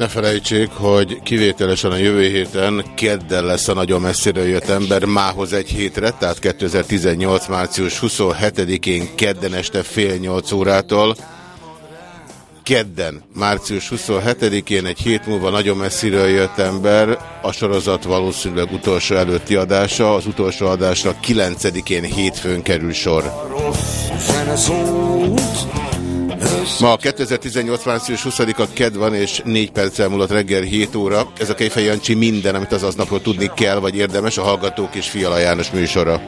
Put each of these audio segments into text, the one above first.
Ne felejtsék, hogy kivételesen a jövő héten kedden lesz a nagyon messzire jött ember mához egy hétre, tehát 2018. március 27-én kedden este fél nyolc órától. Kedden, március 27-én egy hét múlva nagyon messziről jött ember, a sorozat valószínűleg utolsó előtti adása, az utolsó adásra 9-én hétfőn kerül sor. Ma 2018. március 20-a ked van, és 4 perccel múlott reggel 7 óra. Ez a Kejfej Jancsi minden, amit az aznapról tudni kell, vagy érdemes, a Hallgatók és Fiala János műsora.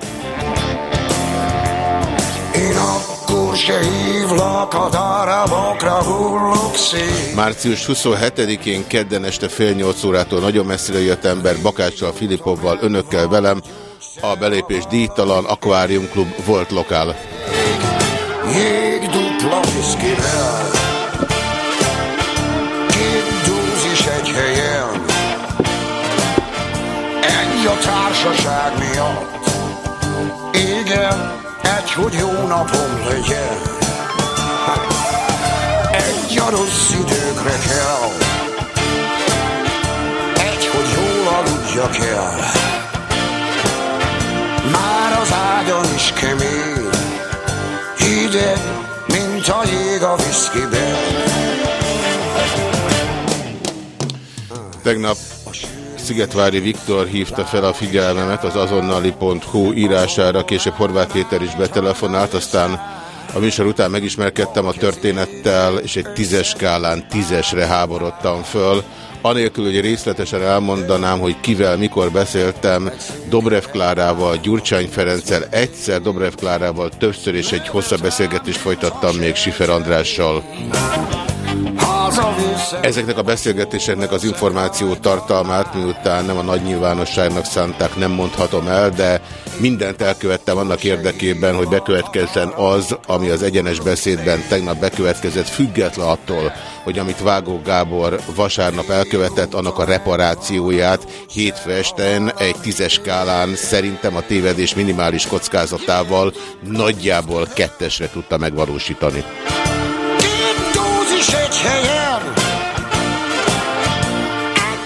Én akkor se hívlak, a darabokra hullok szét. Március 27-én kedden este fél nyolc órától nagyon messzire jött ember Bakáccsal, Filipovval, önökkel velem. A belépés díjtalan Aquarium Klub volt lokál. Jég dupla viszkivel Két dózis egy helyen. Ennyi a társaság miatt. Igen, egy, hogy jó napom legyen. Egy a rossz időkre kell. Egy, hogy jól aludjak el. Már az ágyon is kemény. Hideg, a jég a viszkiben Tegnap Szigetvári Viktor hívta fel a figyelmemet az azonnali.hu írására, később Horváth Péter is betelefonált, aztán a műsor után megismerkedtem a történettel, és egy tízes skálán tízesre háborodtam föl. Anélkül, hogy részletesen elmondanám, hogy kivel, mikor beszéltem, Dobrev Klárával, Gyurcsány Ferenccel, egyszer Dobrev Klárával többször, és egy hosszabb beszélgetést folytattam még Sifer Andrással. Ezeknek a beszélgetéseknek az információ tartalmát, miután nem a nagy nyilvánosságnak szánták, nem mondhatom el, de mindent elkövettem annak érdekében, hogy bekövetkezzen az, ami az egyenes beszédben tegnap bekövetkezett, független attól, hogy amit Vágó Gábor vasárnap elkövetett, annak a reparációját hétfő esten egy tízes skálán szerintem a tévedés minimális kockázatával nagyjából kettesre tudta megvalósítani.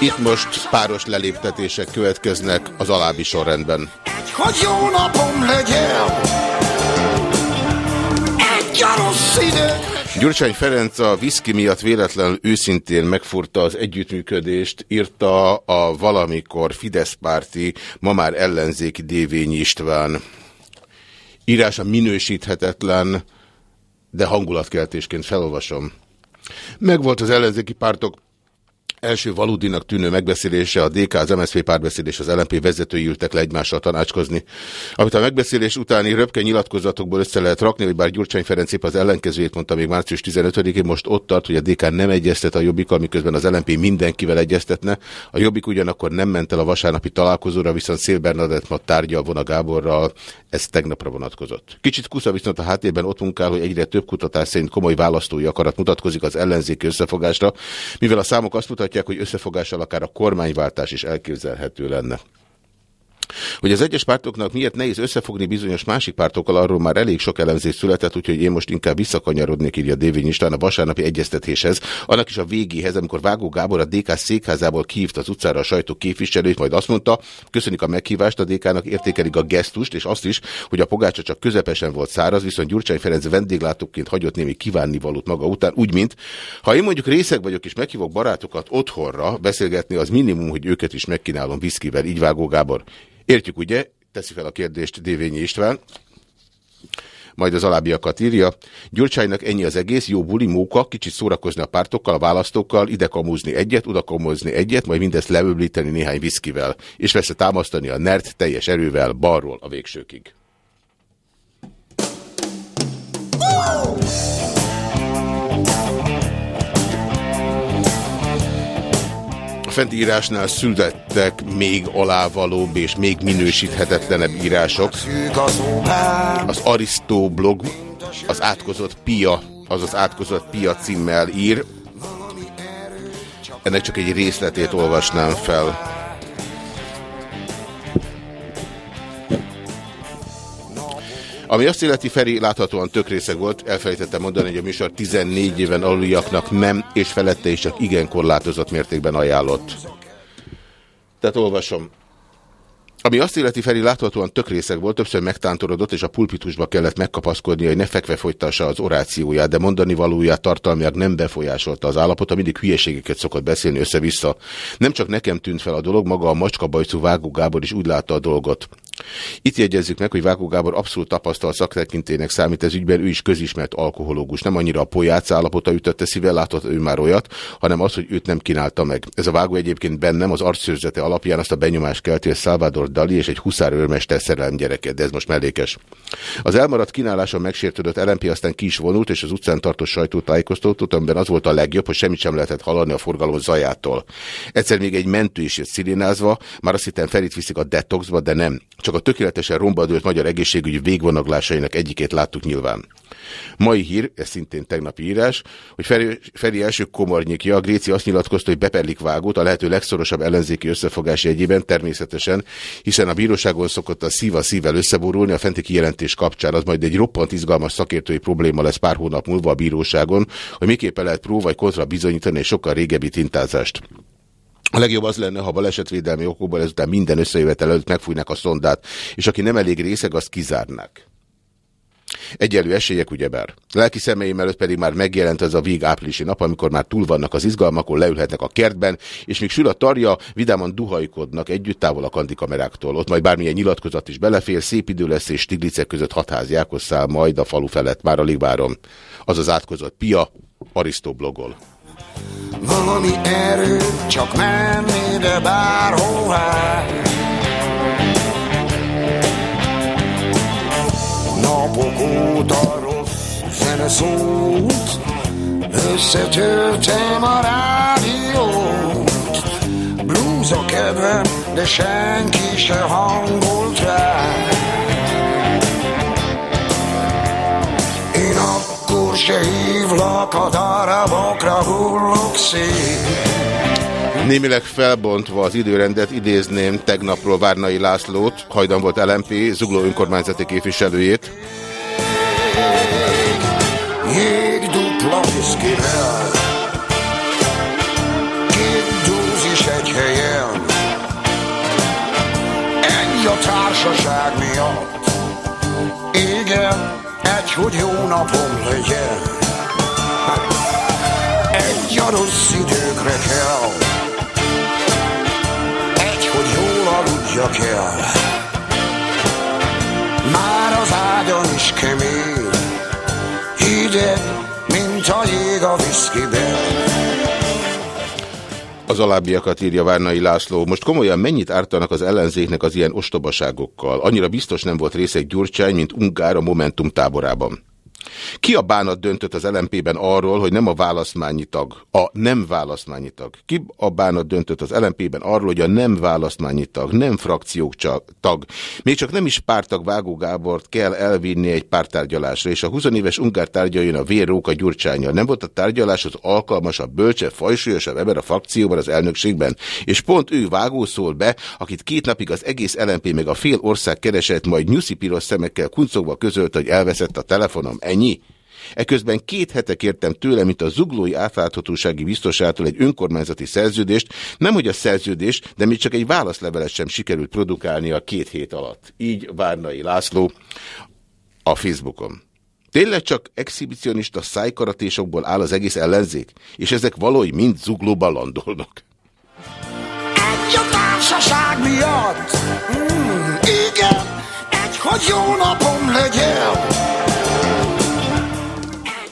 Itt most páros leléptetések következnek az alábbi sorrendben. Egy, hogy jó napom legyen Egy a rossz időkre Gyurcsány Ferenc a viszki miatt véletlenül őszintén megfurta az együttműködést, írta a valamikor Fidesz párti, ma már ellenzéki Dévényi István. Írása minősíthetetlen, de hangulatkeltésként felolvasom. Megvolt az ellenzéki pártok első valudinak tűnő megbeszélése a DK, az MSZP párbeszéd és az LNP vezetői ültek le egymással tanácskozni. Amit a megbeszélés utáni röpke nyilatkozatokból össze lehet rakni, hogy bár Gyurcsány Ferenc épp az ellenkezőjét mondta még március 15-én, most ott tart, hogy a DK nem egyeztet a Jobbikkal, miközben az LNP mindenkivel egyeztetne. A Jobbik ugyanakkor nem ment el a vasárnapi találkozóra, viszont Szél Bernadett ma tárgyal Vona Gáborral, ez tegnapra vonatkozott. Kicsit kusza viszont a háttérben ott munkál, hogy egyre több kutatás szerint komoly választói akarat mutatkozik az ellenzéki összefogásra, mivel a számok azt mutatják, hogy összefogással akár a kormányváltás is elképzelhető lenne. Hogy az egyes pártoknak miért nehéz összefogni bizonyos másik pártokkal, arról már elég sok elemzés született, úgyhogy én most inkább visszakanyarodnék, írja Dévény István a vasárnapi egyeztetéshez, annak is a végéhez, amikor Vágó Gábor a DK székházából kihívta az utcára a sajtó képviselőt, majd azt mondta, köszönik a meghívást, a DK-nak értékelik a gesztust, és azt is, hogy a pogácsa csak közepesen volt száraz, viszont Gyurcsány Ferenc vendéglátóként hagyott némi kívánnivalót maga után, úgy, mint ha én mondjuk részeg vagyok és meghívok barátokat otthonra beszélgetni, az minimum, hogy őket is megkínálom viszkivel, így Vágó Gábor. Értjük, ugye? Teszi fel a kérdést Dévényi István. Majd az alábbiakat írja. Gyurcsánynak ennyi az egész, jó buli, móka, kicsit szórakozni a pártokkal, a választókkal, ide kamúzni egyet, oda kamúzni egyet, majd mindezt leöblíteni néhány viszkivel, és persze támasztani a nert teljes erővel balról a végsőkig. Fenti írásnál születtek még alávalóbb és még minősíthetetlenebb írások. Az Arisztó blog, az átkozott Pia, az az átkozott Pia címmel ír. Ennek csak egy részletét olvasnám fel. Ami azt illeti Feri láthatóan tök részeg volt, elfelejtettem mondani, hogy a műsor 14 éven aluliaknak nem, és felette is csak igen korlátozott mértékben ajánlott. Tehát olvasom. Ami azt illeti Feri láthatóan tök részeg volt, többször megtántorodott, és a pulpitusba kellett megkapaszkodni, hogy ne fekve folytassa az orációját, de mondani valóját tartalmiak nem befolyásolta az állapota, mindig hülyeségeket szokott beszélni össze-vissza. Nem csak nekem tűnt fel a dolog, maga a macskabajcú Vágó Gábor is úgy látta a dolgot. Itt jegyezzük meg, hogy Vágó Gábor abszolút tapasztalt szaktekintének számít ez ügyben, ő is közismert alkohológus. Nem annyira a polyác állapota ütötte szíve, látott ő már olyat, hanem az, hogy őt nem kínálta meg. Ez a Vágó egyébként bennem az arcszőrzete alapján azt a benyomást kelti, hogy Salvador Dali és egy huszár őrmester szerelem gyereke, de ez most mellékes. Az elmaradt kínáláson megsértődött LMP aztán ki is vonult, és az utcán tartott sajtótájékoztatót, amiben az volt a legjobb, hogy semmit sem lehetett hallani a forgalom zajától. Egyszer még egy mentő is jött szirénázva, már azt hittem Ferit viszik a detoxba, de nem. Csak a tökéletesen rombadőlt magyar egészségügyi végvonaglásainak egyikét láttuk nyilván. Mai hír, ez szintén tegnapi írás, hogy Feri, Feri első komornyékja, a Gréci azt nyilatkozta, hogy beperlik vágót a lehető legszorosabb ellenzéki összefogás jegyében természetesen, hiszen a bíróságon szokott a szíva szívvel összeborulni a fenti kijelentés kapcsán, az majd egy roppant izgalmas szakértői probléma lesz pár hónap múlva a bíróságon, hogy miképpen lehet pró vagy kontra bizonyítani egy sokkal régebbi tintázást. A legjobb az lenne, ha balesetvédelmi okokból ezután minden összejövetel előtt megfújnak a szondát, és aki nem elég részeg, azt kizárnák. Egyelő esélyek, ugyebár. Lelki személyim előtt pedig már megjelent ez a vég áprilisi nap, amikor már túl vannak az izgalmakon, leülhetnek a kertben, és még sül a tarja, vidáman duhajkodnak együtt távol a kandikameráktól. Ott majd bármilyen nyilatkozat is belefér, szép idő lesz, és Stiglicek között hatház száll majd a falu felett, már alig várom. Az az átkozott Pia, Arisztó blogol. Valami erő, csak menni, de bárhová. Napok óta rossz zene szólt, összetörtem a rádiót. Blues a kedvem, de senki se hangolt rá. Se hívlak, a darabokra hullok szét. Némileg felbontva az időrendet idézném tegnapról Várnai Lászlót, hajdan volt LMP, Zugló önkormányzati képviselőjét. Jég dupla viszkivel Két dózis egy helyen Ennyi a társaság miatt Igen, egy, hogy jó napom legyen. Egy a rossz időkre kell. Egy, hogy jól aludjak el. Már az ágyon is kemény. Hideg, mint a jég a viszkiben Az alábbiakat írja Várnai László. Most komolyan mennyit ártanak az ellenzéknek az ilyen ostobaságokkal? Annyira biztos nem volt részek Gyurcsány, mint Ungár a Momentum táborában. Ki a bánat döntött az LMP-ben arról, hogy nem a választmányi tag, a nem választmányi tag? Ki a bánat döntött az LMP-ben arról, hogy a nem választmányi tag, nem frakciók tag, még csak nem is pártag Vágó Gábort kell elvinni egy pártárgyalásra, és a 20 éves ungár tárgyaljon a vérróka gyurcsánya. Nem volt a tárgyaláshoz alkalmasabb, bölcsebb, fajsúlyosabb ember a frakcióban, az elnökségben, és pont ő Vágó szól be, akit két napig az egész LMP meg a fél ország keresett, majd nyuszi piros szemekkel kuncogva közölt, hogy elveszett a telefonom. Ennyi Ennyi? Eközben két hete kértem tőle, mint a zuglói átláthatósági biztosától egy önkormányzati szerződést, nem hogy a szerződés, de még csak egy válaszlevelet sem sikerült produkálni a két hét alatt. Így Várnai László a Facebookon. Tényleg csak exhibicionista szájkaratésokból áll az egész ellenzék? És ezek valói mind zuglóban landolnak. Egy a társaság miatt, mm, igen, egy, hogy jó napom legyen.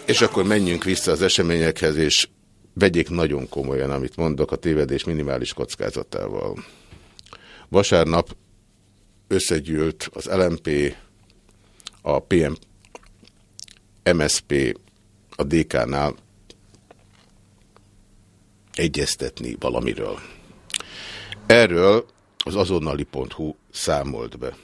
És akkor menjünk vissza az eseményekhez, és vegyék nagyon komolyan, amit mondok a tévedés minimális kockázatával. Vasárnap összegyűlt az LMP, a PM, MSP, a DK-nál egyeztetni valamiről. Erről az azonnali.hu számolt be.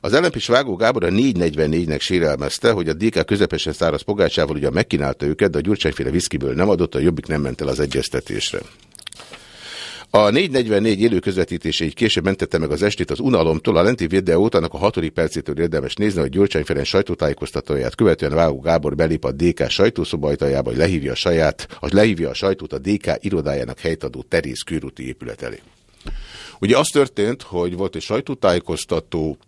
Az ellenpis Vágó Gábor a 444-nek sérelmezte, hogy a DK közepesen száraz pogácsával ugyan megkínálta őket, de a gyurcsányféle viszkiből nem adott, a jobbik nem ment el az egyeztetésre. A 444 élő közvetítése így később mentette meg az estét az unalomtól, a lenti videót annak a hatodik percétől érdemes nézni, hogy Gyurcsány Ferenc sajtótájékoztatóját követően Vágó Gábor belép a DK sajtószobajtajába, hogy lehívja a saját, hogy lehívja a sajtót a DK irodájának helytadó Terész körúti épület elé. Ugye az történt, hogy volt egy sajtótájékoztató,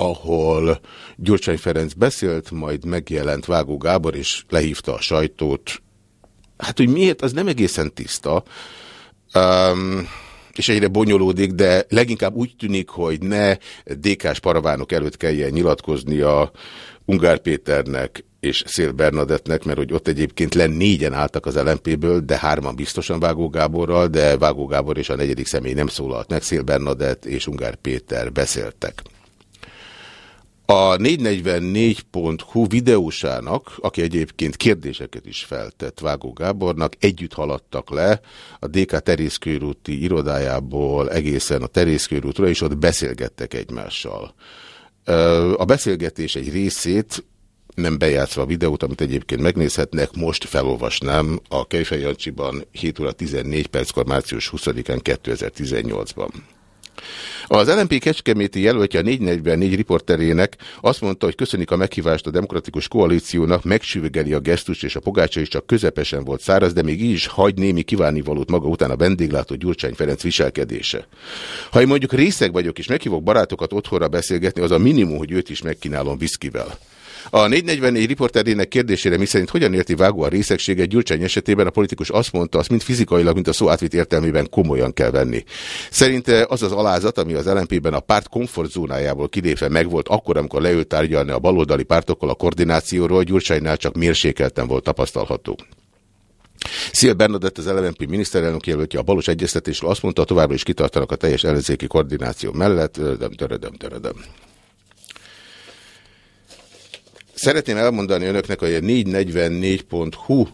ahol Gyurcsány Ferenc beszélt, majd megjelent Vágó Gábor, és lehívta a sajtót. Hát, hogy miért, az nem egészen tiszta, um, és egyre bonyolódik, de leginkább úgy tűnik, hogy ne DK-s paravánok előtt kelljen nyilatkozni a Ungár Péternek és Szél Bernadettnek, mert hogy ott egyébként len négyen álltak az LMP-ből, de hárman biztosan Vágó Gáborral, de Vágó Gábor és a negyedik személy nem szólalt meg, Szél Bernadett és Ungár Péter beszéltek. A 444.hu videósának, aki egyébként kérdéseket is feltett Vágó Gábornak, együtt haladtak le a DK Terészkőrúti irodájából egészen a Terészkőrútra, és ott beszélgettek egymássól. A beszélgetés egy részét nem bejátszva a videót, amit egyébként megnézhetnek, most felolvasnám a Kejfej Jancsiban 7 óra 14 perckor március 20-án 2018-ban. Az LNP Kecskeméti jelöltje a 444 riporterének azt mondta, hogy köszönik a meghívást a demokratikus koalíciónak, megsüvegeli a gesztust, és a pogácsa is csak közepesen volt száraz, de még így is hagy némi kívánivalót maga után a vendéglátó Gyurcsány Ferenc viselkedése. Ha én mondjuk részeg vagyok, és meghívok barátokat otthonra beszélgetni, az a minimum, hogy őt is megkínálom viszkivel. A 444 riporterének kérdésére miszerint hogyan érti vágó a részegséget Gyurcsány esetében a politikus azt mondta, azt mind fizikailag, mint a szó átvitt értelmében komolyan kell venni. Szerinte az az alázat, ami az LNP-ben a párt komfortzónájából kilépve megvolt akkor, amikor leült tárgyalni a baloldali pártokkal a koordinációról, Gyurcsánynál csak mérsékelten volt tapasztalható. Szél Bernadett, az LNP miniszterelnök jelöltje a balos egyeztetésről azt mondta, továbbra is kitartanak a teljes ellenzéki koordináció mellett. Döredem, döredem, döredem. Szeretném elmondani önöknek, hogy a 444.hu,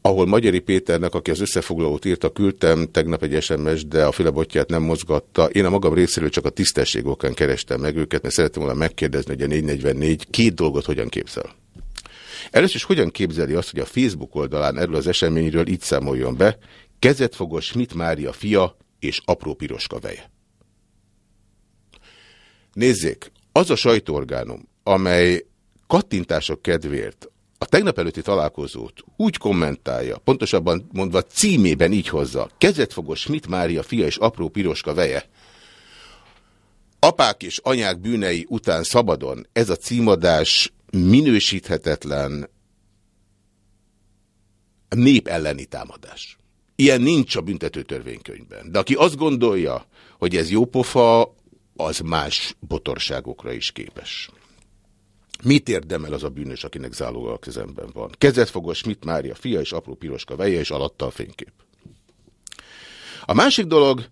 ahol Magyari Péternek, aki az összefoglalót írta, küldtem tegnap egy SMS, de a filebotját nem mozgatta. Én a magam részéről csak a tisztesség okán kerestem meg őket, mert szerettem volna megkérdezni, hogy a 444 két dolgot hogyan képzel. Először is hogyan képzeli azt, hogy a Facebook oldalán erről az eseményről így számoljon be, kezet fogos Schmidt Mária fia és apró piroska veje. Nézzék, az a sajtóorgánum, amely kattintások kedvéért a tegnap előtti találkozót úgy kommentálja, pontosabban mondva címében így hozza, kezetfogos Schmidt Mária fia és apró piroska veje, apák és anyák bűnei után szabadon ez a címadás minősíthetetlen nép elleni támadás. Ilyen nincs a büntető törvénykönyvben. De aki azt gondolja, hogy ez jó pofa, az más botorságokra is képes. Mit érdemel az a bűnös, akinek záloga a kezemben van? Kezet Schmidt Mária fia és apró piroska veje, és alatta a fénykép. A másik dolog,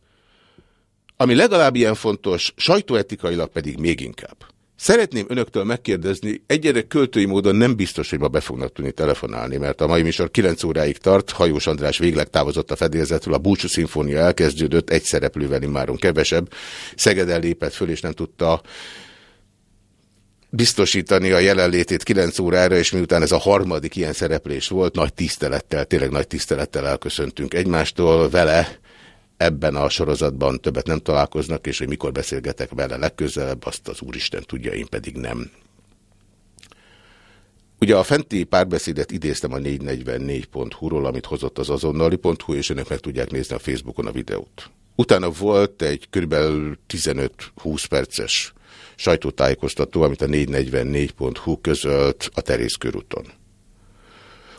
ami legalább ilyen fontos, sajtóetikailag pedig még inkább. Szeretném önöktől megkérdezni, egyre költői módon nem biztos, hogy ma be fognak tudni telefonálni, mert a mai műsor 9 óráig tart, Hajós András végleg távozott a fedélzetről, a Búcsú Szimfónia elkezdődött, egy szereplővel immáron kevesebb. Szegeden lépett föl, és nem tudta biztosítani a jelenlétét 9 órára, és miután ez a harmadik ilyen szereplés volt, nagy tisztelettel, tényleg nagy tisztelettel elköszöntünk egymástól vele, ebben a sorozatban többet nem találkoznak, és hogy mikor beszélgetek vele legközelebb, azt az Úristen tudja, én pedig nem. Ugye a fenti párbeszédet idéztem a 444.hu-ról, amit hozott az azonnali.hu, és önök meg tudják nézni a Facebookon a videót. Utána volt egy kb. 15-20 perces sajtótájékoztató, amit a 444.hu közölt a Terész körúton.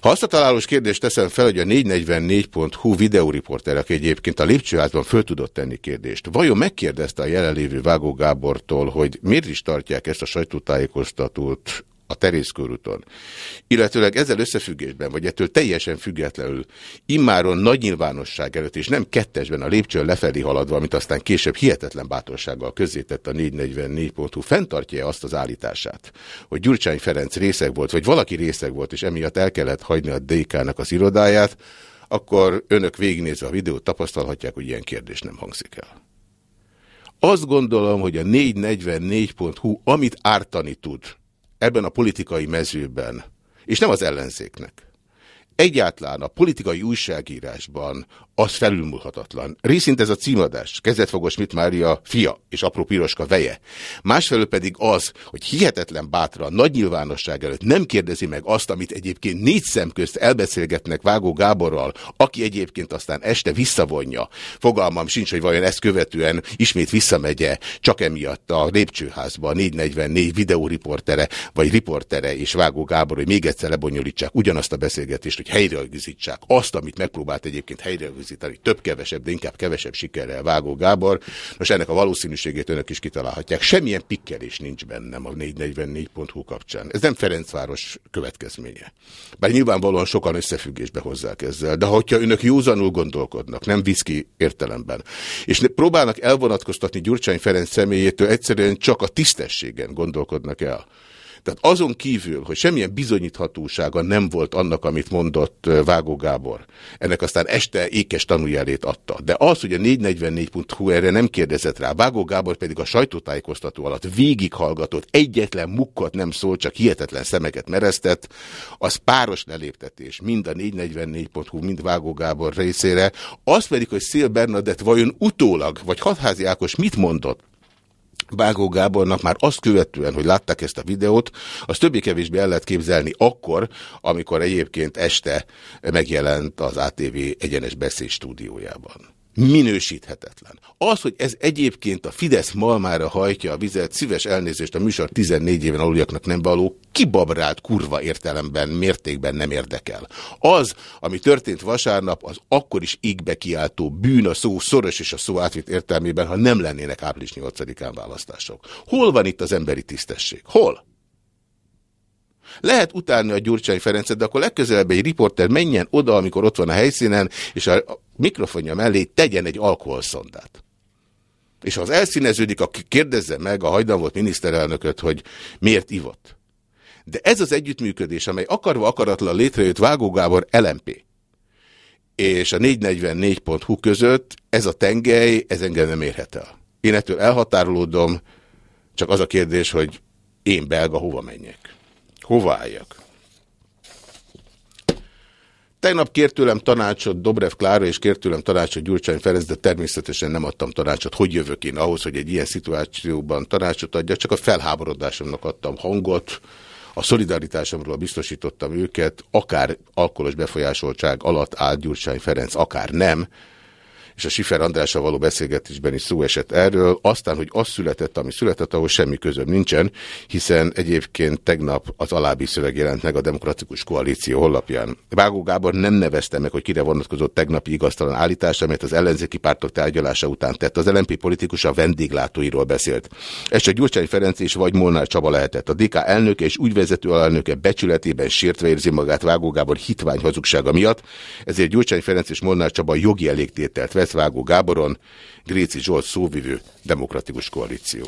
Ha azt a találós kérdést teszem fel, hogy a 444.hu videóriporter, aki egyébként a lépcsőházban föl tudott tenni kérdést, vajon megkérdezte a jelenlévő Vágó Gábortól, hogy miért is tartják ezt a sajtótájékoztatót a terészkörúton, illetőleg ezzel összefüggésben, vagy ettől teljesen függetlenül, immáron nagy nyilvánosság előtt, és nem kettesben a lépcsőn lefelé haladva, amit aztán később hihetetlen bátorsággal közzétett a 444.hu, fenntartja -e azt az állítását, hogy Gyurcsány Ferenc részeg volt, vagy valaki részeg volt, és emiatt el kellett hagyni a DK-nak az irodáját, akkor önök végignézve a videót tapasztalhatják, hogy ilyen kérdés nem hangzik el. Azt gondolom, hogy a 444.hu, amit ártani tud ebben a politikai mezőben, és nem az ellenzéknek, egyáltalán a politikai újságírásban az felülmúlhatatlan. Részint ez a címadás, kezdetfogos mit Mária fia és apró piroska veje. Másfelől pedig az, hogy hihetetlen bátran, nagy nyilvánosság előtt nem kérdezi meg azt, amit egyébként négy szem közt elbeszélgetnek Vágó Gáborral, aki egyébként aztán este visszavonja. Fogalmam sincs, hogy vajon ezt követően ismét visszamegye, csak emiatt a lépcsőházba a 444 videóriportere, vagy riportere és Vágó Gábor, hogy még egyszer lebonyolítsák ugyanazt a beszélgetést, hogy helyreigazítsák azt, amit megpróbált egyébként helyreigazítani, több-kevesebb, de inkább kevesebb sikerrel Vágó Gábor. Most ennek a valószínűségét önök is kitalálhatják. Semmilyen pikkelés nincs bennem a 444.hu kapcsán. Ez nem Ferencváros következménye. Bár nyilvánvalóan sokan összefüggésbe hozzák ezzel, de hogyha önök józanul gondolkodnak, nem viszki értelemben, és próbálnak elvonatkoztatni Gyurcsány Ferenc személyétől, egyszerűen csak a tisztességen gondolkodnak el tehát azon kívül, hogy semmilyen bizonyíthatósága nem volt annak, amit mondott Vágó Gábor, ennek aztán este ékes tanújelét adta. De az, hogy a 444.hu erre nem kérdezett rá, Vágó Gábor pedig a sajtótájékoztató alatt végighallgatott, egyetlen mukkot nem szól, csak hihetetlen szemeket mereztett, az páros leléptetés mind a 444.hu, mind Vágó Gábor részére. Az pedig, hogy Szél Bernadett vajon utólag, vagy Hatházi Ákos mit mondott, Bágó Gábornak már azt követően, hogy látták ezt a videót, az többé-kevésbé el lehet képzelni akkor, amikor egyébként este megjelent az ATV egyenes beszéd stúdiójában minősíthetetlen. Az, hogy ez egyébként a Fidesz malmára hajtja a vizet, szíves elnézést a műsor 14 éven aluljaknak nem való, kibabrált kurva értelemben, mértékben nem érdekel. Az, ami történt vasárnap, az akkor is ígbe kiáltó bűn a szó szoros és a szó átvitt értelmében, ha nem lennének április 8-án választások. Hol van itt az emberi tisztesség? Hol? Lehet utálni a Gyurcsány Ferencet, de akkor legközelebb egy riporter menjen oda, amikor ott van a helyszínen, és a mikrofonja mellé tegyen egy alkoholszondát. És ha az elszíneződik, akkor kérdezze meg a hajdan volt miniszterelnököt, hogy miért ivott. De ez az együttműködés, amely akarva akaratlan létrejött Vágó Gábor LMP, és a 444.hu között ez a tengely, ez engem nem érhet el. Én ettől elhatárolódom, csak az a kérdés, hogy én belga hova menjek. Hova álljak? Tegnap kért tőlem tanácsot Dobrev Klára, és kért tőlem tanácsot Gyurcsány Ferenc, de természetesen nem adtam tanácsot. Hogy jövök én ahhoz, hogy egy ilyen szituációban tanácsot adjak, csak a felháborodásomnak adtam hangot, a szolidaritásomról biztosítottam őket, akár alkoholos befolyásoltság alatt áll Gyurcsány Ferenc, akár nem, és a Sifer Andrással való beszélgetésben is szó esett erről. Aztán, hogy az született, ami született, ahhoz semmi közöm nincsen, hiszen egyébként tegnap az alábbi szöveg jelent meg a Demokratikus Koalíció honlapján. Vágó Gábor nem nevezte meg, hogy kire vonatkozott tegnapi igaztalan állítás, amelyet az ellenzéki pártok tárgyalása után tett. Az LNP politikus a vendéglátóiról beszélt. Ez csak Gyurcsány Ferenc és vagy Molnár Csaba lehetett. A DK elnöke és úgy vezető alelnöke becsületében sértve érzi magát Vágó Gábor hitvány hazugsága miatt, ezért Gyurcsány Ferenc és Molnár Csaba jogi elégtételt vesz Vágó Gáboron, Gréci Zsolt szóvivő, Demokratikus Koalíció.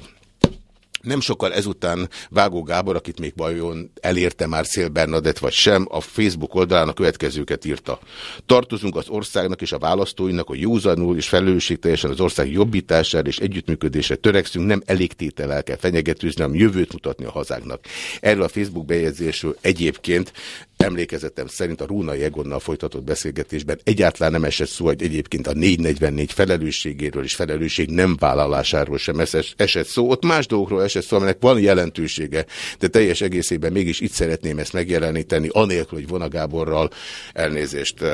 Nem sokkal ezután Vágó Gábor, akit még vajon elérte már Szél Bernadett vagy sem, a Facebook oldalán a következőket írta. Tartozunk az országnak és a választóinak, hogy józanul és felelősségteljesen az ország jobbítására és együttműködésre törekszünk, nem elégtétel kell fenyegetőzni, hanem jövőt mutatni a hazánknak. Erről a Facebook bejegyzésről egyébként emlékezetem szerint a Rúnai Egonnal folytatott beszélgetésben egyáltalán nem esett szó, hogy egyébként a 444 felelősségéről és felelősség nem vállalásáról sem esett szó. Ott más dolgokról esett szó, aminek van jelentősége, de teljes egészében mégis itt szeretném ezt megjeleníteni, anélkül, hogy Vona Gáborral elnézést, uh,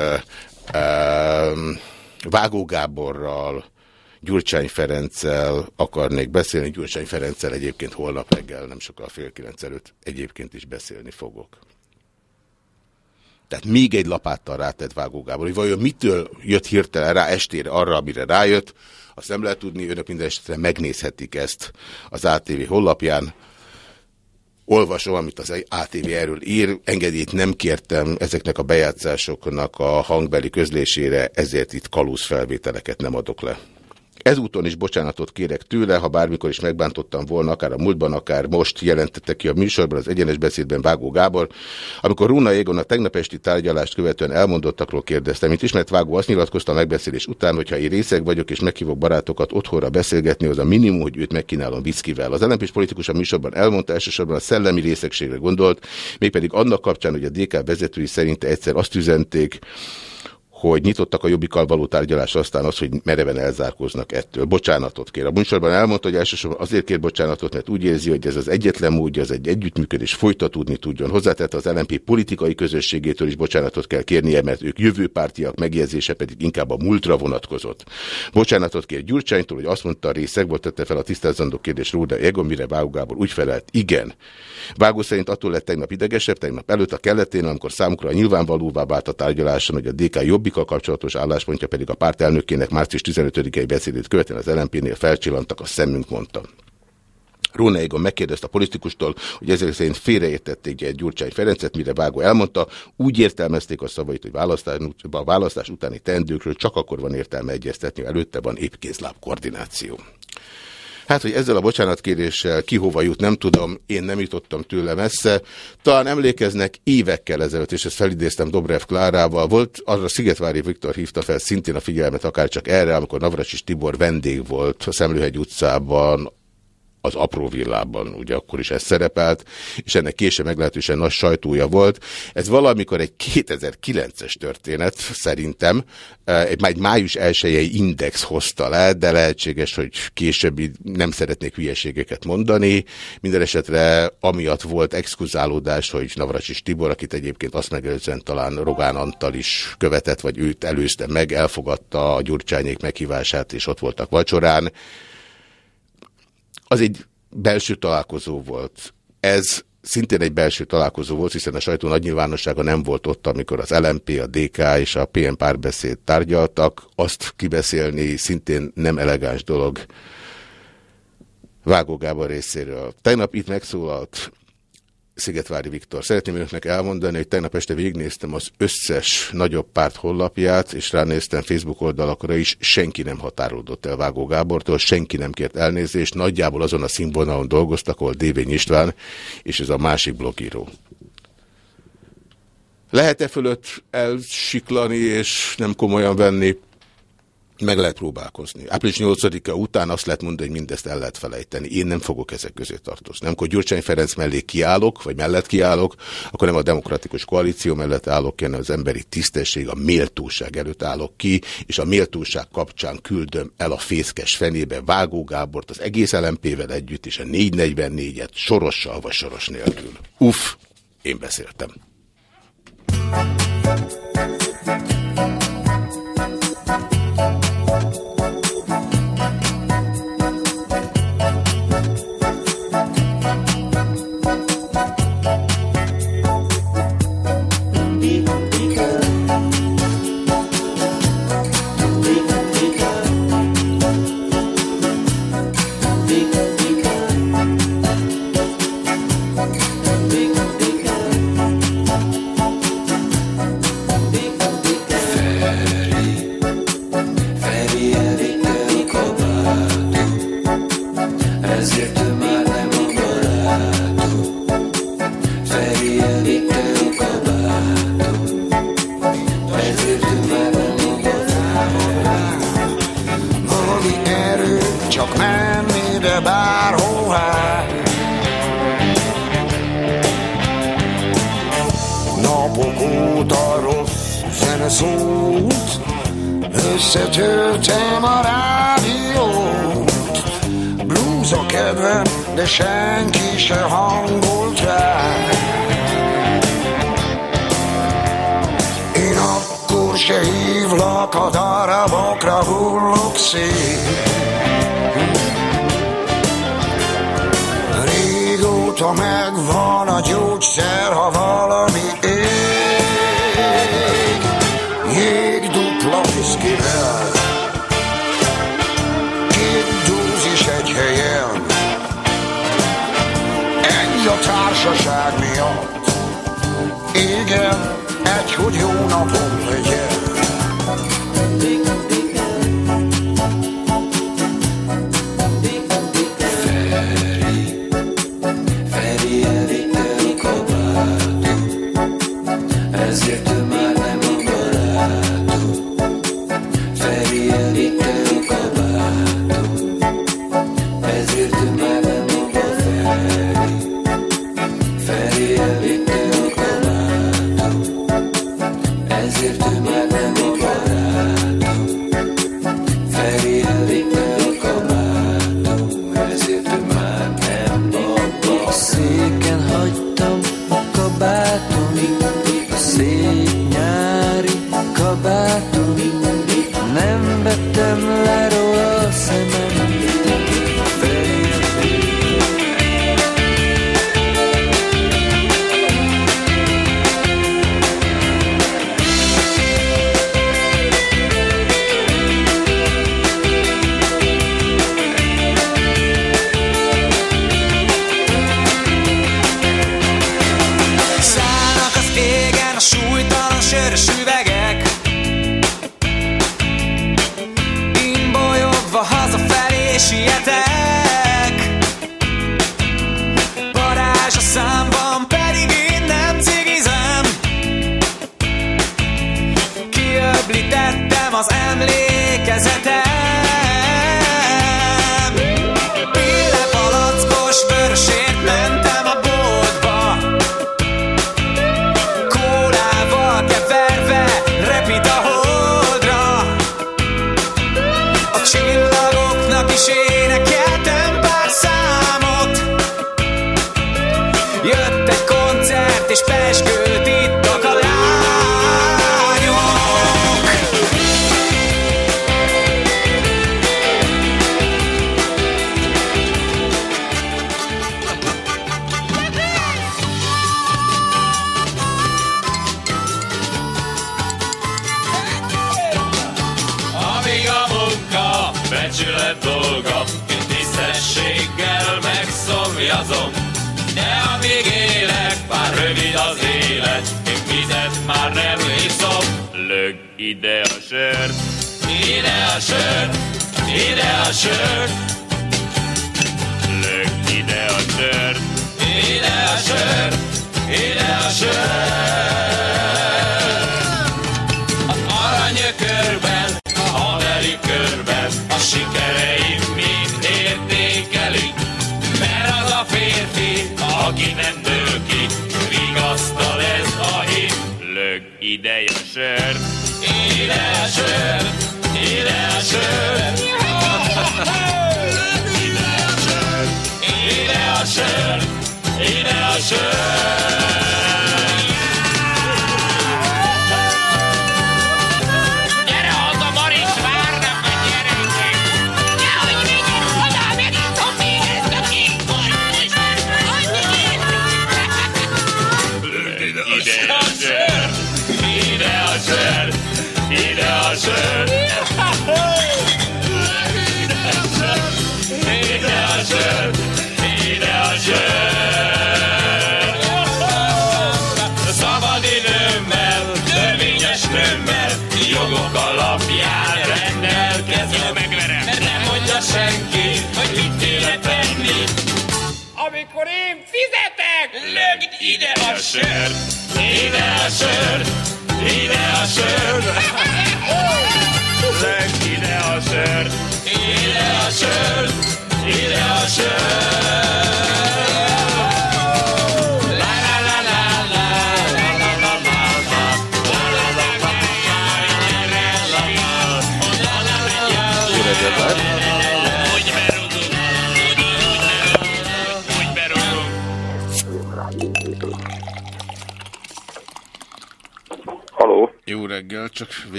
uh, Vágó Gáborral, Gyurcsány Ferenccel akarnék beszélni. Gyurcsány Ferenccel egyébként holnap reggel, nem sokkal fél kilenc előtt egyébként is beszélni fogok. Tehát még egy lapáttal rátett Vágó Gábor, hogy vajon mitől jött hirtelen rá estére arra, amire rájött, azt nem lehet tudni, önök minden esetre megnézhetik ezt az ATV hollapján. Olvasom, amit az ATV erről ír, engedélyt nem kértem ezeknek a bejátszásoknak a hangbeli közlésére, ezért itt kalúz felvételeket nem adok le. Ezúton is bocsánatot kérek tőle, ha bármikor is megbántottam volna, akár a múltban, akár most jelentette ki a műsorban az egyenes beszédben Vágó Gábor. Amikor Runa Égon a tegnap esti tárgyalást követően elmondottakról kérdeztem, mint ismert Vágó azt nyilatkozta a megbeszélés után, hogy ha én részeg vagyok és meghívok barátokat otthonra beszélgetni, az a minimum, hogy őt megkínálom viszkivel. Az lmp politikus a műsorban elmondta, elsősorban a szellemi részegségre gondolt, mégpedig annak kapcsán, hogy a DK vezetői szerint egyszer azt üzenték, hogy nyitottak a jobbikkal való tárgyalás, aztán az, hogy mereven elzárkóznak ettől. Bocsánatot kér. A műsorban elmondta, hogy elsősorban azért kér bocsánatot, mert úgy érzi, hogy ez az egyetlen módja, az egy együttműködés folytatódni tudjon. Hozzátette az LNP politikai közösségétől is bocsánatot kell kérnie, mert ők jövőpártiak megjegyzése pedig inkább a múltra vonatkozott. Bocsánatot kér Gyurcsánytól, hogy azt mondta a volt tette fel a tisztázandó kérdés Róda Egon, mire Vágó úgy felelt, igen. Vágó szerint attól lett tegnap idegesebb, tegnap előtt a keletén, amikor számukra nyilvánvalóvá vált a tárgyaláson, hogy a DK jobb Jobbika kapcsolatos álláspontja pedig a párt elnökének március 15-i beszédét követően az LNP-nél felcsillantak a szemünk, mondta. Róna Egon megkérdezte a politikustól, hogy ezek szerint félreértették egy Gyurcsány Ferencet, mire Vágó elmondta, úgy értelmezték a szavait, hogy választás, a választás utáni teendőkről csak akkor van értelme egyeztetni, előtte van épkézláb koordináció. Hát, hogy ezzel a bocsánatkéréssel ki hova jut, nem tudom, én nem jutottam tőle messze. Talán emlékeznek évekkel ezelőtt, és ezt felidéztem Dobrev Klárával, volt, arra Szigetvári Viktor hívta fel szintén a figyelmet, akár csak erre, amikor Navracsis Tibor vendég volt a Szemlőhegy utcában, az apró villában, ugye akkor is ez szerepelt, és ennek később meglehetősen nagy sajtója volt. Ez valamikor egy 2009-es történet, szerintem, egy, egy május 1 index hozta le, de lehetséges, hogy későbbi nem szeretnék hülyeségeket mondani. Minden esetre amiatt volt exkuzálódás, hogy Navracsis Tibor, akit egyébként azt megelőzően talán Rogán Antal is követett, vagy őt előzte meg, elfogadta a Gyurcsányék meghívását, és ott voltak vacsorán az egy belső találkozó volt. Ez szintén egy belső találkozó volt, hiszen a sajtó nagy nyilvánossága nem volt ott, amikor az LMP, a DK és a PN párbeszéd tárgyaltak. Azt kibeszélni szintén nem elegáns dolog Vágó Gábor részéről. Tegnap itt megszólalt Szigetvári Viktor. Szeretném önöknek elmondani, hogy tegnap este végignéztem az összes nagyobb párt honlapját, és ránéztem Facebook oldalakra is, senki nem határolódott el Vágó Gábortól, senki nem kért elnézést, nagyjából azon a színvonalon dolgoztak, ahol Dévény István, és ez a másik blogíró. Lehet-e fölött elsiklani és nem komolyan venni? Meg lehet próbálkozni. Április 8-a után azt lehet mondani, hogy mindezt el lehet felejteni. Én nem fogok ezek közé tartozni. Amikor Gyurcsány Ferenc mellé kiállok, vagy mellett kiállok, akkor nem a demokratikus koalíció mellett állok, hanem az emberi tisztesség, a méltóság előtt állok ki, és a méltóság kapcsán küldöm el a fészkes fenébe Vágó Gábort az egész LMP-vel együtt, és a 444-et sorossal vagy soros nélkül. Uff, én beszéltem. Szót Összetörtem a rádiót. Blues a kedvem, de senki se hangolt rá. Én akkor se hívlak, a darabokra hullok szét. Régóta megvan a gyógyszer, ha valami hogy jó napom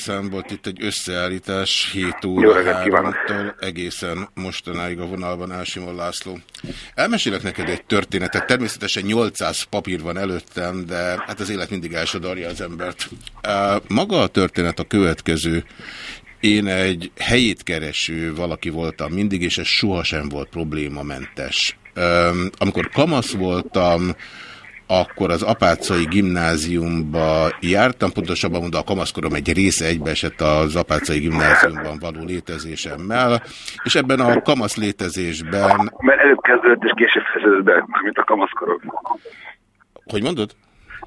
szám, volt itt egy összeállítás 7 Jó óra reggelt kívánok. 3-tól egészen mostanáig a vonalban Álsimon László. Elmesélek neked egy történetet, természetesen 800 papír van előttem, de hát az élet mindig elsodarja az embert. Maga a történet a következő. Én egy helyét kereső valaki voltam mindig, és ez sohasem volt problémamentes. Amikor kamasz voltam, akkor az Apácai gimnáziumba jártam, pontosabban mondva a kamaszkorom egy része egybeesett az Apácai gimnáziumban való létezésemmel, és ebben a kamasz létezésben, mert előbb kezdődött és később fejeződött be, mint a kamaszkorok. hogy mondod?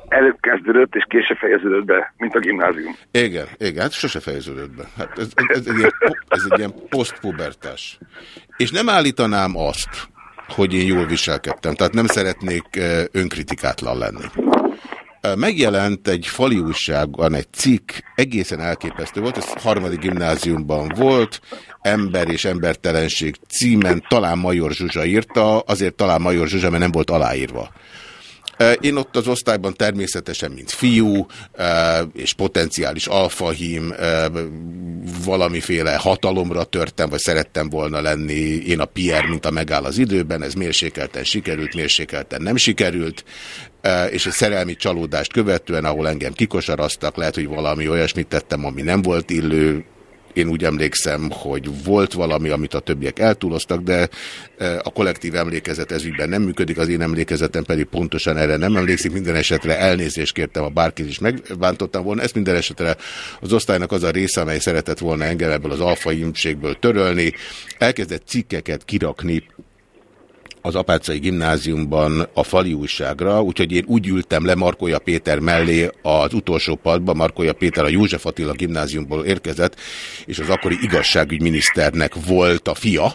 Előbb kezdődött és később fejeződött be, mint a gimnázium. Igen, igen, hát sose fejeződött be. Hát ez, ez, ez, egy ilyen, ez egy ilyen posztpubertás. És nem állítanám azt, hogy én jól viselkedtem, tehát nem szeretnék önkritikátlan lenni. Megjelent egy fali újságban egy cikk, egészen elképesztő volt, ez harmadik gimnáziumban volt, Ember és embertelenség címen talán Major Zsuzsa írta, azért talán Major Zsuzsa, mert nem volt aláírva. Én ott az osztályban természetesen, mint fiú, és potenciális alfahím, valamiféle hatalomra törtem, vagy szerettem volna lenni. Én a Pierre, mint a megáll az időben, ez mérsékelten sikerült, mérsékelten nem sikerült, és egy szerelmi csalódást követően, ahol engem kikosaraztak, lehet, hogy valami olyasmit tettem, ami nem volt illő, én úgy emlékszem, hogy volt valami, amit a többiek eltúloztak, de a kollektív emlékezet ezügyben nem működik, az én emlékezetem pedig pontosan erre nem emlékszik. Minden esetre elnézést kértem, a bárkit is megbántottam volna. Ezt minden esetre az osztálynak az a része, amely szeretett volna engem ebből az alfaimségből törölni. Elkezdett cikkeket kirakni az Apácai Gimnáziumban a fali újságra, úgyhogy én úgy ültem le Markolya Péter mellé az utolsó padba, Markolya Péter a József Attila Gimnáziumból érkezett, és az akkori igazságügyminiszternek volt a fia,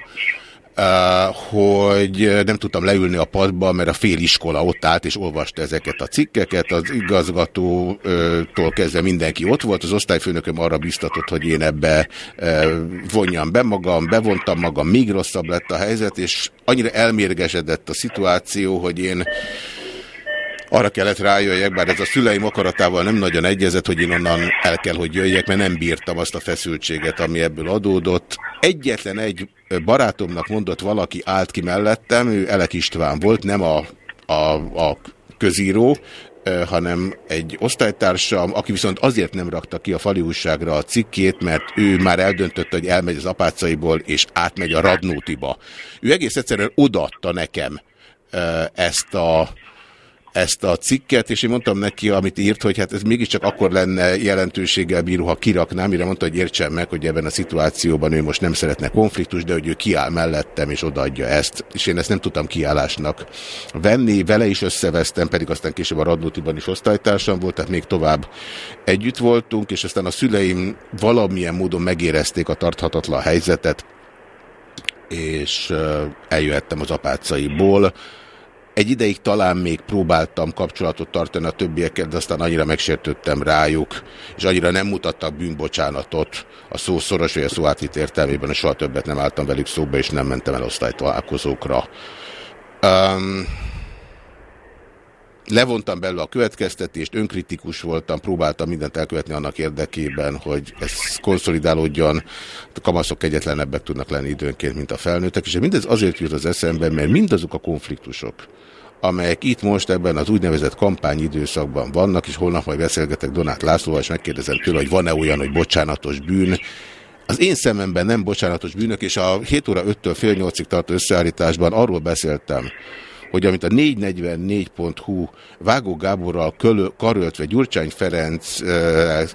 hogy nem tudtam leülni a padba, mert a fél iskola ott állt és olvasta ezeket a cikkeket. Az igazgatótól kezdve mindenki ott volt, az osztályfőnököm arra biztatott, hogy én ebbe vonjam be magam, bevontam magam, még rosszabb lett a helyzet, és annyira elmérgesedett a szituáció, hogy én arra kellett rájöjjek, bár ez a szüleim akaratával nem nagyon egyezett, hogy én onnan el kell, hogy jöjjek, mert nem bírtam azt a feszültséget, ami ebből adódott. Egyetlen egy barátomnak mondott valaki állt ki mellettem, ő Elek István volt, nem a, a, a közíró, hanem egy osztálytársam, aki viszont azért nem rakta ki a fali újságra a cikkét, mert ő már eldöntötte, hogy elmegy az apácaiból, és átmegy a Radnótiba. Ő egész egyszerűen odaadta nekem ezt a ezt a cikket, és én mondtam neki, amit írt, hogy hát ez mégiscsak akkor lenne jelentőséggel bíró, ha kiraknám, mire mondta, hogy értsem meg, hogy ebben a szituációban ő most nem szeretne konfliktus, de hogy ő kiáll mellettem, és odaadja ezt. És én ezt nem tudtam kiállásnak venni, vele is összevesztem, pedig aztán később a Radnótiban is osztálytársam volt, tehát még tovább együtt voltunk, és aztán a szüleim valamilyen módon megérezték a tarthatatlan helyzetet, és eljöhettem az apácaiból, egy ideig talán még próbáltam kapcsolatot tartani a többiekkel, de aztán annyira megsértődtem rájuk, és annyira nem mutattak bűnbocsánatot a szó szoros vagy a szó átvitt értelmében, hogy soha többet nem álltam velük szóba, és nem mentem el osztálytalálkozókra. Um, levontam belőle a következtetést, önkritikus voltam, próbáltam mindent elkövetni annak érdekében, hogy ez konszolidálódjon, a kamaszok egyetlenebbek tudnak lenni időnként, mint a felnőttek, és mindez azért jut az eszembe, mert mindazok a konfliktusok, amelyek itt most ebben az úgynevezett kampányidőszakban vannak, és holnap majd beszélgetek Donát Lászlóval, és megkérdezem tőle, hogy van-e olyan, hogy bocsánatos bűn. Az én szememben nem bocsánatos bűnök, és a 7 óra 5-től fél 8-ig tartó összeállításban arról beszéltem, hogy amit a 444.hu Vágó Gáborral karöltve Gyurcsány Ferenc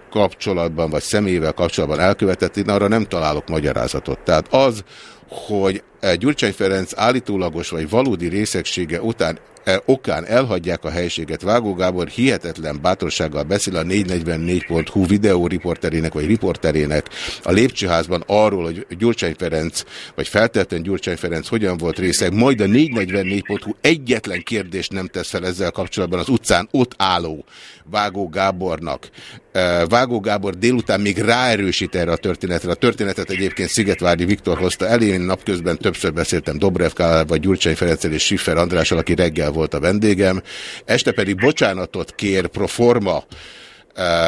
kapcsolatban, vagy személyével kapcsolatban elkövetett, én arra nem találok magyarázatot. Tehát az, hogy Gyurcsány Ferenc állítólagos vagy valódi részegsége után okán elhagyják a helységet. Vágó Gábor hihetetlen bátorsággal beszél a 444.hu videóriporterének vagy riporterének a lépcsőházban arról, hogy Gyurcsány Ferenc, vagy feltétlenül Gyurcsány Ferenc hogyan volt részeg, majd a 444.hu egyetlen kérdést nem tesz fel ezzel kapcsolatban az utcán ott álló Vágó Gábornak. E, Vágó Gábor délután még ráerősít erre a történetre. A történetet egyébként Szigetvárdi Viktor hozta elé, én napközben többször beszéltem Dobrev Kálával, Gyurcsány Ferenccel és Siffer Andrással, aki reggel volt a vendégem. Este pedig bocsánatot kér pro forma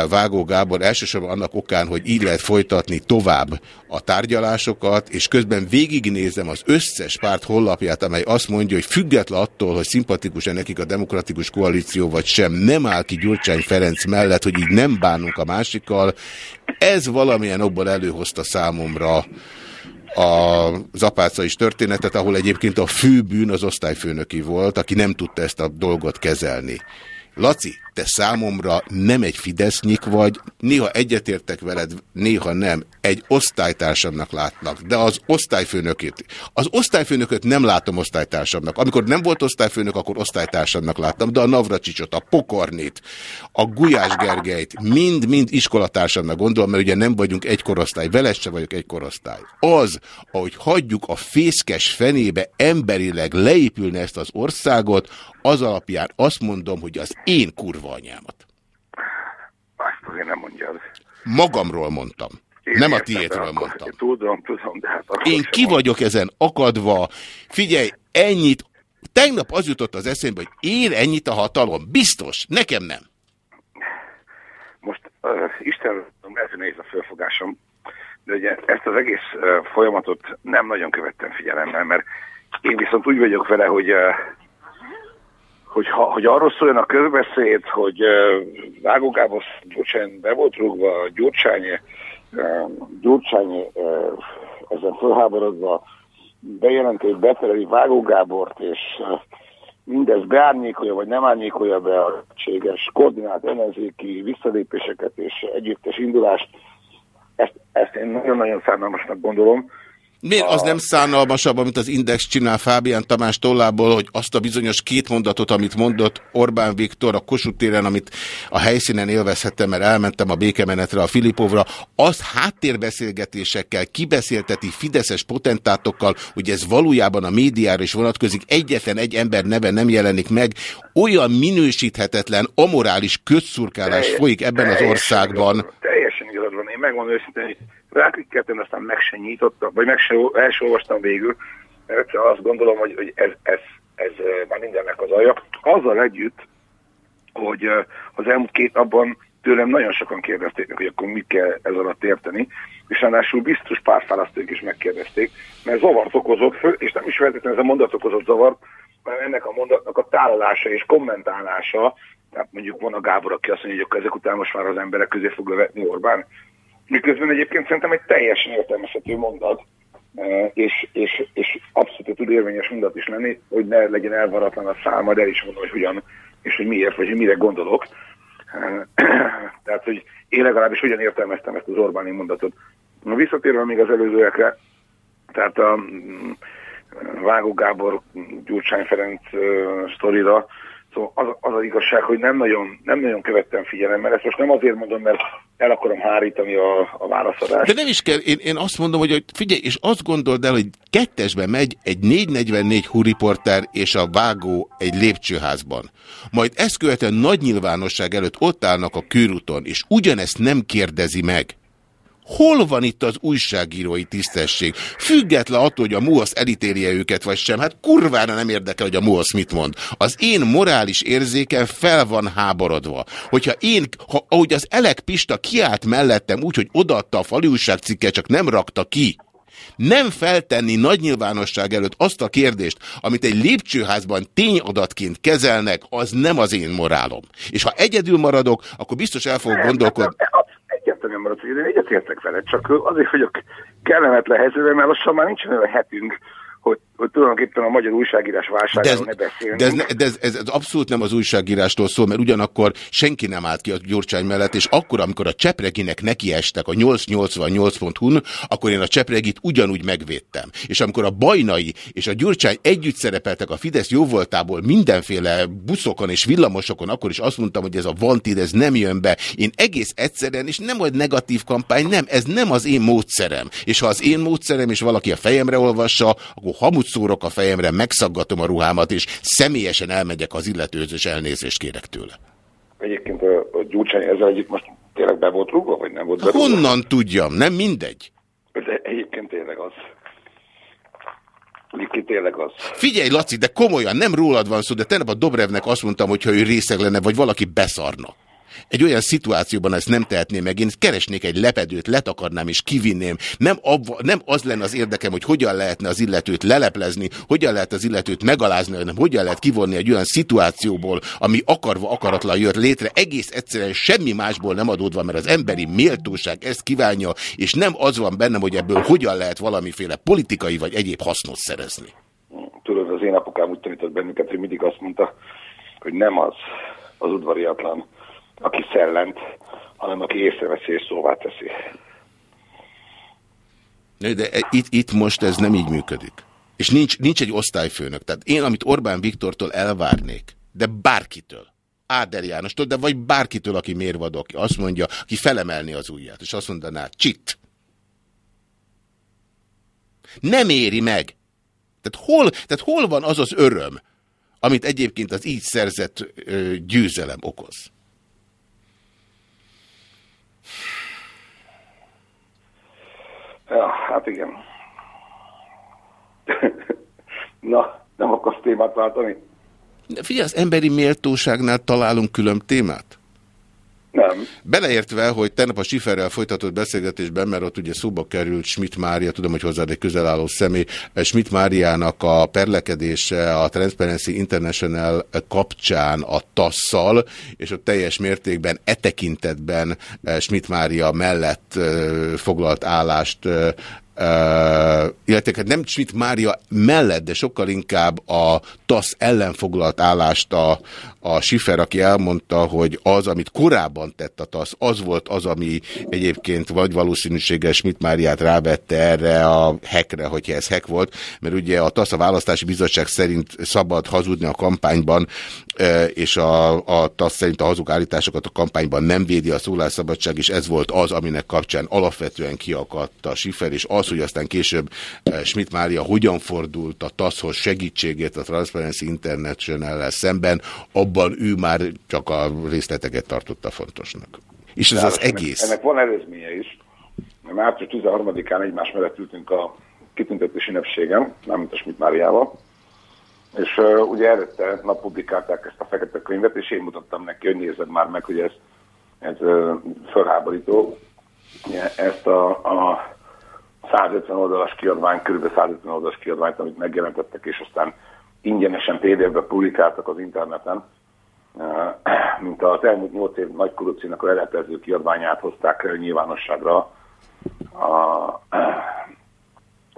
Vágó Gábor elsősorban annak okán, hogy így lehet folytatni tovább a tárgyalásokat, és közben végignézem az összes párt hollapját, amely azt mondja, hogy független attól, hogy szimpatikus-e nekik a demokratikus koalíció, vagy sem, nem áll ki Gyurcsány Ferenc mellett, hogy így nem bánunk a másikkal. Ez valamilyen okból előhozta számomra az apáca is történetet, ahol egyébként a főbűn az osztályfőnöki volt, aki nem tudta ezt a dolgot kezelni. Laci, te számomra nem egy Fidesznyik vagy, néha egyetértek veled, néha nem, egy osztálytársamnak látnak, de az osztályfőnökét, az osztályfőnököt nem látom osztálytársamnak. Amikor nem volt osztályfőnök, akkor osztálytársamnak láttam, de a Navracsicsot, a Pokornit, a Gulyás Gergelyt, mind-mind iskolatársamnak gondolom, mert ugye nem vagyunk egy korosztály, vele se vagyok egy korosztály. Az, ahogy hagyjuk a fészkes fenébe emberileg leépülni ezt az országot, az alapján azt mondom, hogy az én kurva anyámat. Azt azért nem mondjad. Magamról mondtam. Én nem a tiédről mondtam. Tudom, tudom, de hát... Én ki vagyok ezen akadva. Figyelj, ennyit. Tegnap az jutott az eszembe, hogy én ennyit a hatalom. Biztos, nekem nem. Most uh, Isten, lehet, hogy nehéz a fölfogásom, de ugye ezt az egész uh, folyamatot nem nagyon követtem figyelemmel, mert én viszont úgy vagyok vele, hogy, uh, hogy, ha, hogy arról szóljon a közbeszéd, hogy uh, Vágó Gábor Gyurcsány be volt rúgva, Gyurcsány, uh, Gyurcsány uh, ezen fölháborodva bejelenti, hogy betereli Vágó Gábort, és uh, mindez beárnyékolja, vagy nem árnyékolja be a lehetséges koordinált ellenzéki visszalépéseket és együttes indulást. Ezt, ezt én nagyon-nagyon szánalmasnak gondolom, Miért az nem szánalmasabb, amit az Index csinál Fábián Tamás tollából, hogy azt a bizonyos két mondatot, amit mondott Orbán Viktor a Kossuth téren, amit a helyszínen élvezhettem, mert elmentem a békemenetre a Filipovra, az háttérbeszélgetésekkel kibeszélteti fideszes potentátokkal, hogy ez valójában a médiára is vonatkozik, egyetlen egy ember neve nem jelenik meg, olyan minősíthetetlen, amorális közszurkálás folyik ebben az országban. Teljesen igazad van. Én megmondom őszintén, hogy ráklikkeltem, aztán meg se nyitottam, vagy meg se, el olvastam végül, mert azt gondolom, hogy, hogy ez, ez, ez már mindennek az alja. Azzal együtt, hogy az elmúlt két napban tőlem nagyon sokan kérdezték hogy akkor mit kell ez alatt érteni, és ráadásul biztos pár választók is megkérdezték, mert zavart okozott, fő, és nem is feltétlenül ez a mondat okozott zavart, hanem ennek a mondatnak a tálalása és kommentálása, tehát mondjuk van a Gábor, aki azt mondja, hogy ezek után most már az emberek közé fog levetni Orbán, miközben egyébként szerintem egy teljesen értelmezhető mondat, eh, és, és, és abszolút tud érvényes mondat is lenni, hogy ne legyen elvaratlan a száma, de el is mondom, hogy hogyan és hogy miért, vagy hogy mire gondolok. Eh, Tehát, hogy én legalábbis hogyan értelmeztem ezt az Orbáni mondatot. Visszatérve még az előzőekre, tehát a mm, Vágó Gábor, Gyurcsány Ferenc sztorira, Szóval az, az az igazság, hogy nem nagyon, nem nagyon követtem figyelemmel. Ezt most nem azért mondom, mert el akarom hárítani a, a válaszadást. De nem is kell, én, én azt mondom, hogy, hogy figyelj, és azt gondold el, hogy kettesbe megy egy 444 húriporter és a vágó egy lépcsőházban. Majd ezt követően nagy nyilvánosság előtt ott állnak a körúton, és ugyanezt nem kérdezi meg. Hol van itt az újságírói tisztesség? Független attól, hogy a MUASZ elítélje őket, vagy sem. Hát kurvára nem érdekel, hogy a MUASZ mit mond. Az én morális érzéken fel van háborodva. Hogyha én, ha, ahogy az Elek Pista kiállt mellettem úgy, hogy odaadta a fali újságcikket, csak nem rakta ki, nem feltenni nagy nyilvánosság előtt azt a kérdést, amit egy lépcsőházban tényadatként kezelnek, az nem az én morálom. És ha egyedül maradok, akkor biztos el fogok gondolkodni. Nem maradt, hogy én egyetértek vele, csak azért vagyok kellemetlen helyzetben, mert lassan már nincs olyan hetünk, hogy, hogy tulajdonképpen a magyar újságírás válságáról ne beszélni. De, ez, de ez, ez, ez abszolút nem az újságírástól szól, mert ugyanakkor senki nem állt ki a Gyurcsány mellett, és akkor, amikor a Csepreginek nekiestek a 888.hu-n, akkor én a Csepregit ugyanúgy megvédtem. És amikor a Bajnai és a Gyurcsány együtt szerepeltek a Fidesz jóvoltából mindenféle buszokon és villamosokon, akkor is azt mondtam, hogy ez a vantid, ez nem jön be. Én egész egyszerűen, és nem vagy negatív kampány, nem, ez nem az én módszerem. És ha az én módszerem, és valaki a fejemre olvassa, akkor hamut szórok a fejemre, megszaggatom a ruhámat, és személyesen elmegyek az illetőzős elnézést kérek tőle. Egyébként a, a Gyurcsány ezzel együtt most tényleg be volt rúgva, vagy nem volt berúgva? Honnan tudjam? Nem mindegy. Ez egyébként tényleg az. Egyébként tényleg az. Figyelj, Laci, de komolyan, nem rólad van szó, de tegnap a Dobrevnek azt mondtam, hogy ha ő részeg lenne, vagy valaki beszarna. Egy olyan szituációban ezt nem tehetném meg, én keresnék egy lepedőt, letakarnám és kivinném. Nem, abba, nem az lenne az érdekem, hogy hogyan lehetne az illetőt leleplezni, hogyan lehet az illetőt megalázni, hanem hogyan lehet kivonni egy olyan szituációból, ami akarva akaratlan jött létre, egész egyszerűen semmi másból nem adódva, mert az emberi méltóság ezt kívánja, és nem az van bennem, hogy ebből hogyan lehet valamiféle politikai vagy egyéb hasznot szerezni. Tudod, az én apukám úgy tanított bennünket, hogy mindig azt mondta, hogy nem az az udvariatlan, aki szellent, hanem aki észreveszi és szóvá teszi. De e- itt, itt most ez nem így működik. És nincs, nincs egy osztályfőnök. Tehát én, amit Orbán Viktortól elvárnék, de bárkitől, Áder Jánostól, de vagy bárkitől, aki mérvadó, aki azt mondja, aki felemelni az ujját, és azt mondaná, csit. Nem éri meg. Tehát hol, tehát hol van az az öröm, amit egyébként az így szerzett ö, győzelem okoz? Ja, hát igen. Na, nem akarsz témát váltani? Figyelj, az emberi méltóságnál találunk külön témát? Nem. Beleértve, hogy tegnap a Siferrel folytatott beszélgetésben, mert ott ugye szóba került Schmidt Mária, tudom, hogy hozzád egy közel álló személy, Schmidt Máriának a perlekedése a Transparency International kapcsán a tasszal, és ott teljes mértékben e tekintetben Schmidt Mária mellett ö, foglalt állást Uh, illetve hát nem Schmidt Mária mellett, de sokkal inkább a TASZ ellen foglalt állást a, a Schiffer, aki elmondta, hogy az, amit korábban tett a TASZ, az volt az, ami egyébként vagy valószínűséges Schmidt Máriát rávette erre a hekre, hogyha ez hek volt, mert ugye a TASZ a választási bizottság szerint szabad hazudni a kampányban, és a, a TASZ szerint a hazug állításokat a kampányban nem védi a szólásszabadság, és ez volt az, aminek kapcsán alapvetően kiakadt a Schiffer, és az, hogy aztán később Schmidt Mária hogyan fordult a TASZ-hoz segítségét a Transparency International-el szemben, abban ő már csak a részleteket tartotta fontosnak. És ez az egész. Ennek, ennek van előzménye is. Március 13-án egymás mellett ültünk a kitüntetési ünnepségen, nem mint a Schmidt Máriával, és uh, ugye előtte nappublikálták ezt a fekete könyvet, és én mutattam neki, hogy nézed már meg, hogy ez, ez uh, fölháborító. Ezt a, a 150 oldalas kiadvány, kb. 150 oldalas kiadványt, amit megjelentettek, és aztán ingyenesen PDF-be publikáltak az interneten, mint az elmúlt 8 év nagy korrupciónak a leletező kiadványát hozták nyilvánosságra a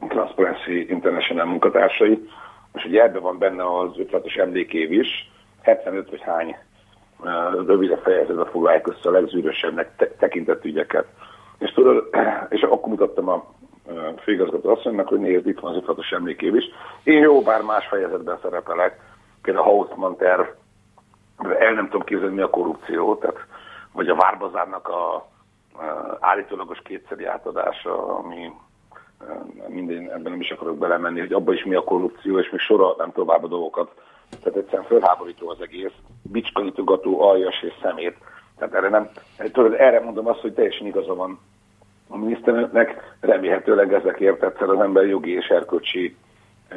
Transparency International munkatársai, és ugye ebben van benne az 56-os emlékév is, 75 vagy hány rövidebb fejezetbe foglalják össze a legzűrösebbnek te tekintett ügyeket. És, tudod, és akkor mutattam a főigazgató asszonynak, hogy nézd, itt van az 56-os emlékév is. Én jó, bár más fejezetben szerepelek, például a Hausmann terv, el nem tudom képzelni, mi a korrupció, tehát, vagy a Várbazárnak a, a állítólagos kétszeri átadása, ami minden, ebben nem is akarok belemenni, hogy abban is mi a korrupció, és még sorra nem tovább a dolgokat. Tehát egyszerűen fölháborító az egész, bicskanyitogató, aljas és szemét. Tehát erre nem, tudod, erre mondom azt, hogy teljesen igaza van a miniszternek, remélhetőleg ezekért egyszer az ember jogi és erkölcsi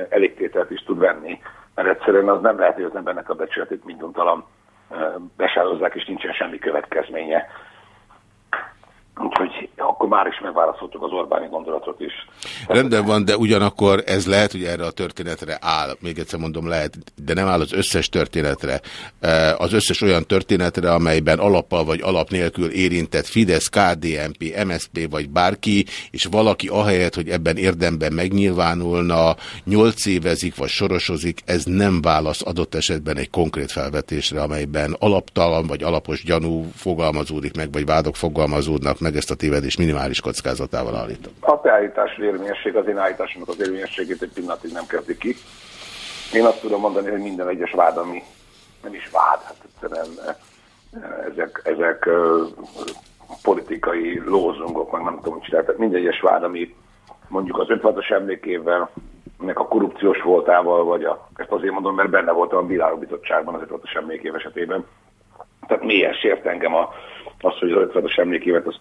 elégtételt is tud venni, mert egyszerűen az nem lehet, hogy az embernek a becsületét minduntalan besározzák, és nincsen semmi következménye. Úgyhogy akkor már is megválaszoltuk az Orbáni gondolatot is. Rendben van, de ugyanakkor ez lehet, hogy erre a történetre áll. Még egyszer mondom, lehet, de nem áll az összes történetre. Az összes olyan történetre, amelyben alappal vagy alap nélkül érintett Fidesz, KDNP, MSZP vagy bárki, és valaki ahelyett, hogy ebben érdemben megnyilvánulna, nyolc évezik vagy sorosozik, ez nem válasz adott esetben egy konkrét felvetésre, amelyben alaptalan vagy alapos gyanú fogalmazódik meg, vagy vádok fogalmazódnak meg, ezt a tévedés minimális kockázatával állítom. A te állítás érvényesség, az én állításomnak az érvényességét egy pillanatig nem kezdik ki. Én azt tudom mondani, hogy minden egyes vád, ami nem is vád, hát egyszerűen eh, ezek, ezek uh, politikai lózungok, meg nem tudom, hogy csináltak. Minden egyes vád, ami mondjuk az 56-os emlékével, ennek a korrupciós voltával, vagy a, ezt azért mondom, mert benne voltam a bírálabizottságban az 56-os emlékév esetében. Tehát miért sért engem a, az, hogy az 50-es emlékévet azt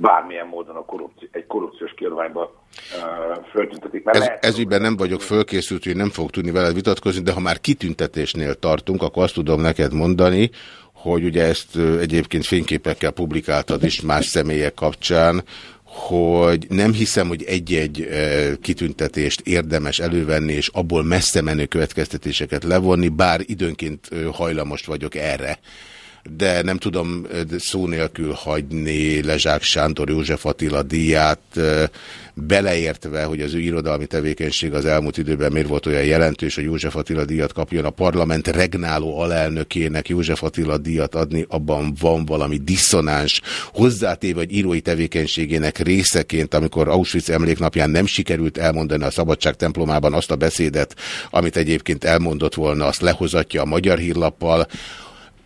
bármilyen módon a korrupci egy korrupciós kiadványba uh, föltüntetik. Ez, ezügyben nem vagyok fölkészült, hogy nem fog tudni veled vitatkozni, de ha már kitüntetésnél tartunk, akkor azt tudom neked mondani, hogy ugye ezt egyébként fényképekkel publikáltad is más személyek kapcsán, hogy nem hiszem, hogy egy-egy kitüntetést érdemes elővenni, és abból messze menő következtetéseket levonni, bár időnként hajlamos vagyok erre de nem tudom szó nélkül hagyni Lezsák Sándor József Attila díját, beleértve, hogy az ő irodalmi tevékenység az elmúlt időben miért volt olyan jelentős, hogy József Attila díjat kapjon a parlament regnáló alelnökének József Attila díjat adni, abban van valami diszonáns, hozzátéve, hogy írói tevékenységének részeként, amikor Auschwitz emléknapján nem sikerült elmondani a Szabadság templomában azt a beszédet, amit egyébként elmondott volna, azt lehozatja a magyar hírlappal,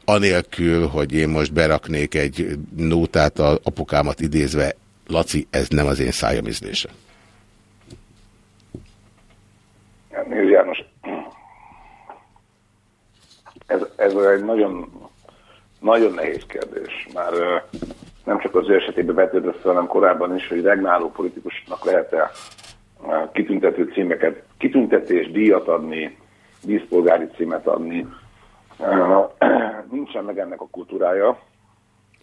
anélkül, hogy én most beraknék egy nótát a apukámat idézve, Laci, ez nem az én szájamizlése. Nézd János, ez, ez egy nagyon, nagyon nehéz kérdés. Már nem csak az ő esetében vetődött hanem korábban is, hogy regnáló politikusnak lehet-e kitüntető címeket, kitüntetés, díjat adni, díszpolgári címet adni, nincsen meg ennek a kultúrája.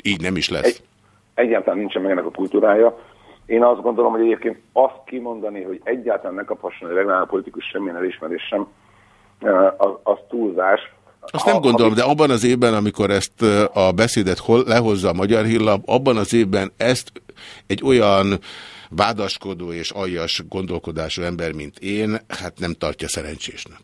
Így nem is lesz. Egy, egyáltalán nincsen meg ennek a kultúrája. Én azt gondolom, hogy egyébként azt kimondani, hogy egyáltalán ne kaphasson egy regionál politikus semmilyen elismerés sem, az, az túlzás. Azt nem gondolom, de abban az évben, amikor ezt a beszédet lehozza a Magyar Hírlap, abban az évben ezt egy olyan vádaskodó és aljas gondolkodású ember, mint én, hát nem tartja szerencsésnek.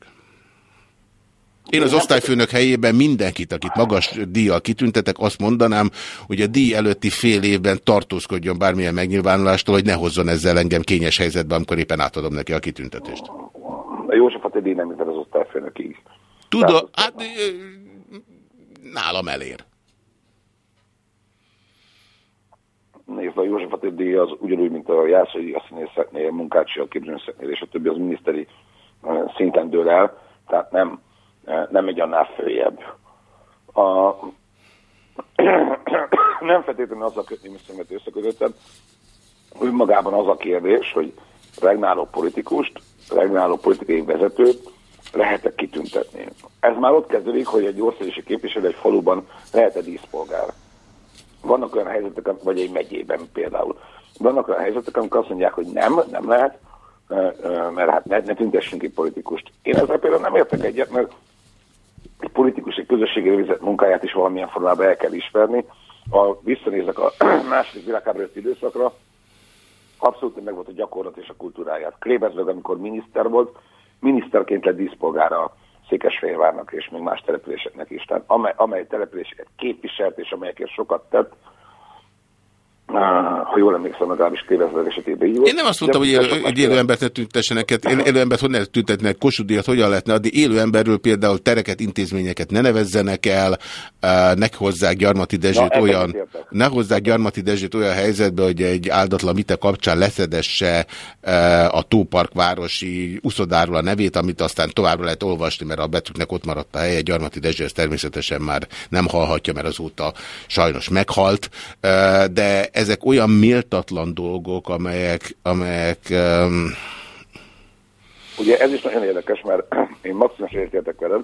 Én az osztályfőnök helyében mindenkit, akit magas díjjal kitüntetek, azt mondanám, hogy a díj előtti fél évben tartózkodjon bármilyen megnyilvánulástól, hogy ne hozzon ezzel engem kényes helyzetbe, amikor éppen átadom neki a kitüntetést. A József Attila nem mint az osztályfőnökig. Tudom, hát nálam elér. Nézd, a József Attila az ugyanúgy, mint a Jászai a színészeknél, a munkácsi, a képzőműszeknél és a többi az miniszteri szinten dől el, tehát nem nem megy annál följebb. A, nem feltétlenül az a kötni, szemet összekötöttem, önmagában az a kérdés, hogy regnáló politikust, regnáló politikai vezetőt lehet-e kitüntetni. Ez már ott kezdődik, hogy egy országosi képviselő egy faluban lehet-e díszpolgár. Vannak olyan helyzetek, vagy egy megyében például. Vannak olyan helyzetek, amikor azt mondják, hogy nem, nem lehet, mert hát ne, ne tüntessünk ki politikust. Én ezzel például nem értek egyet, mert egy politikus egy közösségi rövidített munkáját is valamilyen formában el kell ismerni. Ha visszanézek a második világháború időszakra, abszolút meg volt a gyakorlat és a kultúráját. Kléberzberg, amikor miniszter volt, miniszterként lett díszpolgára Székesfehérvárnak és még más településeknek is. Tehát amely, amely településeket képviselt és amelyekért sokat tett, ha jól emlékszem, legalábbis Kléberzberg esetében így volt. Én nem azt mondtam, hogy élő, egy élő embert ne tüntessenek, én élő embert hogy ne tüntetnek, Kossuth hogyan lehetne adni, élő emberről például tereket, intézményeket ne nevezzenek el, ne hozzák Gyarmati Dezsőt Na, olyan, ne hozzák Gyarmati Dezsőt olyan helyzetbe, hogy egy áldatlan mite kapcsán leszedesse a Tópark városi uszodáról a nevét, amit aztán továbbra lehet olvasni, mert a betűknek ott maradt a helye. Gyarmati Dezső ezt természetesen már nem hallhatja, mert azóta sajnos meghalt, de ezek olyan méltatlan dolgok, amelyek... amelyek um... Ugye ez is nagyon érdekes, mert én maximális értétek veled,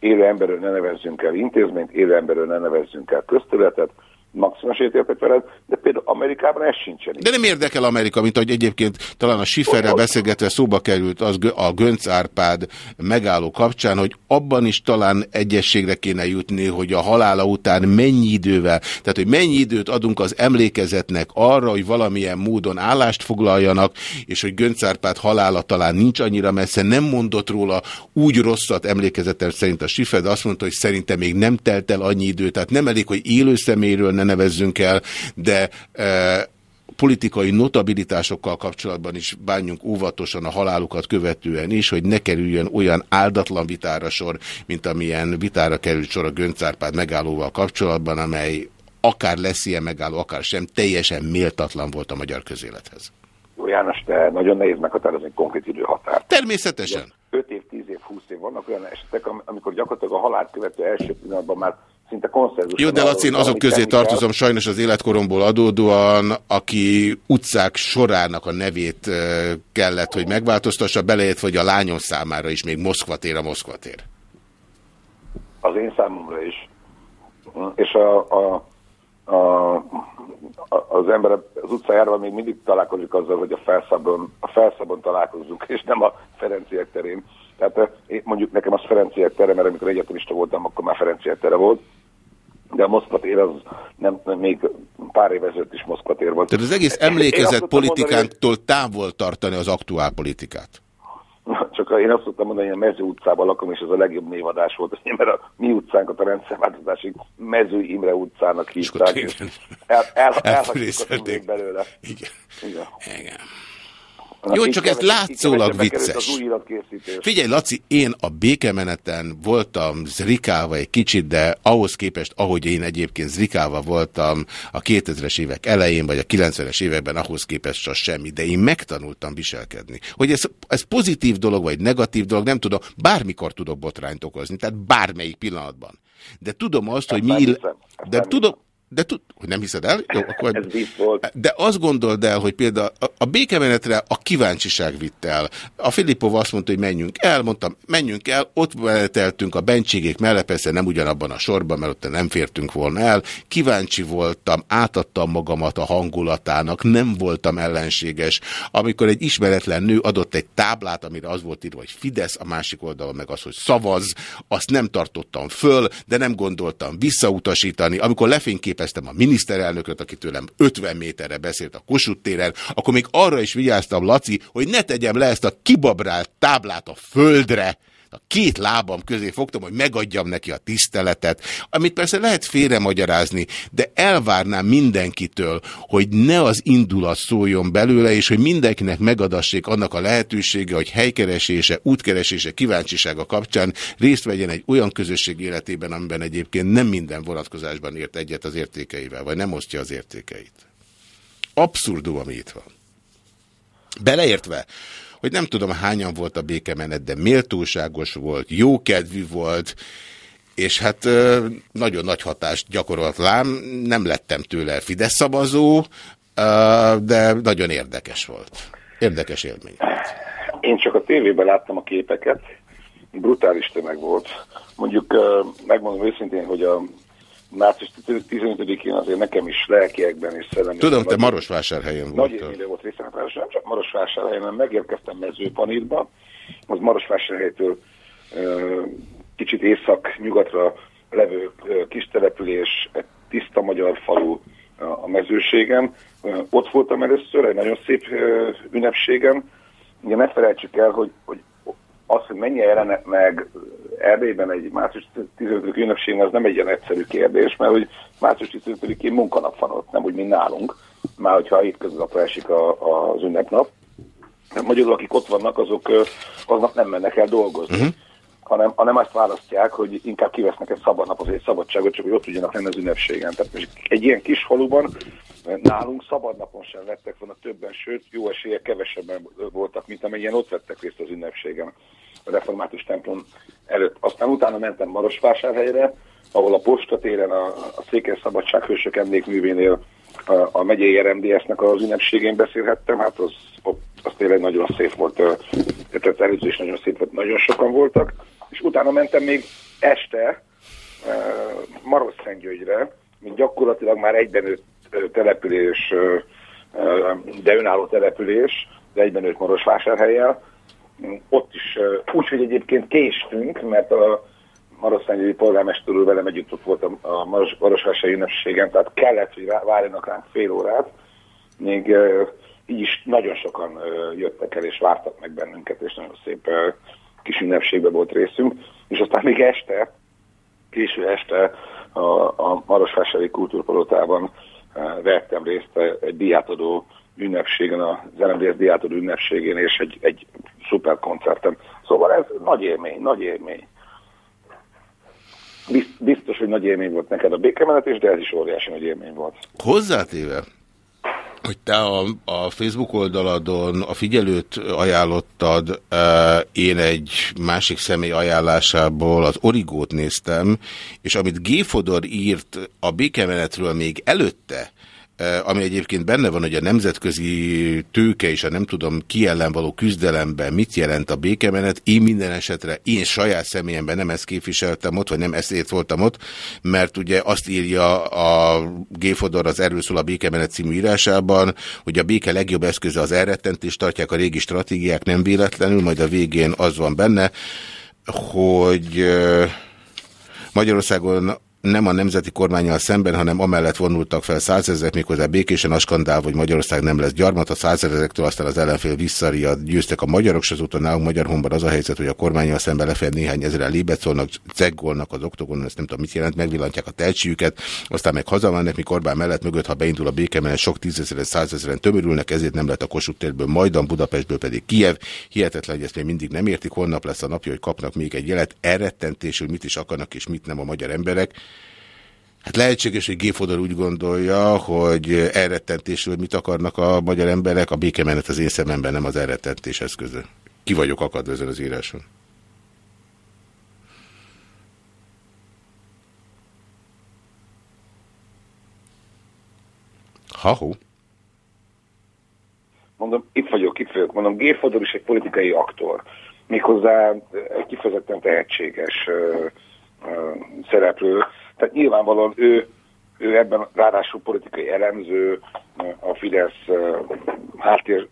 élő emberről ne nevezzünk el intézményt, élő emberről ne nevezzünk el közterületet, maximális értek veled, de például Amerikában ez sincsen. De nem érdekel Amerika, mint ahogy egyébként talán a Schifferrel beszélgetve szóba került az a Gönc Árpád megálló kapcsán, hogy abban is talán egyességre kéne jutni, hogy a halála után mennyi idővel, tehát hogy mennyi időt adunk az emlékezetnek arra, hogy valamilyen módon állást foglaljanak, és hogy Gönc Árpád halála talán nincs annyira messze, nem mondott róla úgy rosszat emlékezetem szerint a Schiffer, de azt mondta, hogy szerintem még nem telt el annyi idő, tehát nem elég, hogy élő személyről ne nevezzünk el, de e, politikai notabilitásokkal kapcsolatban is bánjunk óvatosan a halálukat követően is, hogy ne kerüljön olyan áldatlan vitára sor, mint amilyen vitára került sor a Göncárpád megállóval kapcsolatban, amely akár lesz ilyen megálló, akár sem, teljesen méltatlan volt a magyar közélethez. Jó János, de nagyon nehéz meghatározni konkrét időhatár. Természetesen. 5 év, 10 év, 20 év vannak olyan esetek, amikor gyakorlatilag a halált követő első pillanatban már szinte konszenzus. Jó, de Laci, én azok közé tartozom sajnos az életkoromból adódóan, aki utcák sorának a nevét kellett, hogy megváltoztassa, belejött, hogy a lányom számára is még Moszkva tér a Moszkva tér. Az én számomra is. És a, a, a, az ember az utcájárban még mindig találkozik azzal, hogy a felszabon, a felszabon találkozzunk, és nem a Ferenciek terén. Tehát mondjuk nekem az Ferenciek tere, mert amikor egyetemista voltam, akkor már Ferenciek tere volt, de a Moszkva tér az nem, még pár év ezelőtt is Moszkva tér volt. Tehát az egész emlékezett politikánktól mondani, távol tartani az aktuál politikát. Csak én azt tudtam mondani, hogy a Mező utcában lakom, és ez a legjobb névadás volt, mert a mi utcánkat a rendszerváltozásig Mező Imre utcának hívták, és el, el, elhagytuk a belőle. Igen. Igen. Igen. Jó, csak ez látszólag vicces. Figyelj, Laci, én a békemeneten voltam Zrikával egy kicsit, de ahhoz képest, ahogy én egyébként Zrikával voltam a 2000-es évek elején, vagy a 90-es években, ahhoz képest csak semmi. De én megtanultam viselkedni. Hogy ez, ez pozitív dolog, vagy negatív dolog, nem tudom, bármikor tudok botrányt okozni, tehát bármelyik pillanatban. De tudom azt, hogy mi... De tudom, de tud, hogy nem hiszed el? Jó, akkor... Ez volt. De azt gondold el, hogy például a, a békemenetre a kíváncsiság vitt el. A Filipov azt mondta, hogy menjünk el, mondtam, menjünk el, ott meneteltünk a bencségék mellett, persze nem ugyanabban a sorban, mert ott nem fértünk volna el. Kíváncsi voltam, átadtam magamat a hangulatának, nem voltam ellenséges. Amikor egy ismeretlen nő adott egy táblát, amire az volt írva, hogy Fidesz, a másik oldalon meg az, hogy szavaz, azt nem tartottam föl, de nem gondoltam visszautasítani. Amikor lefénykép leképeztem a miniszterelnököt, aki tőlem 50 méterre beszélt a Kossuth téren, akkor még arra is vigyáztam, Laci, hogy ne tegyem le ezt a kibabrált táblát a földre, a két lábam közé fogtam, hogy megadjam neki a tiszteletet, amit persze lehet félremagyarázni, de elvárnám mindenkitől, hogy ne az indulat szóljon belőle, és hogy mindenkinek megadassék annak a lehetősége, hogy helykeresése, útkeresése, kíváncsisága kapcsán részt vegyen egy olyan közösség életében, amiben egyébként nem minden vonatkozásban ért egyet az értékeivel, vagy nem osztja az értékeit. Abszurdum, ami itt van. Beleértve, hogy nem tudom hányan volt a békemenet, de méltóságos volt, jókedvű volt, és hát nagyon nagy hatást gyakorolt lám, nem lettem tőle Fidesz szavazó, de nagyon érdekes volt. Érdekes élmény. Én csak a tévében láttam a képeket, brutális tömeg volt. Mondjuk megmondom őszintén, hogy a március 15-én azért nekem is lelkiekben és szellemi. Tudom, te Marosvásárhelyen volt. Nagy élményre volt részem, nem csak Marosvásárhelyen, hanem megérkeztem Mezőpanírba, az Marosvásárhelytől kicsit észak-nyugatra levő kis település, egy tiszta magyar falu a mezőségen. Ott voltam először, egy nagyon szép ünnepségen. Ugye ne felejtsük el, hogy, hogy az, hogy mennyi jelenek meg Erdélyben egy március 15. ünnepségen, az nem egy ilyen egyszerű kérdés, mert hogy március 15-én munkanap van ott, nem úgy, mint nálunk, már hogyha itt közben esik a, a, az ünnepnap. Magyarul, akik ott vannak, azok aznap nem mennek el dolgozni. Uh-huh. Hanem, hanem azt választják, hogy inkább kivesznek egy szabad napot, egy szabadságot, csak hogy ott tudjanak lenni az ünnepségen. Tehát egy ilyen kis faluban nálunk szabad napon sem vettek volna többen, sőt, jó esélye kevesebben voltak, mint amennyien ott vettek részt az ünnepségen a református templom előtt. Aztán utána mentem Marosvásárhelyre, ahol a postatéren a, a Székely Szabadsághősök emlékművénél a, a megyei RMDS-nek az ünnepségén beszélhettem, hát az, az tényleg nagyon szép volt, tehát előző is nagyon szép volt, nagyon sokan voltak, és utána mentem még este Marosszentgyörgyre, mint gyakorlatilag már egyben település, de önálló település, de egyben őt Marosvásárhelyel, ott is úgy, hogy egyébként késtünk, mert a Marosztányi polgármester úr velem együtt ott volt a Marosvásári ünnepségen, tehát kellett, hogy várjanak ránk fél órát, még így is nagyon sokan jöttek el és vártak meg bennünket, és nagyon szép kis ünnepségben volt részünk, és aztán még este, késő este a, a Marosvásári Kultúrpalotában vettem részt egy diátadó ünnepségen, az LMDS diátadó ünnepségén, és egy, egy szuper koncerten. Szóval ez nagy élmény, nagy élmény. Biztos, hogy nagy élmény volt neked a békemenetés, de ez is óriási nagy élmény volt. Hozzátéve, hogy te a, a Facebook oldaladon a figyelőt ajánlottad, én egy másik személy ajánlásából az Origót néztem, és amit G. Fodor írt a békemenetről még előtte, ami egyébként benne van, hogy a nemzetközi tőke és a nem tudom ki ellen való küzdelemben mit jelent a békemenet, én minden esetre én saját személyemben nem ezt képviseltem ott, vagy nem ezt voltam ott, mert ugye azt írja a Géfodor az Erről szól a békemenet című írásában, hogy a béke legjobb eszköze az elrettentés, tartják a régi stratégiák nem véletlenül, majd a végén az van benne, hogy eh, Magyarországon nem a nemzeti kormányjal szemben, hanem amellett vonultak fel százezrek, méghozzá békésen a skandál, hogy Magyarország nem lesz gyarmat. A százezerektől aztán az ellenfél visszariad, győztek a magyarok, és azóta nálunk Magyar Honban az a helyzet, hogy a kormányjal szemben lefel néhány ezeren lébecolnak, ceggolnak az oktogonon, ezt nem tudom mit jelent, megvillantják a telcsüket, aztán meg hazamennek, mikor Orbán mellett mögött, ha beindul a békemenet, sok tízezeren, százezeren tömörülnek, ezért nem lett a Kossuth térből, Majdan, Budapestből pedig Kiev. Hihetetlen, hogy ezt még mindig nem értik, holnap lesz a napja, hogy kapnak még egy jelet, elrettentésül mit is akarnak és mit nem a magyar emberek. Hát lehetséges, hogy Géfodor úgy gondolja, hogy elrettentésről mit akarnak a magyar emberek, a békemenet az én szememben nem az elrettentés eszköze. Ki vagyok akadva ezen az íráson? Ha-ho. Mondom, itt vagyok, itt vagyok. Mondom, Géfodor is egy politikai aktor. Méghozzá egy kifejezetten tehetséges uh, uh, szereplő tehát nyilvánvalóan ő, ő ebben ráadásul politikai elemző, a Fidesz háttér,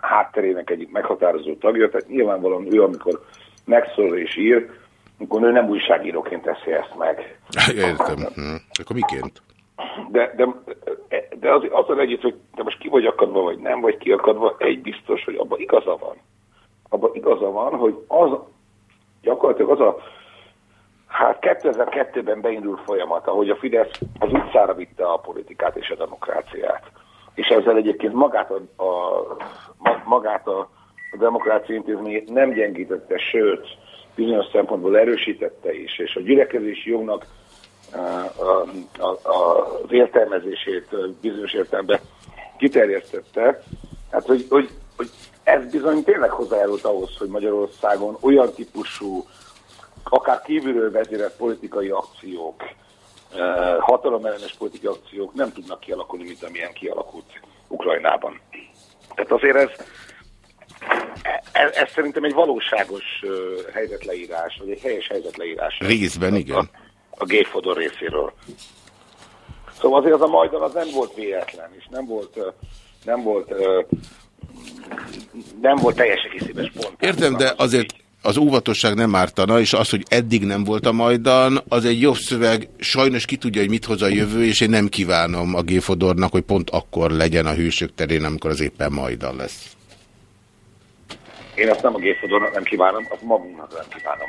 hátterének egyik meghatározó tagja, tehát nyilvánvalóan ő, amikor megszól és ír, amikor nő nem újságíróként teszi ezt meg. Értem. Hm. Akkor miként? De, de, de az, azzal együtt, hogy te most ki vagy akadva, vagy nem vagy kiakadva, egy biztos, hogy abban igaza van. Abban igaza van, hogy az gyakorlatilag az a Hát 2002-ben beindult folyamat, ahogy a Fidesz az utcára vitte a politikát és a demokráciát. És ezzel egyébként magát a, a, magát a, demokrácia intézményét nem gyengítette, sőt, bizonyos szempontból erősítette is, és a gyülekezési jognak a, a, a, az értelmezését bizonyos értelemben kiterjesztette. Hát, hogy, hogy, hogy ez bizony tényleg hozzájárult ahhoz, hogy Magyarországon olyan típusú akár kívülről vezérelt politikai akciók, eh, hatalomellenes politikai akciók nem tudnak kialakulni, mint amilyen kialakult Ukrajnában. Tehát azért ez, ez, ez szerintem egy valóságos eh, helyzetleírás, vagy egy helyes helyzetleírás. Részben, igen. A, a Géfodor részéről. Szóval azért az a Majdan az nem volt véletlen, és nem volt, eh, nem volt, nem volt teljes egészében pont. Értem, de azért az óvatosság nem ártana, és az, hogy eddig nem volt a Majdan, az egy jobb szöveg, sajnos ki tudja, hogy mit hoz a jövő, és én nem kívánom a Géfodornak, hogy pont akkor legyen a hősök terén, amikor az éppen Majdan lesz. Én azt nem a Géfodornak nem kívánom, azt magunknak nem kívánom.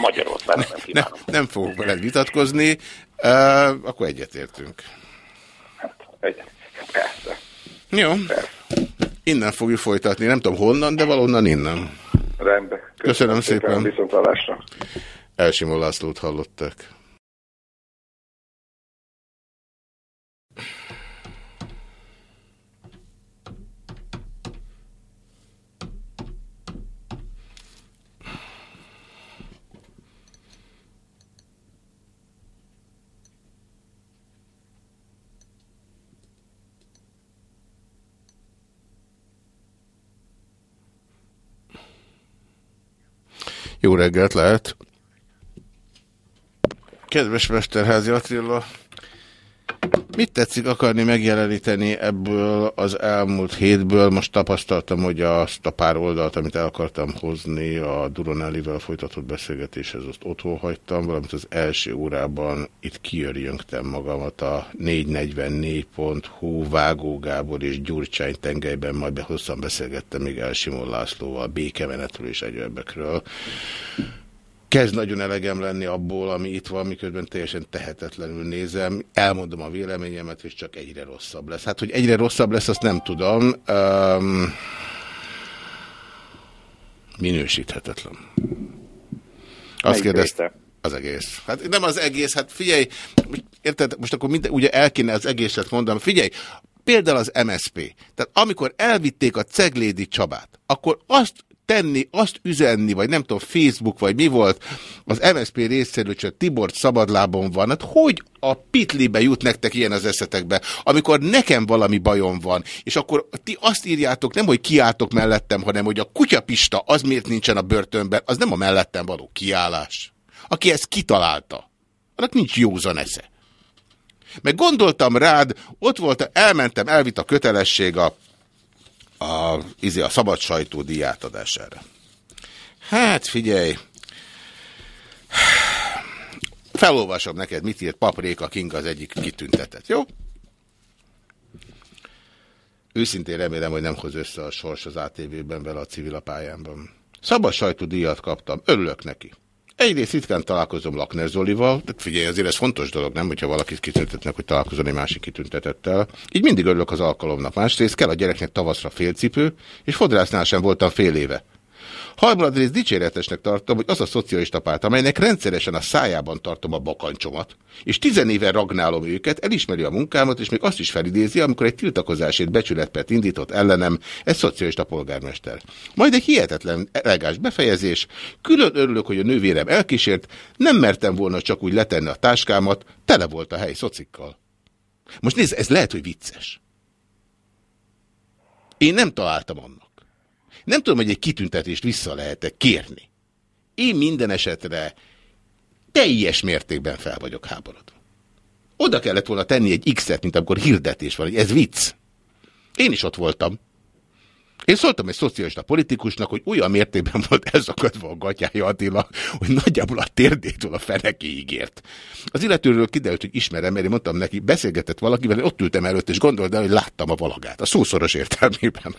Magyarországnak nem kívánom. Nem, nem fogok veled vitatkozni, uh, akkor egyetértünk. Hát, egyet. Persze. Jó. Persze. Innen fogjuk folytatni, nem tudom honnan, de valonnan innen. Rendben. Köszönöm, Köszönöm szépen. szépen. Viszontlátásra. Elsimó Lászlót hallottak. Jó reggelt lehet. Kedves Mesterházi Attila, mit tetszik akarni megjeleníteni ebből az elmúlt hétből? Most tapasztaltam, hogy azt a pár oldalt, amit el akartam hozni a Duronellivel folytatott beszélgetéshez, azt otthon hagytam, valamint az első órában itt kiörjöngtem magamat a 444.hu Vágó Gábor és Gyurcsány tengelyben, majd hosszan beszélgettem még Elsimon Lászlóval, békemenetről és egyebekről kezd nagyon elegem lenni abból, ami itt van, miközben teljesen tehetetlenül nézem. Elmondom a véleményemet, és csak egyre rosszabb lesz. Hát, hogy egyre rosszabb lesz, azt nem tudom. Um, minősíthetetlen. Azt kérdezte. Az egész. Hát nem az egész, hát figyelj, érted, most akkor minden, ugye el kéne az egészet mondanom. Figyelj, például az MSP. Tehát amikor elvitték a Ceglédi Csabát, akkor azt tenni, azt üzenni, vagy nem tudom, Facebook, vagy mi volt, az MSZP részéről, hogy Tibor szabadlábon van, hát hogy a pitlibe jut nektek ilyen az eszetekbe, amikor nekem valami bajom van, és akkor ti azt írjátok, nem, hogy kiálltok mellettem, hanem, hogy a kutyapista az miért nincsen a börtönben, az nem a mellettem való kiállás. Aki ezt kitalálta, annak nincs józan esze. Meg gondoltam rád, ott volt, elmentem, elvitt a kötelesség a a, izé, a szabad sajtó díjátadására. Hát figyelj, felolvasom neked, mit írt Papréka King az egyik kitüntetett, jó? Őszintén remélem, hogy nem hoz össze a sors az ATV-ben vele a civil a pályámban. Szabad sajtó díjat kaptam, örülök neki. Egyrészt ritkán találkozom Lakner Zolival, de figyelj, azért ez fontos dolog, nem, hogyha valakit kitüntetnek, hogy találkozom egy másik kitüntetettel. Így mindig örülök az alkalomnak. Másrészt kell a gyereknek tavaszra félcipő, és fodrásznál sem voltam fél éve. Harmadrészt dicséretesnek tartom, hogy az a szocialista párt, amelynek rendszeresen a szájában tartom a bakancsomat, és tizenéven ragnálom őket, elismeri a munkámat, és még azt is felidézi, amikor egy tiltakozásért becsületpert indított ellenem egy szocialista polgármester. Majd egy hihetetlen elegás befejezés, külön örülök, hogy a nővérem elkísért, nem mertem volna csak úgy letenni a táskámat, tele volt a hely szocikkal. Most nézd, ez lehet, hogy vicces. Én nem találtam annak. Nem tudom, hogy egy kitüntetést vissza lehet-e kérni. Én minden esetre teljes mértékben fel vagyok háborodva. Oda kellett volna tenni egy X-et, mint amikor hirdetés van, hogy ez vicc. Én is ott voltam. Én szóltam egy szocialista politikusnak, hogy olyan mértékben volt elszakadva a gatyája Attila, hogy nagyjából a térdétől a fenekéig ért. Az illetőről kiderült, hogy ismerem, mert én mondtam neki, beszélgetett valakivel, ott ültem előtt, és gondold el, hogy láttam a valagát, a szószoros értelmében.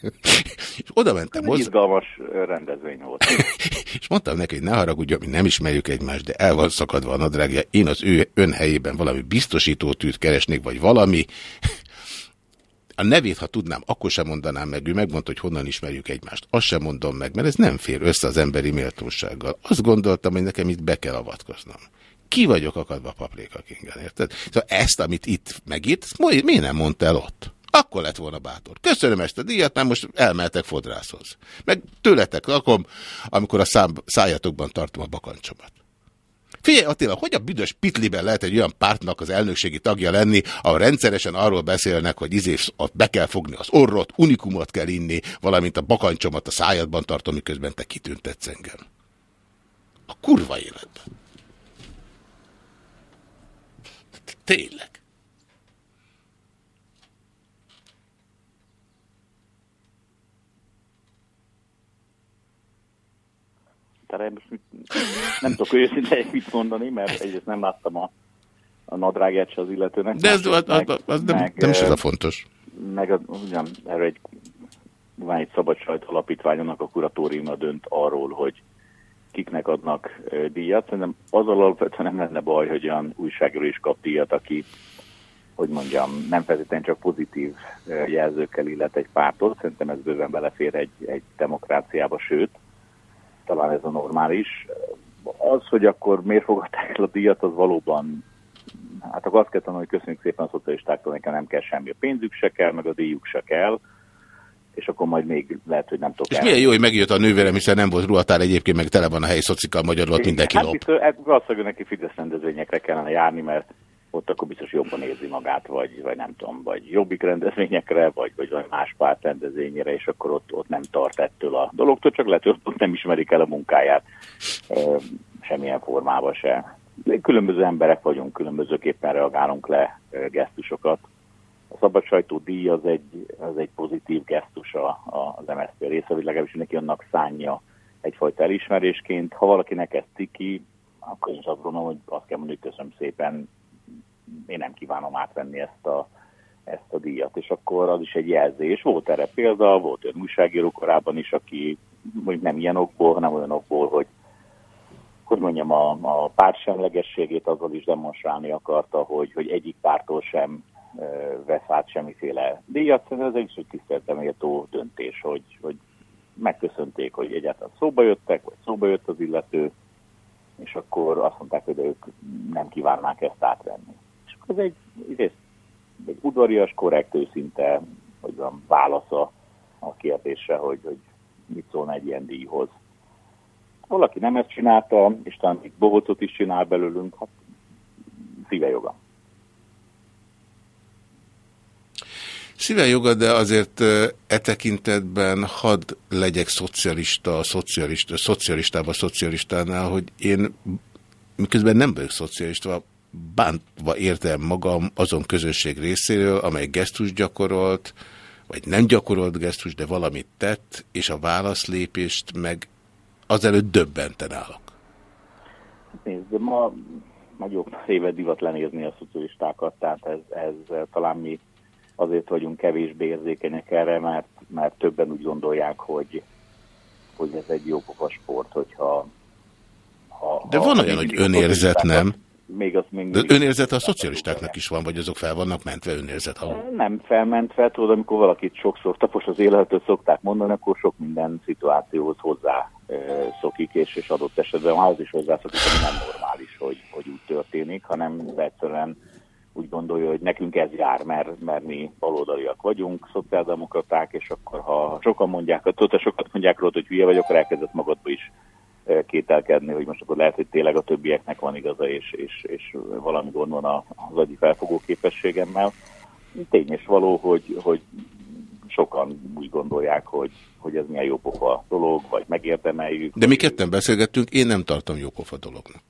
és oda mentem hozzá. Izgalmas rendezvény volt. és mondtam neki, hogy ne haragudjon, mi nem ismerjük egymást, de el van szakadva a nadrágja. Én az ő ön helyében valami biztosítótűt keresnék, vagy valami. A nevét, ha tudnám, akkor sem mondanám meg. Ő megmondta, hogy honnan ismerjük egymást. Azt sem mondom meg, mert ez nem fér össze az emberi méltósággal. Azt gondoltam, hogy nekem itt be kell avatkoznom. Ki vagyok akadva paprika kingen, érted? Szóval ezt, amit itt megírt, miért nem mondta el ott? Akkor lett volna bátor. Köszönöm ezt a díjat, mert most elmehetek fodrászhoz. Meg tőletek lakom, amikor a szám, szájatokban tartom a bakancsomat. Figyelj Attila, hogy a büdös pitliben lehet egy olyan pártnak az elnökségi tagja lenni, ahol rendszeresen arról beszélnek, hogy izé, be kell fogni az orrot, unikumot kell inni, valamint a bakancsomat a szájadban tartom, miközben te kitüntetsz engem. A kurva életben. Tényleg. Tehát most nem tudok őszintén mit mondani, mert egyrészt nem láttam a, a nadrágját se az illetőnek. De ez, az, meg, az, az nem, meg, nem is ez a fontos. Meg ugyan, erre egy, van egy szabad sajt alapítványonnak a kuratóriuma dönt arról, hogy kiknek adnak díjat. Szerintem azzal alapvetően nem lenne baj, hogy olyan újságról is kap díjat, aki, hogy mondjam, nem feltétlenül csak pozitív jelzőkkel illet egy pártot. Szerintem ez bőven belefér egy, egy demokráciába, sőt, talán ez a normális. Az, hogy akkor miért fogadták el a díjat, az valóban, hát akkor azt kell tanulni, hogy köszönjük szépen a szocialistáktól, nekem nem kell semmi. A pénzük se kell, meg a díjuk se kell és akkor majd még lehet, hogy nem tudok És el. milyen jó, hogy megjött a nővérem, hiszen nem volt ruhatár egyébként, meg tele van a helyi szocikkal magyar volt mindenki hát lop. Hát valószínűleg neki Fidesz rendezvényekre kellene járni, mert ott akkor biztos jobban érzi magát, vagy, vagy nem tudom, vagy jobbik rendezvényekre, vagy, vagy más párt rendezvényére, és akkor ott, ott nem tart ettől a dologtól, csak lehet, hogy ott nem ismerik el a munkáját semmilyen formában se. Különböző emberek vagyunk, különbözőképpen reagálunk le gesztusokat. A szabad sajtó díj az egy, az egy pozitív gesztus a, a, az MSZP része, vagy legalábbis neki annak szánja egyfajta elismerésként. Ha valakinek ez ciki, akkor én is azt gondolom, hogy azt kell mondani, hogy köszönöm szépen, én nem kívánom átvenni ezt a, ezt a díjat, és akkor az is egy jelzés. Volt erre példa, volt olyan újságíró korábban is, aki hogy nem ilyen okból, hanem olyan okból, hogy hogy mondjam, a, a párt semlegességét azzal is demonstrálni akarta, hogy, hogy egyik pártól sem e, vesz át semmiféle díjat. Ez egy is egy méltó döntés, hogy, hogy megköszönték, hogy egyáltalán szóba jöttek, vagy szóba jött az illető, és akkor azt mondták, hogy ők nem kívánnák ezt átvenni ez egy, egy, egy udvarias, korrekt, őszinte, hogy van válasza a kérdésre, hogy, hogy mit szólna egy ilyen díjhoz. Valaki nem ezt csinálta, és talán itt bohócot is csinál belőlünk, hát szíve joga. Szíve joga, de azért e tekintetben hadd legyek szocialista, szocialista, szocialistába, szocialistánál, hogy én miközben nem vagyok szocialista, bántva értem magam azon közösség részéről, amely gesztus gyakorolt, vagy nem gyakorolt gesztus, de valamit tett, és a válaszlépést meg azelőtt döbbenten állok. Nézd, de ma nagyobb éve divat lenézni a szocialistákat, tehát ez, ez talán mi azért vagyunk kevésbé érzékenyek erre, mert, mert többen úgy gondolják, hogy, hogy ez egy jó sport, hogyha... Ha, De ha van olyan, hogy önérzet, nem? Még az még... De önérzete a szocialistáknak is van, vagy azok fel vannak mentve önérzet? Ha... Nem felmentve, tudod, amikor valakit sokszor tapos az életet szokták mondani, akkor sok minden szituációhoz hozzá szokik, és, és adott esetben az is hozzászokik, ami nem normális, hogy, hogy úgy történik, hanem egyszerűen úgy gondolja, hogy nekünk ez jár, mert, mert mi baloldaliak vagyunk, szociáldemokraták, és akkor ha sokan mondják, ha sokat mondják róla, hogy hülye vagyok, akkor elkezdett magadba is kételkedni, hogy most akkor lehet, hogy tényleg a többieknek van igaza, és, és, és valami gond van az agyi felfogó képességemmel. Tény és való, hogy, hogy sokan úgy gondolják, hogy, hogy ez milyen jópofa dolog, vagy megérdemeljük. De mi ketten beszélgettünk, én nem tartom jópofa dolognak.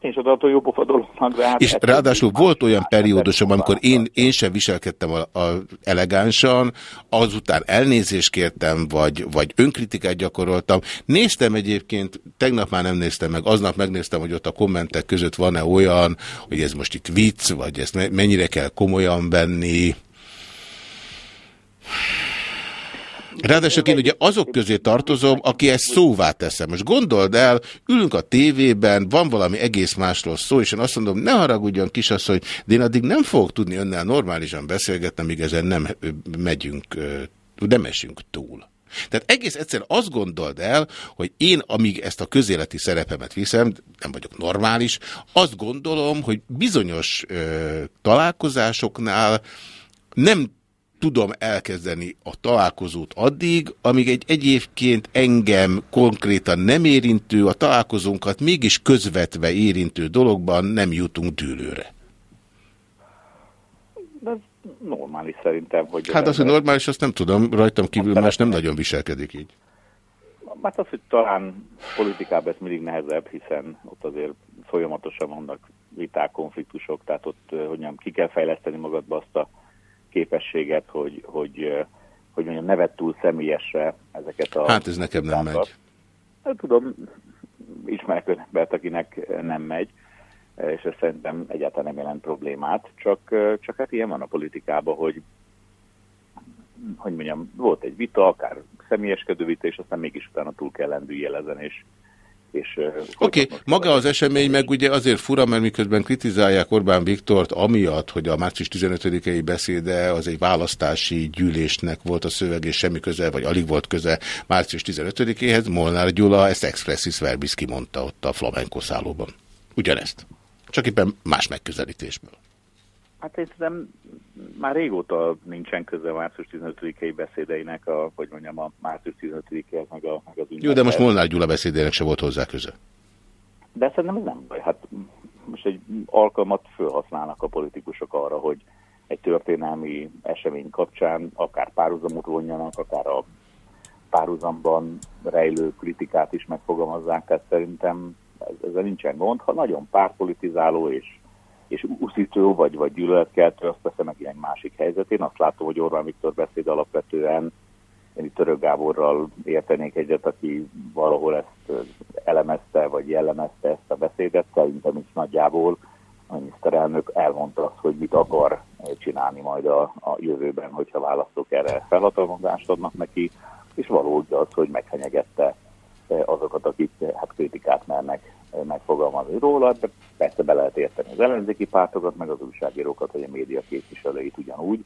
Én sem tartom jó pofa dolognak, de hát... És ráadásul volt olyan periódusom, amikor én, én sem viselkedtem a, a elegánsan, azután elnézést kértem, vagy, vagy önkritikát gyakoroltam. Néztem egyébként, tegnap már nem néztem meg, aznap megnéztem, hogy ott a kommentek között van-e olyan, hogy ez most itt vicc, vagy ezt mennyire kell komolyan venni. Ráadásul én ugye azok közé tartozom, aki ezt szóvá teszem. Most gondold el, ülünk a tévében, van valami egész másról szó, és én azt mondom, ne haragudjon kisasszony, de én addig nem fogok tudni önnel normálisan beszélgetni, amíg ezen nem megyünk, nem esünk túl. Tehát egész egyszerűen azt gondold el, hogy én, amíg ezt a közéleti szerepemet viszem, nem vagyok normális, azt gondolom, hogy bizonyos ö, találkozásoknál nem tudom elkezdeni a találkozót addig, amíg egy egyébként engem konkrétan nem érintő, a találkozónkat mégis közvetve érintő dologban nem jutunk dűlőre. De normális szerintem, hogy... Hát az, hogy normális, azt nem tudom, rajtam kívül más nem nagyon viselkedik így. Hát az, hogy talán politikában ez mindig nehezebb, hiszen ott azért folyamatosan vannak viták, konfliktusok, tehát ott, hogy mondjam, ki kell fejleszteni magadba azt a képességet, hogy, hogy, hogy mondjam, nevet túl személyesre ezeket a... Hát ez nekem nem megy. Hát, tudom, ismerek embert, akinek nem megy, és ez szerintem egyáltalán nem jelent problémát, csak, csak hát ilyen van a politikában, hogy hogy mondjam, volt egy vita, akár személyeskedő vita, és aztán mégis utána túl kell lendülj ezen, és Oké, okay. maga az esemény meg ugye azért fura, mert miközben kritizálják Orbán Viktort amiatt, hogy a március 15-i beszéde az egy választási gyűlésnek volt a szöveg, és semmi köze, vagy alig volt köze március 15-éhez, Molnár Gyula ezt expressis verbis kimondta ott a flamenco szállóban. Ugyanezt. Csak éppen más megközelítésből. Hát szerintem már régóta nincsen köze a március 15-i beszédeinek, a, hogy mondjam, a március 15-hez, meg, a, meg az ünnepet. Jó, de most Molnár Gyula beszédének se volt hozzá köze. De szerintem ez nem baj. Hát most egy alkalmat felhasználnak a politikusok arra, hogy egy történelmi esemény kapcsán akár párhuzamot vonjanak, akár a párhuzamban rejlő kritikát is megfogalmazzák, tehát szerintem ezzel nincsen gond. Ha nagyon pártpolitizáló és és uszító vagy, vagy gyűlöletkeltő, azt veszem meg egy másik helyzet. Én azt látom, hogy Orbán Viktor beszéd alapvetően én itt Török Gáborral értenék egyet, aki valahol ezt elemezte, vagy jellemezte ezt a beszédet, szerintem is nagyjából a miniszterelnök elmondta azt, hogy mit akar csinálni majd a, a jövőben, hogyha választók erre felhatalmazást adnak neki, és valódi az, hogy meghenyegette azokat, akik hát kritikát mernek megfogalmazni róla, de persze be lehet érteni az ellenzéki pártokat, meg az újságírókat, vagy a média képviselőit ugyanúgy.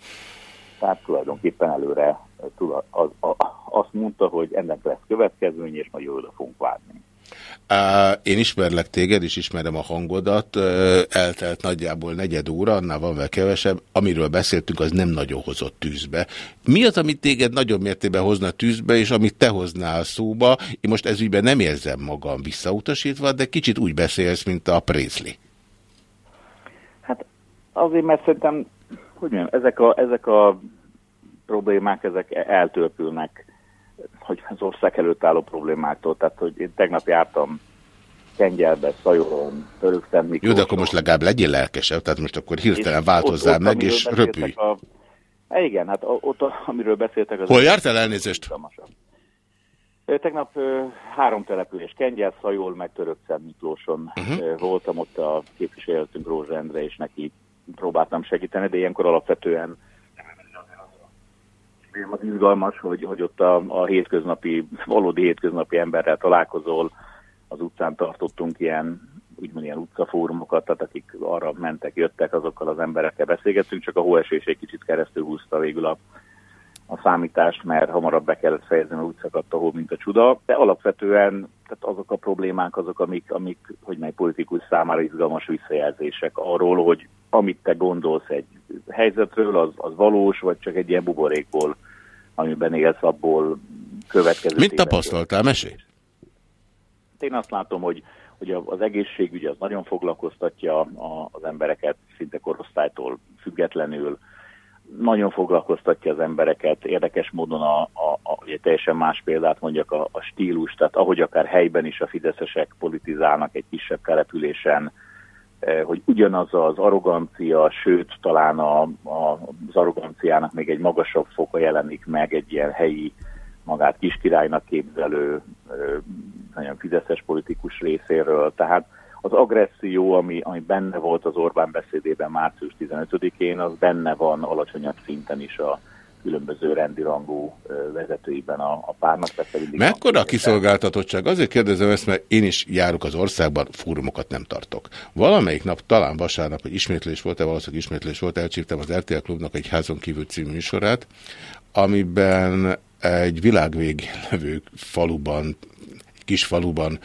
Tehát tulajdonképpen előre az, az, azt mondta, hogy ennek lesz következmény, és majd jövőre fogunk várni. Én ismerlek téged, és ismerem a hangodat. Eltelt nagyjából negyed óra, annál van vele kevesebb. Amiről beszéltünk, az nem nagyon hozott tűzbe. Mi az, amit téged nagyon mértében hozna tűzbe, és amit te hoznál szóba? Én most ezügyben nem érzem magam visszautasítva, de kicsit úgy beszélsz, mint a Prészli. Hát azért, mert szerintem, hogy mondjam, ezek a, ezek a problémák, ezek eltörpülnek hogy az ország előtt álló problémáktól. Tehát, hogy én tegnap jártam Kengyelbe, Szajoron, Törökszent Miklós. Jó, de akkor most legalább legyél lelkesebb, tehát most akkor hirtelen változzál ott, meg, és röpülj. A... Igen, hát ott, amiről beszéltek... Az Hol jártál elnézést? Tegnap három település, Kengyel, Szajol, meg Törökszent Miklóson uh. -huh. voltam ott a képviselőtünk Rózsa Endre, és neki próbáltam segíteni, de ilyenkor alapvetően az izgalmas, hogy, hogy ott a, a hétköznapi, valódi hétköznapi emberrel találkozol, az utcán tartottunk ilyen, úgymond ilyen utcafórumokat, tehát akik arra mentek, jöttek, azokkal az emberekkel beszélgettünk, csak a hóesés egy kicsit keresztül húzta végül a, a számítást, mert hamarabb be kellett fejezni a utcakat, ahol mint a csuda, de alapvetően tehát azok a problémák, azok, amik, amik hogy mely politikus számára izgalmas visszajelzések arról, hogy amit te gondolsz egy helyzetről, az, az valós, vagy csak egy ilyen buborékból, amiben élsz, abból következő... Mit tapasztaltál? Mesélj! Én azt látom, hogy, hogy az egészségügy az nagyon foglalkoztatja az embereket, szinte korosztálytól függetlenül, nagyon foglalkoztatja az embereket, érdekes módon a, a, a ugye teljesen más példát mondjak a, a stílus, tehát ahogy akár helyben is a fideszesek politizálnak egy kisebb településen, hogy ugyanaz az arrogancia, sőt talán a, a, az arroganciának még egy magasabb foka jelenik meg egy ilyen helyi magát kiskirálynak képzelő eh, nagyon fideszes politikus részéről. Tehát az agresszió, ami, ami benne volt az Orbán beszédében március 15-én, az benne van alacsonyabb szinten is a különböző rendirangú vezetőiben a, a párnak. Mekkora a kiszolgáltatottság? Azért kérdezem ezt, mert én is járok az országban, fórumokat nem tartok. Valamelyik nap, talán vasárnap, hogy ismétlés volt-e, valószínűleg ismétlés volt, elcsíptem az RTL Klubnak egy házon kívül című műsorát, amiben egy világvég levő faluban kis faluban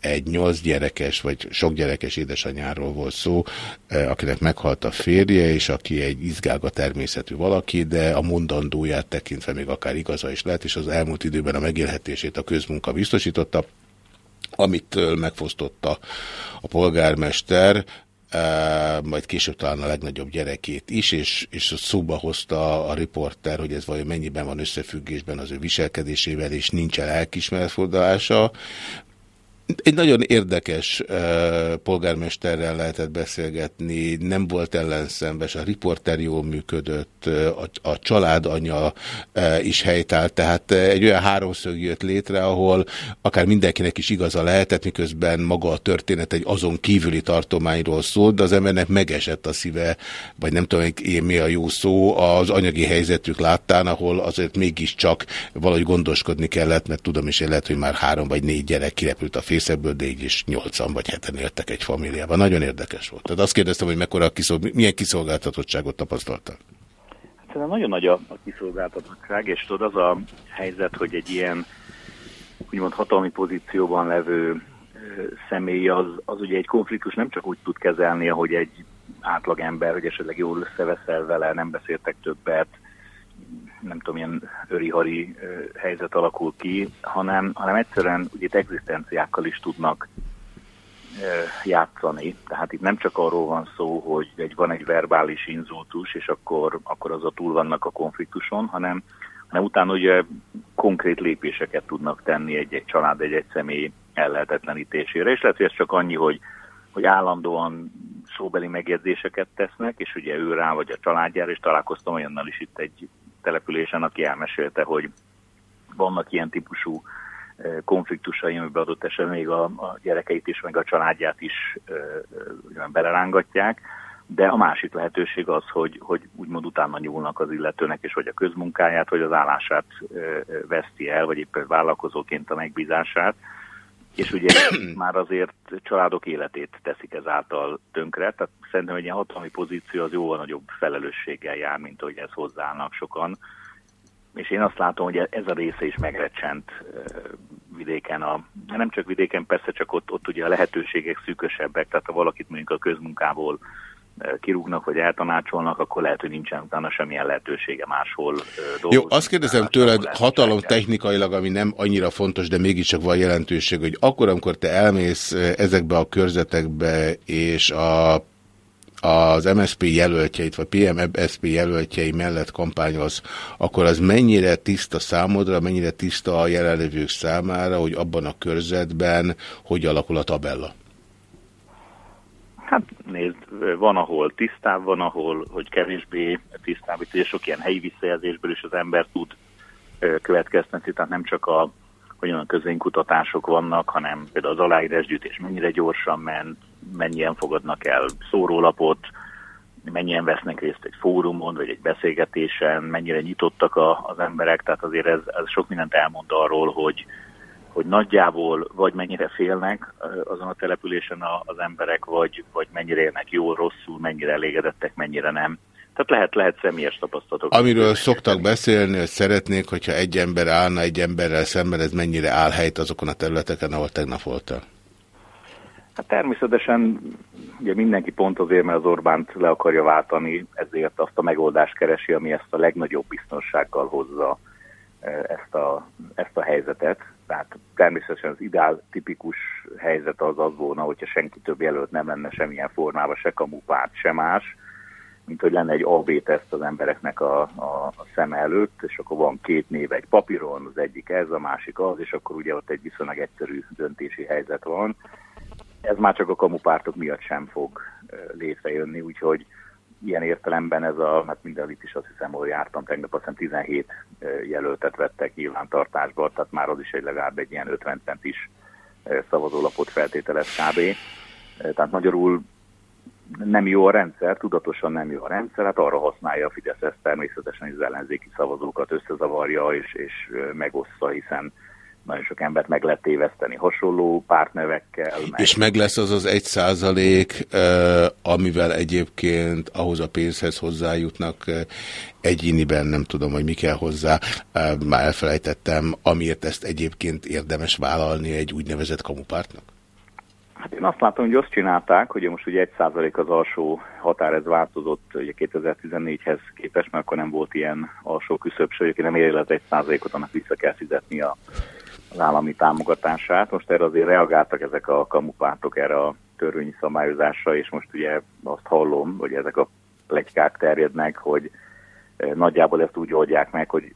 egy nyolc gyerekes, vagy sok gyerekes édesanyáról volt szó, akinek meghalt a férje, és aki egy izgága természetű valaki, de a mondandóját tekintve még akár igaza is lehet, és az elmúlt időben a megélhetését a közmunka biztosította, amitől megfosztotta a polgármester, majd később talán a legnagyobb gyerekét is, és, és szóba hozta a riporter, hogy ez vajon mennyiben van összefüggésben az ő viselkedésével, és nincsen elkismeretfordulása. Egy nagyon érdekes uh, polgármesterrel lehetett beszélgetni, nem volt ellenszembes, a riporter jól működött, a, a családanya uh, is helytált, tehát egy olyan háromszög jött létre, ahol akár mindenkinek is igaza lehetett, miközben maga a történet egy azon kívüli tartományról szólt, de az embernek megesett a szíve, vagy nem tudom én mi a jó szó, az anyagi helyzetük láttán, ahol azért mégiscsak valahogy gondoskodni kellett, mert tudom is, hogy lehet, hogy már három vagy négy gyerek kirepült a fél részekből, de így is nyolcan vagy heten éltek egy familiában. Nagyon érdekes volt. Tehát azt kérdeztem, hogy mekkora kiszolg... milyen kiszolgáltatottságot tapasztaltak. Hát nagyon nagy a, a kiszolgáltatottság, és tudod, az a helyzet, hogy egy ilyen úgymond hatalmi pozícióban levő személy az, az ugye egy konfliktus nem csak úgy tud kezelni, ahogy egy átlagember, hogy esetleg jól összeveszel vele, nem beszéltek többet, nem tudom, ilyen öri-hari helyzet alakul ki, hanem, hanem egyszerűen ugye itt egzisztenciákkal is tudnak játszani. Tehát itt nem csak arról van szó, hogy egy, van egy verbális inzultus, és akkor, akkor az a túl vannak a konfliktuson, hanem, hanem utána ugye konkrét lépéseket tudnak tenni egy-egy család, egy-egy személy ellehetetlenítésére. És lehet, hogy ez csak annyi, hogy, hogy állandóan szóbeli megjegyzéseket tesznek, és ugye ő rá vagy a családjára, és találkoztam olyannal is itt egy településen, aki elmesélte, hogy vannak ilyen típusú konfliktusai, amiben adott esetben még a, a gyerekeit is, meg a családját is ö, belerángatják, de a másik lehetőség az, hogy, hogy úgymond utána nyúlnak az illetőnek, és hogy a közmunkáját, vagy az állását veszti el, vagy éppen vállalkozóként a megbízását, és ugye már azért családok életét teszik ezáltal tönkre, tehát szerintem egy ilyen hatalmi pozíció az jóval nagyobb felelősséggel jár, mint hogy ez hozzáállnak sokan. És én azt látom, hogy ez a része is megrecsent vidéken, a, nem csak vidéken, persze csak ott, ott ugye a lehetőségek szűkösebbek, tehát ha valakit mondjuk a közmunkából kirúgnak, vagy eltanácsolnak, akkor lehet, hogy nincsen utána semmilyen lehetősége máshol dolgozni. Jó, azt kérdezem tőled hatalom technikailag, ami nem annyira fontos, de mégiscsak van jelentőség, hogy akkor, amikor te elmész ezekbe a körzetekbe, és a az MSP jelöltjeit, vagy PMSP jelöltjei mellett kampányolsz, akkor az mennyire tiszta számodra, mennyire tiszta a jelenlévők számára, hogy abban a körzetben hogy alakul a tabella? Hát nézd, van, ahol tisztább, van, ahol hogy kevésbé tisztább, itt sok ilyen helyi visszajelzésből is az ember tud következtetni, tehát nem csak a hogy olyan közénkutatások vannak, hanem például az aláírásgyűjtés mennyire gyorsan ment, mennyien fogadnak el szórólapot, mennyien vesznek részt egy fórumon, vagy egy beszélgetésen, mennyire nyitottak a, az emberek, tehát azért ez, ez sok mindent elmond arról, hogy, hogy nagyjából vagy mennyire félnek azon a településen az emberek, vagy, vagy mennyire élnek jól, rosszul, mennyire elégedettek, mennyire nem. Tehát lehet, lehet személyes tapasztalatok. Amiről szoktak beszélni, hogy szeretnék, hogyha egy ember állna egy emberrel szemben, ez mennyire áll helyt azokon a területeken, ahol tegnap voltál? Hát természetesen ugye mindenki pont azért, mert az Orbánt le akarja váltani, ezért azt a megoldást keresi, ami ezt a legnagyobb biztonsággal hozza ezt a, ezt a helyzetet. Tehát természetesen az ideál tipikus helyzet az az volna, hogyha senki több jelölt nem lenne semmilyen formában, se kamupárt, se más, mint hogy lenne egy AB teszt az embereknek a, a, a szem előtt, és akkor van két név egy papíron, az egyik ez, a másik az, és akkor ugye ott egy viszonylag egyszerű döntési helyzet van. ez már csak a kamupártok miatt sem fog létrejönni, úgyhogy ilyen értelemben ez a, hát minden itt is azt hiszem, hogy jártam tegnap, azt hiszem 17 jelöltet vettek nyilvántartásba, tehát már az is egy legalább egy ilyen 50 centis szavazólapot feltételez kb. Tehát magyarul nem jó a rendszer, tudatosan nem jó a rendszer, hát arra használja a Fidesz ezt természetesen, hogy az ellenzéki szavazókat összezavarja és, és megossza, hiszen nagyon sok embert meg lehet téveszteni hasonló pártnevekkel. Meg... És meg lesz az az egy százalék, amivel egyébként ahhoz a pénzhez hozzájutnak egyéniben, nem tudom, hogy mi kell hozzá, már elfelejtettem, amiért ezt egyébként érdemes vállalni egy úgynevezett kamupártnak? Hát én azt látom, hogy azt csinálták, hogy most ugye egy százalék az alsó határ, ez változott ugye 2014-hez képest, mert akkor nem volt ilyen alsó küszöb, hogy aki nem ér egy százalékot, annak vissza kell fizetni a az állami támogatását. Most erre azért reagáltak ezek a kamupártok erre a törvényi szabályozásra, és most ugye azt hallom, hogy ezek a plegykák terjednek, hogy eh, nagyjából ezt úgy oldják meg, hogy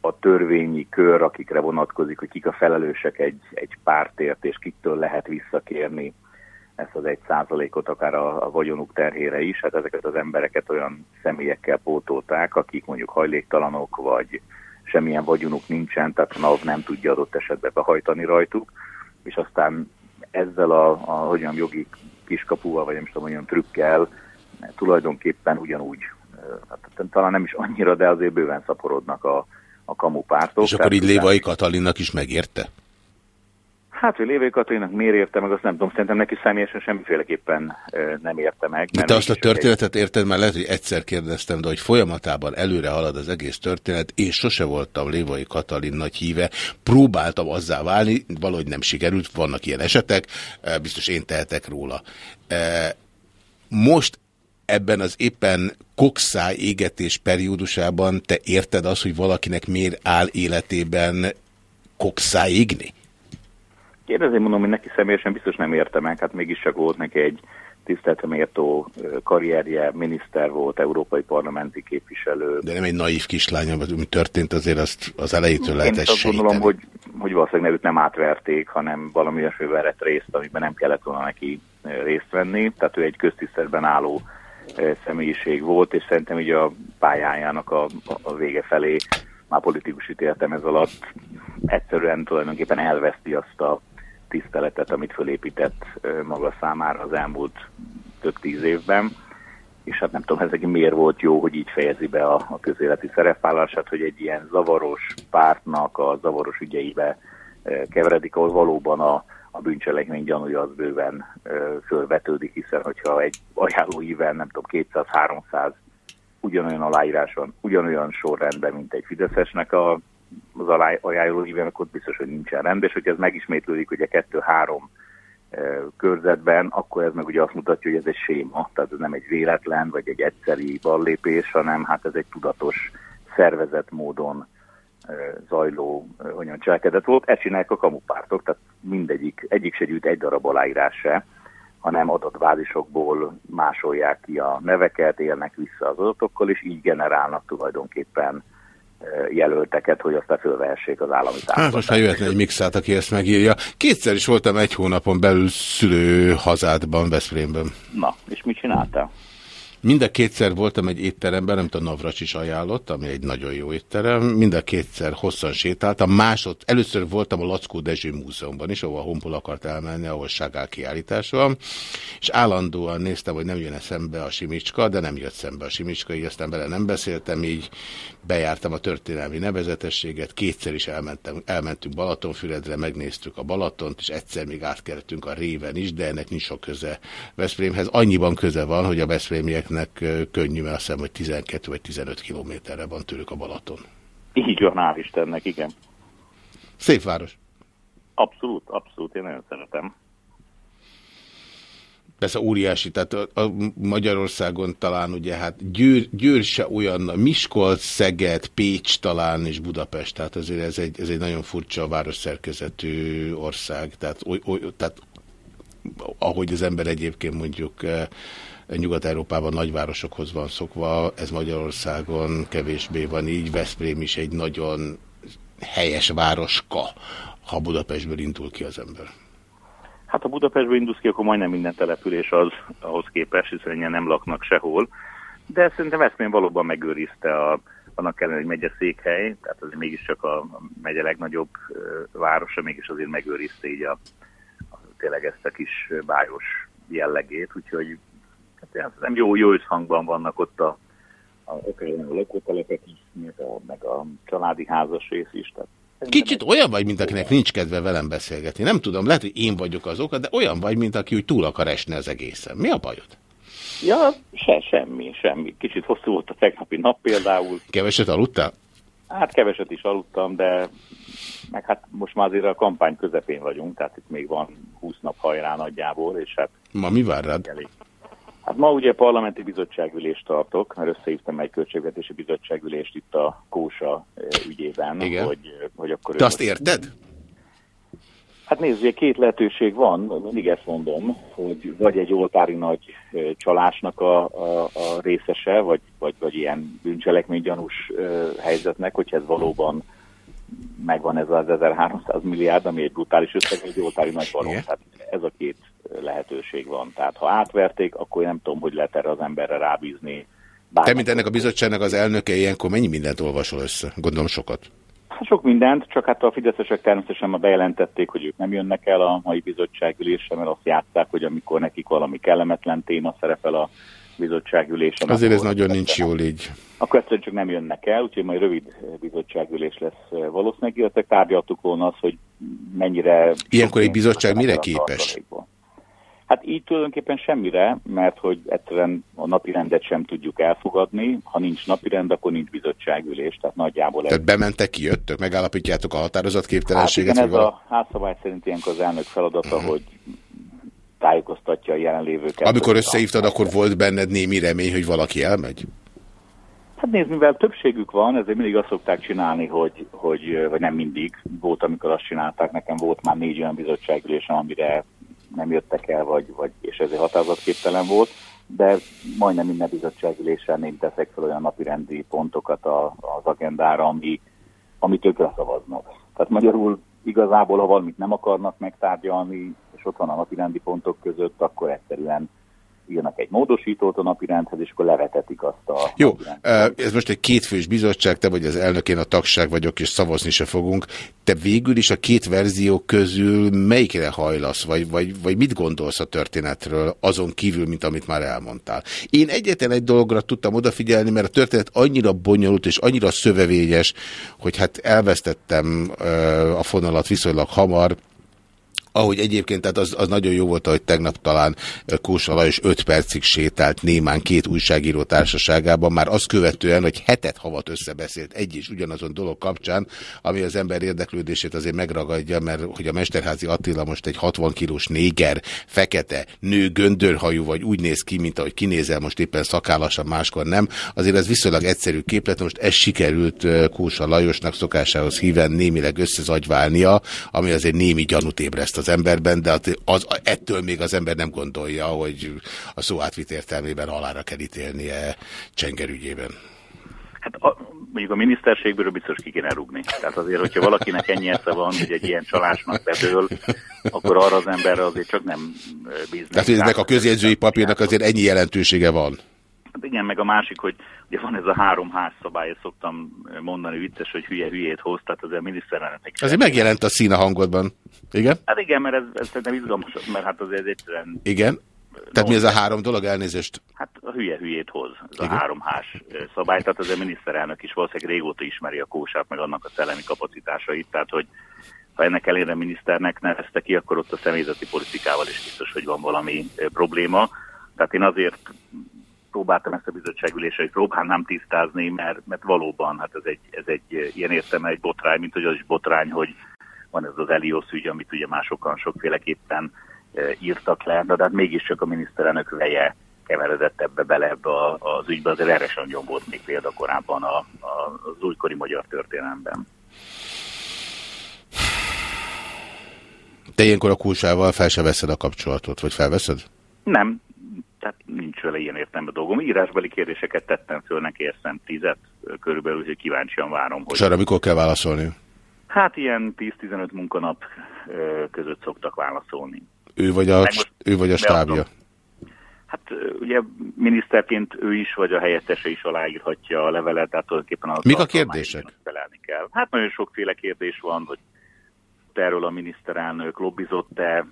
a törvényi kör, akikre vonatkozik, hogy kik a felelősek egy, egy pártért, és kiktől lehet visszakérni ezt az egy százalékot akár a, a vagyonuk terhére is. Hát ezeket az embereket olyan személyekkel pótolták, akik mondjuk hajléktalanok, vagy semmilyen vagyonuk nincsen, tehát a NAV nem tudja adott esetben behajtani rajtuk, és aztán ezzel a, a hogyan jogi kiskapuval, vagy nem is tudom, olyan trükkel tulajdonképpen ugyanúgy, hát, talán nem is annyira, de azért bőven szaporodnak a, a kamupártok. És akkor így Lévai Katalinnak is megérte? Hát, hogy Lévai Katalinak miért érte meg, azt nem tudom, szerintem neki személyesen semmiféleképpen nem érte meg. Te azt a történetet egy... érted, már lehet, hogy egyszer kérdeztem, de hogy folyamatában előre halad az egész történet, és sose voltam Lévai Katalin nagy híve, próbáltam azzá válni, valahogy nem sikerült, vannak ilyen esetek, biztos én tehetek róla. Most ebben az éppen kokszáj égetés periódusában te érted azt, hogy valakinek miért áll életében kokszáj égni? Kérdezni mondom, hogy neki személyesen biztos nem érte meg, hát mégis csak volt neki egy tiszteletemértó karrierje, miniszter volt, európai parlamenti képviselő. De nem egy naív kislány, ami történt, azért azt az elejétől lehet Én azt gondolom, hogy, hogy valószínűleg nevük nem átverték, hanem valami olyasmivel vett részt, amiben nem kellett volna neki részt venni. Tehát ő egy köztiszteletben álló személyiség volt, és szerintem így a pályájának a, a vége felé már politikus ítéltem ez alatt egyszerűen tulajdonképpen elveszti azt a tiszteletet, amit fölépített maga számára az elmúlt több tíz évben, és hát nem tudom, ez neki miért volt jó, hogy így fejezi be a, a közéleti szerepvállalását, hogy egy ilyen zavaros pártnak a zavaros ügyeibe keveredik, ahol valóban a, a bűncselekmény gyanúja az bőven fölvetődik, hiszen hogyha egy ajánlóíven, nem tudom, 200-300 ugyanolyan aláírás van, ugyanolyan sorrendben, mint egy Fideszesnek a az ajánló hívén, akkor biztos, hogy nincsen rend, és hogyha ez megismétlődik ugye kettő-három e, körzetben, akkor ez meg ugye azt mutatja, hogy ez egy séma, tehát ez nem egy véletlen, vagy egy egyszeri ballépés, hanem hát ez egy tudatos, szervezett módon e, zajló olyan e, cselekedet volt. Ezt csinálják a kamupártok, tehát mindegyik, egyik se gyűjt egy darab aláírás se, hanem adott bázisokból másolják ki a neveket, élnek vissza az adatokkal, és így generálnak tulajdonképpen jelölteket, hogy aztán fölvehessék az állami támogatást. Hát most már jöhetne egy mixát, aki ezt megírja. Kétszer is voltam egy hónapon belül szülő hazádban, Veszprémben. Na, és mit csináltál? Mind a kétszer voltam egy étteremben, amit a Navracs is ajánlott, ami egy nagyon jó étterem. Mind a kétszer hosszan sétáltam. Másod, először voltam a Lackó Dezső Múzeumban is, ahol a Honpol akart elmenni, ahol Ságál kiállítás van. És állandóan néztem, hogy nem jön eszembe a Simicska, de nem jött szembe a Simicska, így aztán vele nem beszéltem, így bejártam a történelmi nevezetességet, kétszer is elmentem, elmentünk Balatonfüredre, megnéztük a Balatont, és egyszer még átkerültünk a Réven is, de ennek nincs sok köze Veszprémhez. Annyiban köze van, hogy a Veszprémieknek könnyű, mert azt hiszem, hogy 12 vagy 15 kilométerre van tőlük a Balaton. Így van, hál' Istennek, igen. Szép város. Abszolút, abszolút, én nagyon szeretem. Persze óriási, tehát a, a Magyarországon talán ugye hát Győr, Győr se olyan, Miskolc, Szeged, Pécs talán és Budapest, tehát azért ez egy, ez egy nagyon furcsa városszerkezetű ország, tehát, oly, oly, tehát ahogy az ember egyébként mondjuk eh, Nyugat-Európában nagyvárosokhoz van szokva, ez Magyarországon kevésbé van így, Veszprém is egy nagyon helyes városka, ha Budapestből indul ki az ember. Hát ha Budapestből indulsz ki, akkor majdnem minden település az ahhoz képest, hiszen nem laknak sehol. De szerintem Veszprém valóban megőrizte a, annak ellenére, hogy megye székhely, tehát azért mégiscsak a, a megye legnagyobb városa, mégis azért megőrizte így a, a tényleg ezt a kis bájos jellegét, úgyhogy hát nem jó, jó összhangban vannak ott a, a, a lakótelepek is, meg a, meg a családi házas rész is. Tehát Kicsit olyan vagy, mint akinek nincs kedve velem beszélgetni. Nem tudom, lehet, hogy én vagyok az oka, de olyan vagy, mint aki úgy túl akar esni az egészen. Mi a bajod? Ja, se, semmi, semmi. Kicsit hosszú volt a tegnapi nap például. Keveset aludtál? Hát keveset is aludtam, de meg hát most már azért a kampány közepén vagyunk, tehát itt még van 20 nap hajrá nagyjából, és hát... Ma mi vár rád? Elég. Hát ma ugye parlamenti bizottságülést tartok, mert összehívtam egy költségvetési bizottságülést itt a Kósa eh, ügyében, Igen. hogy, hogy akkor... Te azt érted? Hát nézd, ugye két lehetőség van, mindig ezt mondom, hogy vagy egy oltári nagy ö, csalásnak a, a, a részese, vagy, vagy, vagy ilyen bűncselekmény gyanús ö, helyzetnek, hogyha ez valóban megvan ez az 1300 milliárd, ami egy brutális összeg, egy oltári nagy való. Tehát ez a két lehetőség van. Tehát ha átverték, akkor én nem tudom, hogy lehet erre az emberre rábízni. Te, mint ennek a bizottságnak az elnöke, ilyenkor mennyi mindent olvasol össze? Gondolom sokat. Hát sok mindent, csak hát a fideszesek természetesen ma bejelentették, hogy ők nem jönnek el a mai bizottságülésre, mert azt játszák, hogy amikor nekik valami kellemetlen téma szerepel a bizottságülésen. Azért ez nagyon nincs jól így. Akkor egyszerűen csak nem jönnek el, úgyhogy majd rövid bizottságülés lesz eh, valószínűleg, illetve tárgyaltuk volna az, hogy mennyire... Ilyenkor egy bizottság mire képes? tartalékból. Hát így tulajdonképpen semmire, mert hogy egyszerűen a napi rendet sem tudjuk elfogadni. Ha nincs napi rend, akkor nincs bizottságülés, tehát nagyjából ez. Tehát bementek, kijöttök, megállapítjátok a Hát határozatképtelenséget? igen, ez a házszabály szerint ilyenkor az elnök feladata, hogy tájékoztatja a jelenlévőket. Amikor összehívtad, akkor volt benned némi remény, hogy valaki elmegy? Hát nézd, mivel többségük van, ezért mindig azt szokták csinálni, hogy, hogy vagy nem mindig, volt, amikor azt csinálták, nekem volt már négy olyan bizottságülésem, amire nem jöttek el, vagy, vagy és ezért határozatképtelen volt, de majdnem minden bizottságülésen én teszek fel olyan napirendi pontokat a, az agendára, ami, amit ők leszavaznak. Tehát magyarul igazából, ha valamit nem akarnak megtárgyalni, és ott van a napirendi pontok között, akkor egyszerűen írnak egy módosítót a napirendhez, és akkor levetetik azt a Jó, ez most egy kétfős bizottság, te vagy az elnök, én a tagság vagyok, és szavazni se fogunk. Te végül is a két verzió közül melyikre hajlasz, vagy, vagy, vagy mit gondolsz a történetről, azon kívül, mint amit már elmondtál? Én egyetlen egy dologra tudtam odafigyelni, mert a történet annyira bonyolult és annyira szövevényes, hogy hát elvesztettem a fonalat viszonylag hamar, ahogy egyébként, tehát az, az nagyon jó volt, hogy tegnap talán Kósa Lajos 5 percig sétált némán két újságíró társaságában, már azt követően, hogy hetet havat összebeszélt egy és ugyanazon dolog kapcsán, ami az ember érdeklődését azért megragadja, mert hogy a Mesterházi Attila most egy 60 kilós néger, fekete, nő, göndörhajú, vagy úgy néz ki, mint ahogy kinézel most éppen szakállasan, máskor nem, azért ez viszonylag egyszerű képlet, most ez sikerült Kósa Lajosnak szokásához híven némileg összezagyválnia, ami azért némi gyanút ébreszt az emberben, de az, az, ettől még az ember nem gondolja, hogy a szó átvit értelmében halára kell ítélnie Csenger ügyében. Hát a, mondjuk a miniszterségből biztos ki kéne rúgni. Tehát azért, hogyha valakinek ennyi esze van, hogy egy ilyen csalásnak bedől, akkor arra az emberre azért csak nem bízni. Tehát ennek a közjegyzői papírnak azért ennyi jelentősége van. Hát igen, meg a másik, hogy ugye van ez a három házszabály, ezt szoktam mondani vicces, hogy hülye hülyét hoz, tehát az a miniszterelnöknek. Azért megjelent a szín a hangodban. Igen? Hát igen, mert ez, ez szerintem izgalmas, mert hát azért ez egyszerűen Igen? Tehát mi ez a három dolog? Elnézést. Hát a hülye hülyét hoz, ez Igen. a három hás ö, szabály, tehát az a miniszterelnök is valószínűleg régóta ismeri a kósát, meg annak a szellemi kapacitásait, tehát hogy ha ennek elére miniszternek nevezte ki, akkor ott a személyzeti politikával is biztos, hogy van valami probléma. Tehát én azért próbáltam ezt a bizottságülésre, hogy próbálnám tisztázni, mert, mert valóban hát ez egy, ez egy ilyen értelme egy botrány, mint hogy az is botrány, hogy van ez az Elios ügy, amit ugye már sokan sokféleképpen ö, írtak le, de hát mégiscsak a miniszterelnök veje keveredett ebbe bele ebbe az ügybe, azért erre sem nagyon volt még példa korábban a, a, az újkori magyar történelemben. Te ilyenkor a kulcsával fel se veszed a kapcsolatot, vagy felveszed? Nem, tehát nincs vele ilyen értelme dolgom. Írásbeli kérdéseket tettem föl neki, értem tízet körülbelül, hogy kíváncsian várom, hogy És arra mikor kell válaszolni? hát ilyen 10-15 munkanap között szoktak válaszolni. Ő vagy a, most ő vagy a stábja? beadom. Hát ugye miniszterként ő is, vagy a helyettese is aláírhatja a levelet, tehát tulajdonképpen a Mik a kérdések? Felelni kell. Hát nagyon sokféle kérdés van, hogy erről a miniszterelnök lobbizott-e,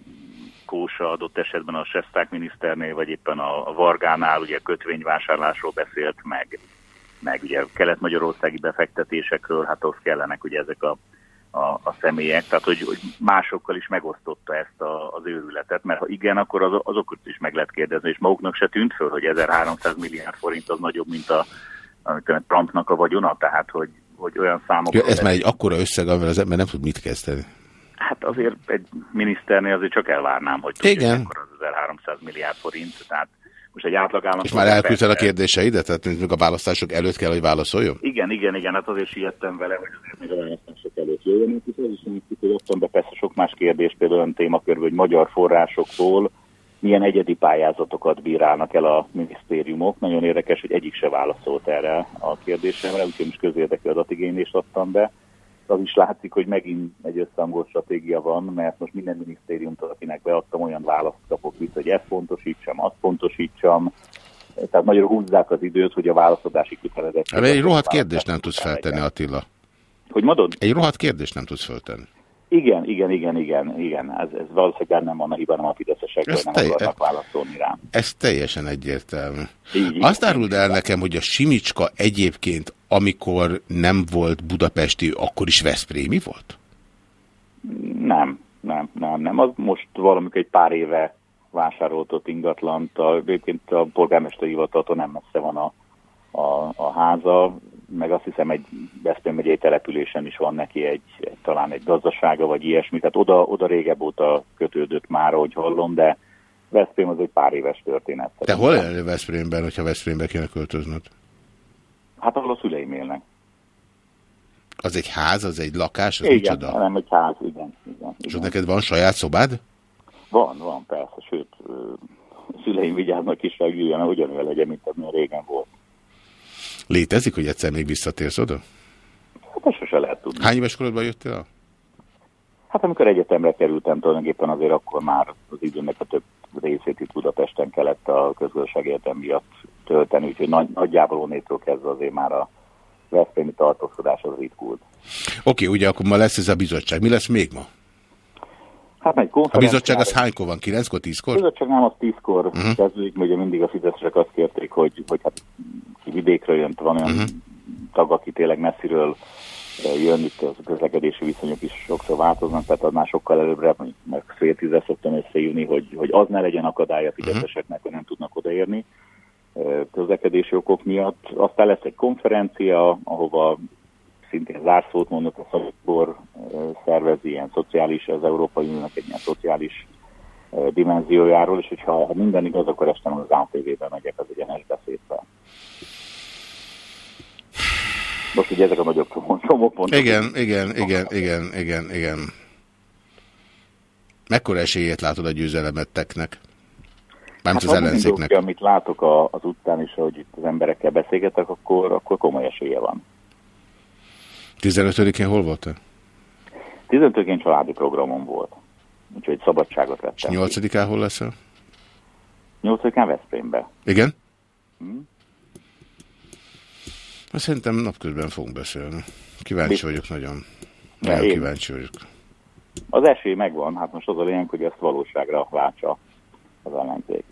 Kósa adott esetben a Sesták miniszternél, vagy éppen a, Vargánál ugye kötvényvásárlásról beszélt meg, meg ugye kelet-magyarországi befektetésekről, hát ott kellenek ugye ezek a, a, a személyek, tehát hogy, hogy másokkal is megosztotta ezt a, az őrületet, mert ha igen, akkor az, azokat is meg lehet kérdezni, és maguknak se tűnt föl, hogy 1300 milliárd forint az nagyobb, mint a, a Trumpnak a vagyona, tehát hogy, hogy olyan számok. Ja, ez már egy akkora összeg, amivel az ember nem tud mit kezdeni. Hát azért egy miniszternél azért csak elvárnám, hogy tudja, Igen. akkor az 1300 milliárd forint, tehát most egy átlagállam... És már elküldted a kérdéseidet? Tehát még a választások előtt kell, hogy válaszoljon? Igen, igen, igen, hát azért siettem vele, hogy azért még a választások előtt jöjjön, és az is mondjuk, hogy ottan be persze sok más kérdés, például olyan témakörben, hogy magyar forrásokból milyen egyedi pályázatokat bírálnak el a minisztériumok. Nagyon érdekes, hogy egyik se válaszolt erre a kérdésemre, úgyhogy most közérdekű adatigénylést adtam be. Az is látszik, hogy megint egy összehangolt stratégia van, mert most minden minisztériumtól, akinek beadtam, olyan választ kapok vissza, hogy ezt pontosítsam, azt pontosítsam. Tehát nagyon húzzák az időt, hogy a válaszadási kötelezettség... Hát egy rohadt kérdést nem tudsz feltenni, Attila. Hogy mondod? Egy rohadt kérdést nem tudsz feltenni. Igen, igen, igen, igen, igen. Ez, ez valószínűleg nem van a hiba, nem a fideszesek, Ez hogy nem telj- akarnak válaszolni rám. Ez teljesen egyértelmű. Így. Azt áruld el nekem, hogy a Simicska egyébként, amikor nem volt budapesti, akkor is Veszprémi volt? Nem, nem, nem, nem. Az most valamikor egy pár éve vásároltott ingatlant, a, egyébként a polgármesteri hivataltól nem messze van a, a, a háza, meg azt hiszem egy Veszprém megyei településen is van neki egy, egy, talán egy gazdasága, vagy ilyesmi, tehát oda, oda régebb óta kötődött már, ahogy hallom, de Veszprém az egy pár éves történet. Te hol élnél Veszprémben, hogyha Veszprémbe kéne költöznöd? Hát ahol a szüleim élnek. Az egy ház, az egy lakás, az igen, micsoda? nem egy ház, igen. igen, És igen. neked van saját szobád? Van, van, persze, sőt, szüleim vigyáznak is rá, hogy ugyanolyan legyen, mint amilyen régen volt. Létezik, hogy egyszer még visszatérsz oda? Hát ezt sose lehet tudni. Hány éves korodban jöttél el? Hát amikor egyetemre kerültem, tulajdonképpen azért akkor már az időnek a több részét itt Budapesten kellett a közgazdasági egyetem miatt tölteni, úgyhogy nagy, nagyjából onnétől kezdve azért már a Veszprémi tartózkodás az ritkult. Oké, ugye akkor ma lesz ez a bizottság. Mi lesz még ma? Hát egy A bizottság az hánykor van? Kilenckor, A tízkor? bizottság nem az tízkor Mhm. uh-huh. kezdődik, ugye mindig a fideszesek azt kérték, hogy, hogy hát ki vidékről jön, van olyan Mhm. uh-huh. tag, aki tényleg messziről jön, itt a közlekedési viszonyok is sokszor változnak, tehát az már sokkal előbbre, meg fél tízre szoktam összejönni, hogy, hogy az ne legyen akadály a fideszeseknek, hogy nem tudnak odaérni közlekedési okok miatt. Aztán lesz egy konferencia, ahova szintén zárszót mondott a Szabadbor szervezi, ilyen szociális, az Európai Uniónak egy ilyen szociális dimenziójáról, és hogyha ha minden igaz, akkor este az ATV-ben megyek az egyenes beszédbe. Most ugye ezek a nagyobb csomó- csomópontok. Igen, igen, igen, igen, igen, igen. Mekkora esélyét látod a győzelemetteknek? Mármint az ha minden ellenzéknek. amit látok a, az utcán is, hogy itt az emberekkel beszélgetek, akkor, akkor komoly esélye van. 15-én hol voltál? 15-én családi programom volt, úgyhogy szabadságot vettem. 8-án hol leszel? 8-án Veszprémbe. Igen? Hm? Szerintem napközben fogunk beszélni. Kíváncsi Biztos. vagyok nagyon. Ja, Nagyon én- kíváncsi vagyok. Az esély megvan, hát most az a lényeg, hogy ezt valóságra váltsa az ellenzék.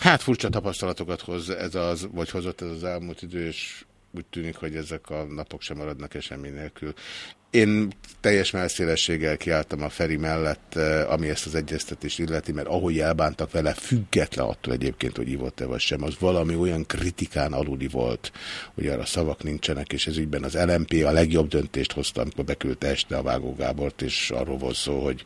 Hát furcsa tapasztalatokat hoz ez az, vagy hozott ez az elmúlt idő, és úgy tűnik, hogy ezek a napok sem maradnak esemény nélkül. Én teljes melszélességgel kiálltam a Feri mellett, eh, ami ezt az egyeztetést illeti, mert ahogy elbántak vele, független attól egyébként, hogy ívott-e vagy sem, az valami olyan kritikán aluli volt, hogy arra szavak nincsenek, és ez ügyben az LMP a legjobb döntést hozta, amikor beküldte este a Vágó Gábort, és arról volt szó, hogy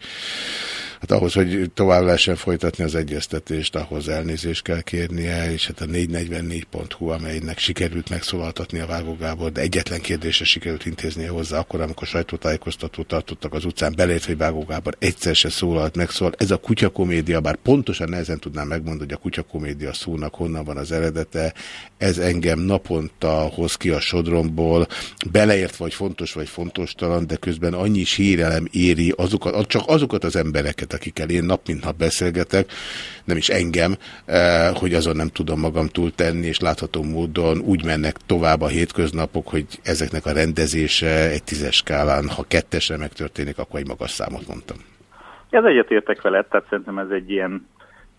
Hát ahhoz, hogy tovább lehessen folytatni az egyeztetést, ahhoz elnézést kell kérnie, és hát a 444.hu, amelynek sikerült megszólaltatni a Vágó de egyetlen kérdésre sikerült intéznie hozzá, akkor, amikor sajtótájékoztatót tartottak az utcán, belépve Vágó Gábor egyszer se szólalt meg, szóval ez a kutyakomédia, bár pontosan nehezen tudnám megmondani, hogy a kutyakomédia szónak honnan van az eredete, ez engem naponta hoz ki a sodromból, beleért vagy fontos vagy fontos talan, de közben annyi sírelem éri azokat, csak azokat az embereket, akikkel én nap mint nap beszélgetek, nem is engem, eh, hogy azon nem tudom magam túl tenni, és látható módon úgy mennek tovább a hétköznapok, hogy ezeknek a rendezése egy tízes skálán, ha kettesre megtörténik, akkor egy magas számot mondtam. Ez egyetértek vele, tehát szerintem ez egy ilyen,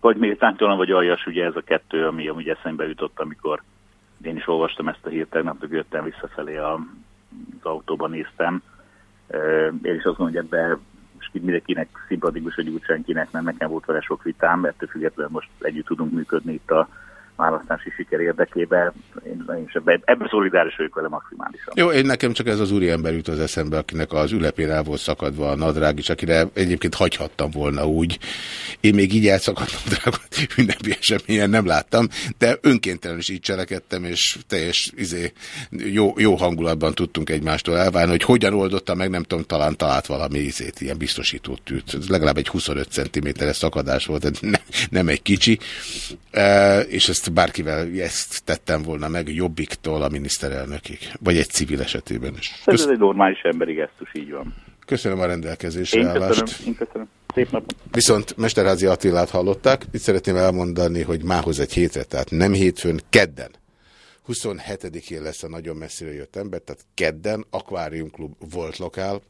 vagy méltánytalan, vagy aljas, ugye ez a kettő, ami amúgy eszembe jutott, amikor én is olvastam ezt a hírt, tegnap jöttem visszafelé a, az autóban néztem. Én is azt mondom, hogy ebbe mindenkinek szimpatikus, hogy úgy senkinek, mert nekem volt vele sok vitám, ettől függetlenül most együtt tudunk működni itt a választási siker érdekében. Én, én is ebben ebbe szolidáris vagyok vele maximálisan. Jó, én nekem csak ez az úriember jut az eszembe, akinek az ülepén el volt szakadva a nadrág, és akire egyébként hagyhattam volna úgy. Én még így elszakadt nadrágot ünnepi eseményen nem láttam, de önkéntelen is így cselekedtem, és teljes izé, jó, jó hangulatban tudtunk egymástól elválni, hogy hogyan oldotta meg, nem tudom, talán talált valami izét, ilyen biztosítót tűt. Ez legalább egy 25 cm-es szakadás volt, nem, nem egy kicsi. E, és ezt ezt bárkivel ezt tettem volna meg, Jobbiktól a miniszterelnökig, vagy egy civil esetében is. Kösz... Ez egy normális emberi gesztus, így van. Köszönöm a rendelkezésre én köszönöm, állást. Én köszönöm. Szép nap. Viszont Mesterházi Attilát hallották. Itt szeretném elmondani, hogy mához egy hétre, tehát nem hétfőn, kedden. 27-én lesz a nagyon messzire jött ember, tehát kedden Aquarium Klub volt lokál,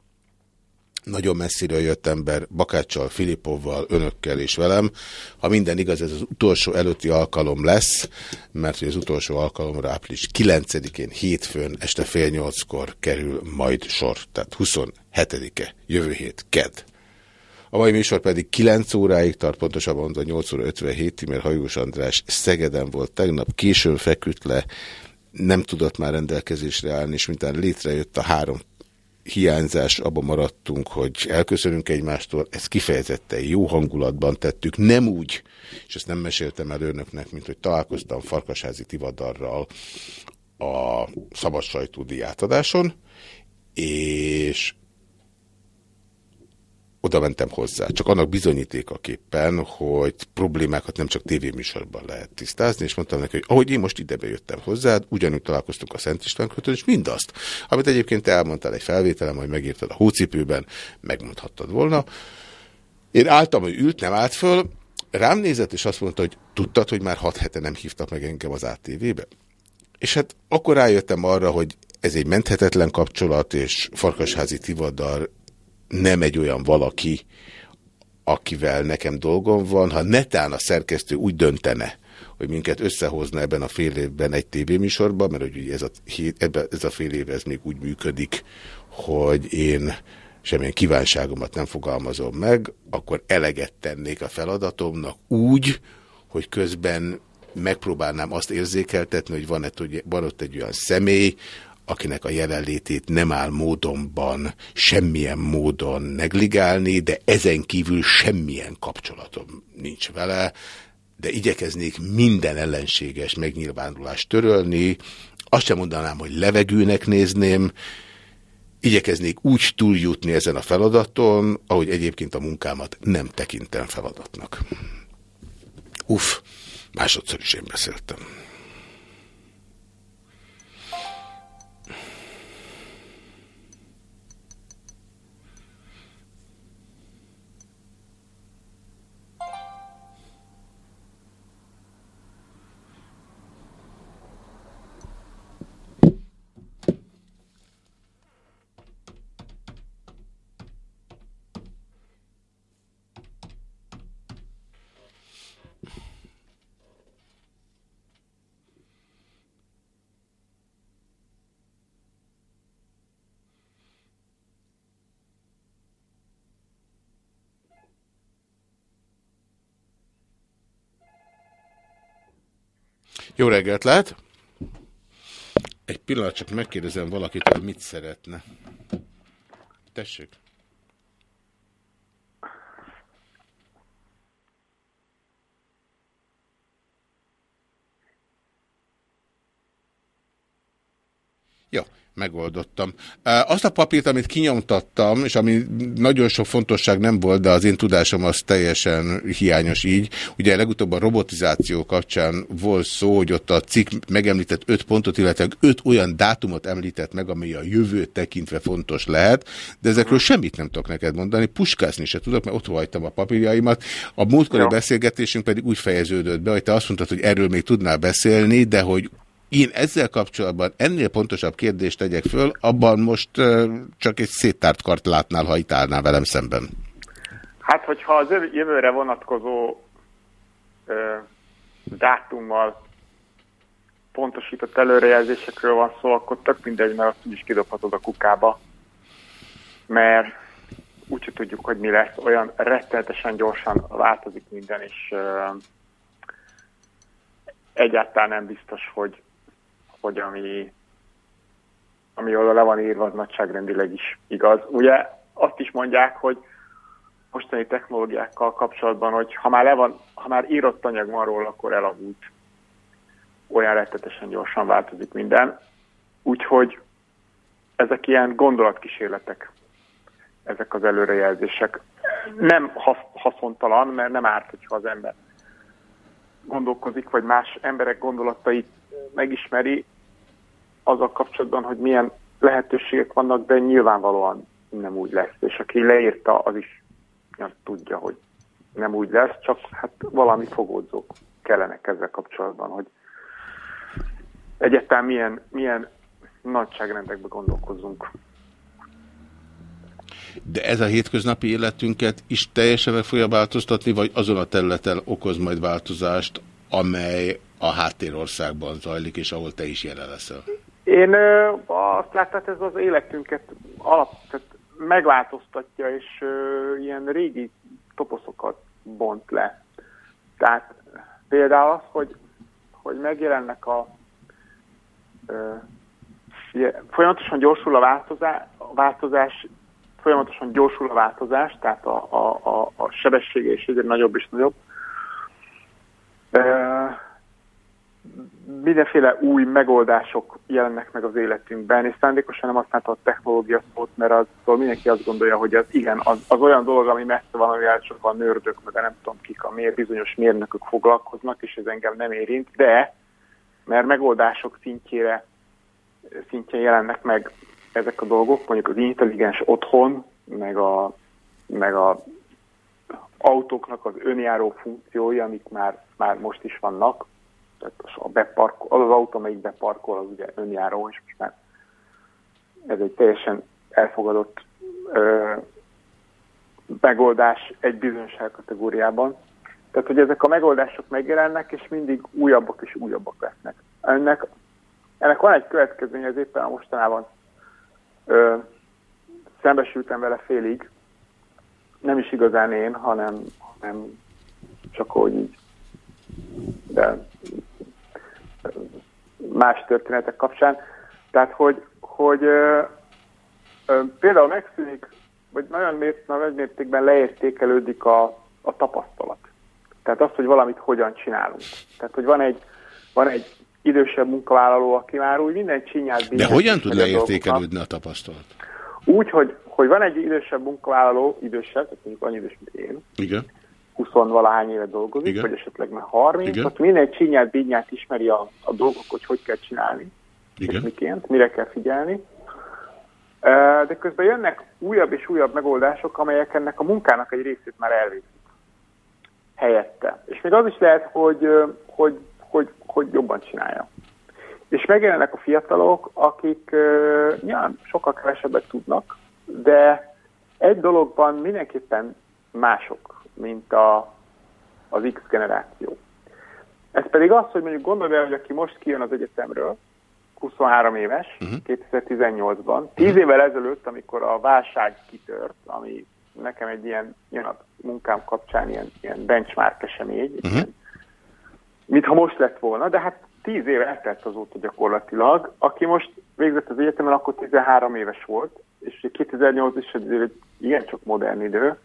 nagyon messziről jött ember, Bakáccsal, Filipovval, önökkel és velem. Ha minden igaz, ez az utolsó előtti alkalom lesz, mert az utolsó alkalomra április 9-én, hétfőn, este fél nyolckor kerül majd sor. Tehát 27-e, jövő hét, ked. A mai műsor pedig 9 óráig tart, pontosabban mondva 8 óra 57 mert Hajós András Szegeden volt tegnap, későn feküdt le, nem tudott már rendelkezésre állni, és mintán létrejött a három hiányzás, abban maradtunk, hogy elköszönünk egymástól, ezt kifejezetten jó hangulatban tettük, nem úgy, és ezt nem meséltem el önöknek, mint hogy találkoztam Farkasházi Tivadarral a szabad sajtódi átadáson, és oda mentem hozzá. Csak annak bizonyítékaképpen, hogy problémákat nem csak tévéműsorban lehet tisztázni, és mondtam neki, hogy ahogy én most ide bejöttem hozzád, ugyanúgy találkoztunk a Szent István kötön, és mindazt, amit egyébként elmondtál egy felvételem, hogy megírtad a hócipőben, megmondhattad volna. Én álltam, hogy ült, nem állt föl, rám nézett, és azt mondta, hogy tudtad, hogy már hat hete nem hívtak meg engem az ATV-be? És hát akkor rájöttem arra, hogy ez egy menthetetlen kapcsolat, és Farkasházi Tivadar nem egy olyan valaki, akivel nekem dolgom van, ha netán a szerkesztő úgy döntene, hogy minket összehozna ebben a fél évben egy tévéműsorban, mert hogy ez a, ebben, ez a fél év ez még úgy működik, hogy én semmilyen kívánságomat nem fogalmazom meg, akkor eleget tennék a feladatomnak úgy, hogy közben megpróbálnám azt érzékeltetni, hogy van, egy, van ott egy olyan személy, akinek a jelenlétét nem áll módonban semmilyen módon negligálni, de ezen kívül semmilyen kapcsolatom nincs vele, de igyekeznék minden ellenséges megnyilvánulást törölni, azt sem mondanám, hogy levegőnek nézném, igyekeznék úgy túljutni ezen a feladaton, ahogy egyébként a munkámat nem tekintem feladatnak. Uff, másodszor is én beszéltem. Jó reggelt lehet! Egy pillanat csak megkérdezem valakit, hogy mit szeretne. Tessék! Jó, megoldottam. Azt a papírt, amit kinyomtattam, és ami nagyon sok fontosság nem volt, de az én tudásom az teljesen hiányos így. Ugye legutóbb a robotizáció kapcsán volt szó, hogy ott a cikk megemlített öt pontot, illetve öt olyan dátumot említett meg, ami a jövőt tekintve fontos lehet, de ezekről semmit nem tudok neked mondani, puskászni se tudok, mert ott hagytam a papírjaimat. A múltkori Jó. beszélgetésünk pedig úgy fejeződött be, hogy te azt mondtad, hogy erről még tudnál beszélni, de hogy én ezzel kapcsolatban ennél pontosabb kérdést tegyek föl, abban most csak egy széttárt kart látnál, ha itt állnál velem szemben. Hát, hogyha az jövő- jövőre vonatkozó ö, dátummal pontosított előrejelzésekről van szó, akkor tök mindegy, mert azt úgyis kidobhatod a kukába. Mert úgyse tudjuk, hogy mi lesz. Olyan rettenetesen gyorsan változik minden, és ö, egyáltalán nem biztos, hogy, hogy ami, ami oda le van írva, az nagyságrendileg is igaz. Ugye azt is mondják, hogy mostani technológiákkal kapcsolatban, hogy ha már, le van, ha már írott anyag van róla, akkor elavult. Olyan rettetesen gyorsan változik minden. Úgyhogy ezek ilyen gondolatkísérletek, ezek az előrejelzések. Nem hasz- haszontalan, mert nem árt, hogyha az ember gondolkozik, vagy más emberek gondolatait megismeri azzal kapcsolatban, hogy milyen lehetőségek vannak, de nyilvánvalóan nem úgy lesz. És aki leírta, az is ja, tudja, hogy nem úgy lesz, csak hát valami fogódzók kellenek ezzel kapcsolatban, hogy egyáltalán milyen, milyen nagyságrendekben gondolkozunk. De ez a hétköznapi életünket is teljesen meg fogja változtatni, vagy azon a területen okoz majd változást, amely a háttérországban zajlik, és ahol te is jelen leszel? Én ö, azt láttam, ez az életünket alap, tehát megváltoztatja, és ö, ilyen régi toposzokat bont le. Tehát például az, hogy, hogy megjelennek a ö, folyamatosan gyorsul a változás, a változás, folyamatosan gyorsul a változás, tehát a, a, a, a sebessége is egyre nagyobb és nagyobb. Ö, mindenféle új megoldások jelennek meg az életünkben, és szándékosan nem használta a technológia szót, mert aztól mindenki azt gondolja, hogy ez igen, az, az olyan dolog, ami messze van, amivel csak a nördök, meg nem tudom kik, a mér, bizonyos mérnökök foglalkoznak, és ez engem nem érint, de mert megoldások szintjére szintjén jelennek meg ezek a dolgok, mondjuk az intelligens otthon, meg a, meg a autóknak az önjáró funkciói, amik már, már most is vannak, tehát a beparkol, az az autó, amelyik beparkol, az ugye önjáró, és most már ez egy teljesen elfogadott ö, megoldás egy bizonyos kategóriában. Tehát, hogy ezek a megoldások megjelennek, és mindig újabbak és újabbak lesznek. Ennek, ennek van egy következménye, ez éppen mostanában ö, szembesültem vele félig, nem is igazán én, hanem, hanem csak hogy így, de más történetek kapcsán. Tehát, hogy, hogy ö, ö, például megszűnik, vagy nagyon mért, nagy mértékben leértékelődik a, a tapasztalat. Tehát az, hogy valamit hogyan csinálunk. Tehát, hogy van egy, van egy idősebb munkavállaló, aki már úgy minden csinyát De hogyan tud leértékelődni a tapasztalat? Úgy, hogy, hogy van egy idősebb munkavállaló, idősebb, tehát mondjuk annyi idős, mint én, Igen. 20-valahány éve dolgozik, Igen. vagy esetleg már 30, Igen. ott minden csinyát, bínyát ismeri a, a dolgok, hogy hogy kell csinálni, Igen. és miként, mire kell figyelni. De közben jönnek újabb és újabb megoldások, amelyek ennek a munkának egy részét már elvégzik helyette. És még az is lehet, hogy, hogy, hogy, hogy jobban csinálja. És megjelennek a fiatalok, akik nyilván sokkal kevesebbet tudnak, de egy dologban mindenképpen mások, mint a, az X generáció. Ez pedig az, hogy mondjuk gondolj el, hogy aki most kijön az egyetemről, 23 éves, uh-huh. 2018-ban, 10 évvel ezelőtt, amikor a válság kitört, ami nekem egy ilyen, ilyen a munkám kapcsán ilyen, ilyen benchmark esemény, uh-huh. mintha most lett volna, de hát 10 éve eltelt azóta gyakorlatilag. Aki most végzett az egyetemen, akkor 13 éves volt, és ugye 2008 is egy igencsak modern idő.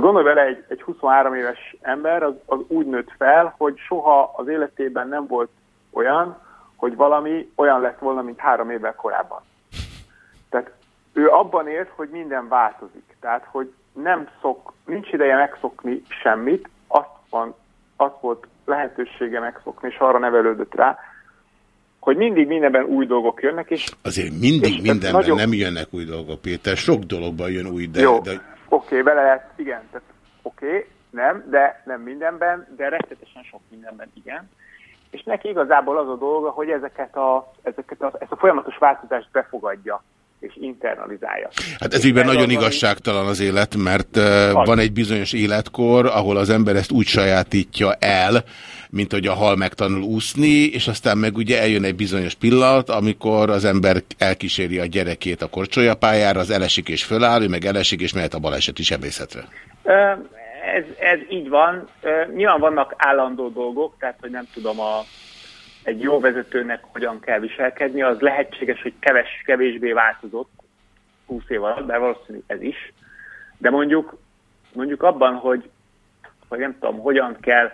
Gondolj bele, egy, egy 23 éves ember az, az úgy nőtt fel, hogy soha az életében nem volt olyan, hogy valami olyan lett volna, mint három évvel korábban. Tehát ő abban élt, hogy minden változik. Tehát, hogy nem szok, nincs ideje megszokni semmit, azt, van, azt volt lehetősége megszokni, és arra nevelődött rá, hogy mindig mindenben új dolgok jönnek, és... Azért mindig és mindenben nagyon... nem jönnek új dolgok, Péter. Sok dologban jön új, de... Jó, de... oké, okay, bele lehet, igen, tehát oké, okay, nem, de nem mindenben, de rettetesen sok mindenben igen. És neki igazából az a dolga, hogy ezeket a, ezeket a, ezt a folyamatos változást befogadja és internalizálja. Hát ez ügyben nagyon igazságtalan az élet, mert uh, van egy bizonyos életkor, ahol az ember ezt úgy sajátítja el, mint hogy a hal megtanul úszni, és aztán meg ugye eljön egy bizonyos pillanat, amikor az ember elkíséri a gyerekét a korcsolyapályára, az elesik és föláll, ő meg elesik és mehet a baleseti sebészetre. Ez, ez így van. Nyilván vannak állandó dolgok, tehát hogy nem tudom, a, egy jó vezetőnek hogyan kell viselkedni, az lehetséges, hogy keves, kevésbé változott 20 év alatt, de valószínű ez is. De mondjuk, mondjuk abban, hogy, hogy nem tudom, hogyan kell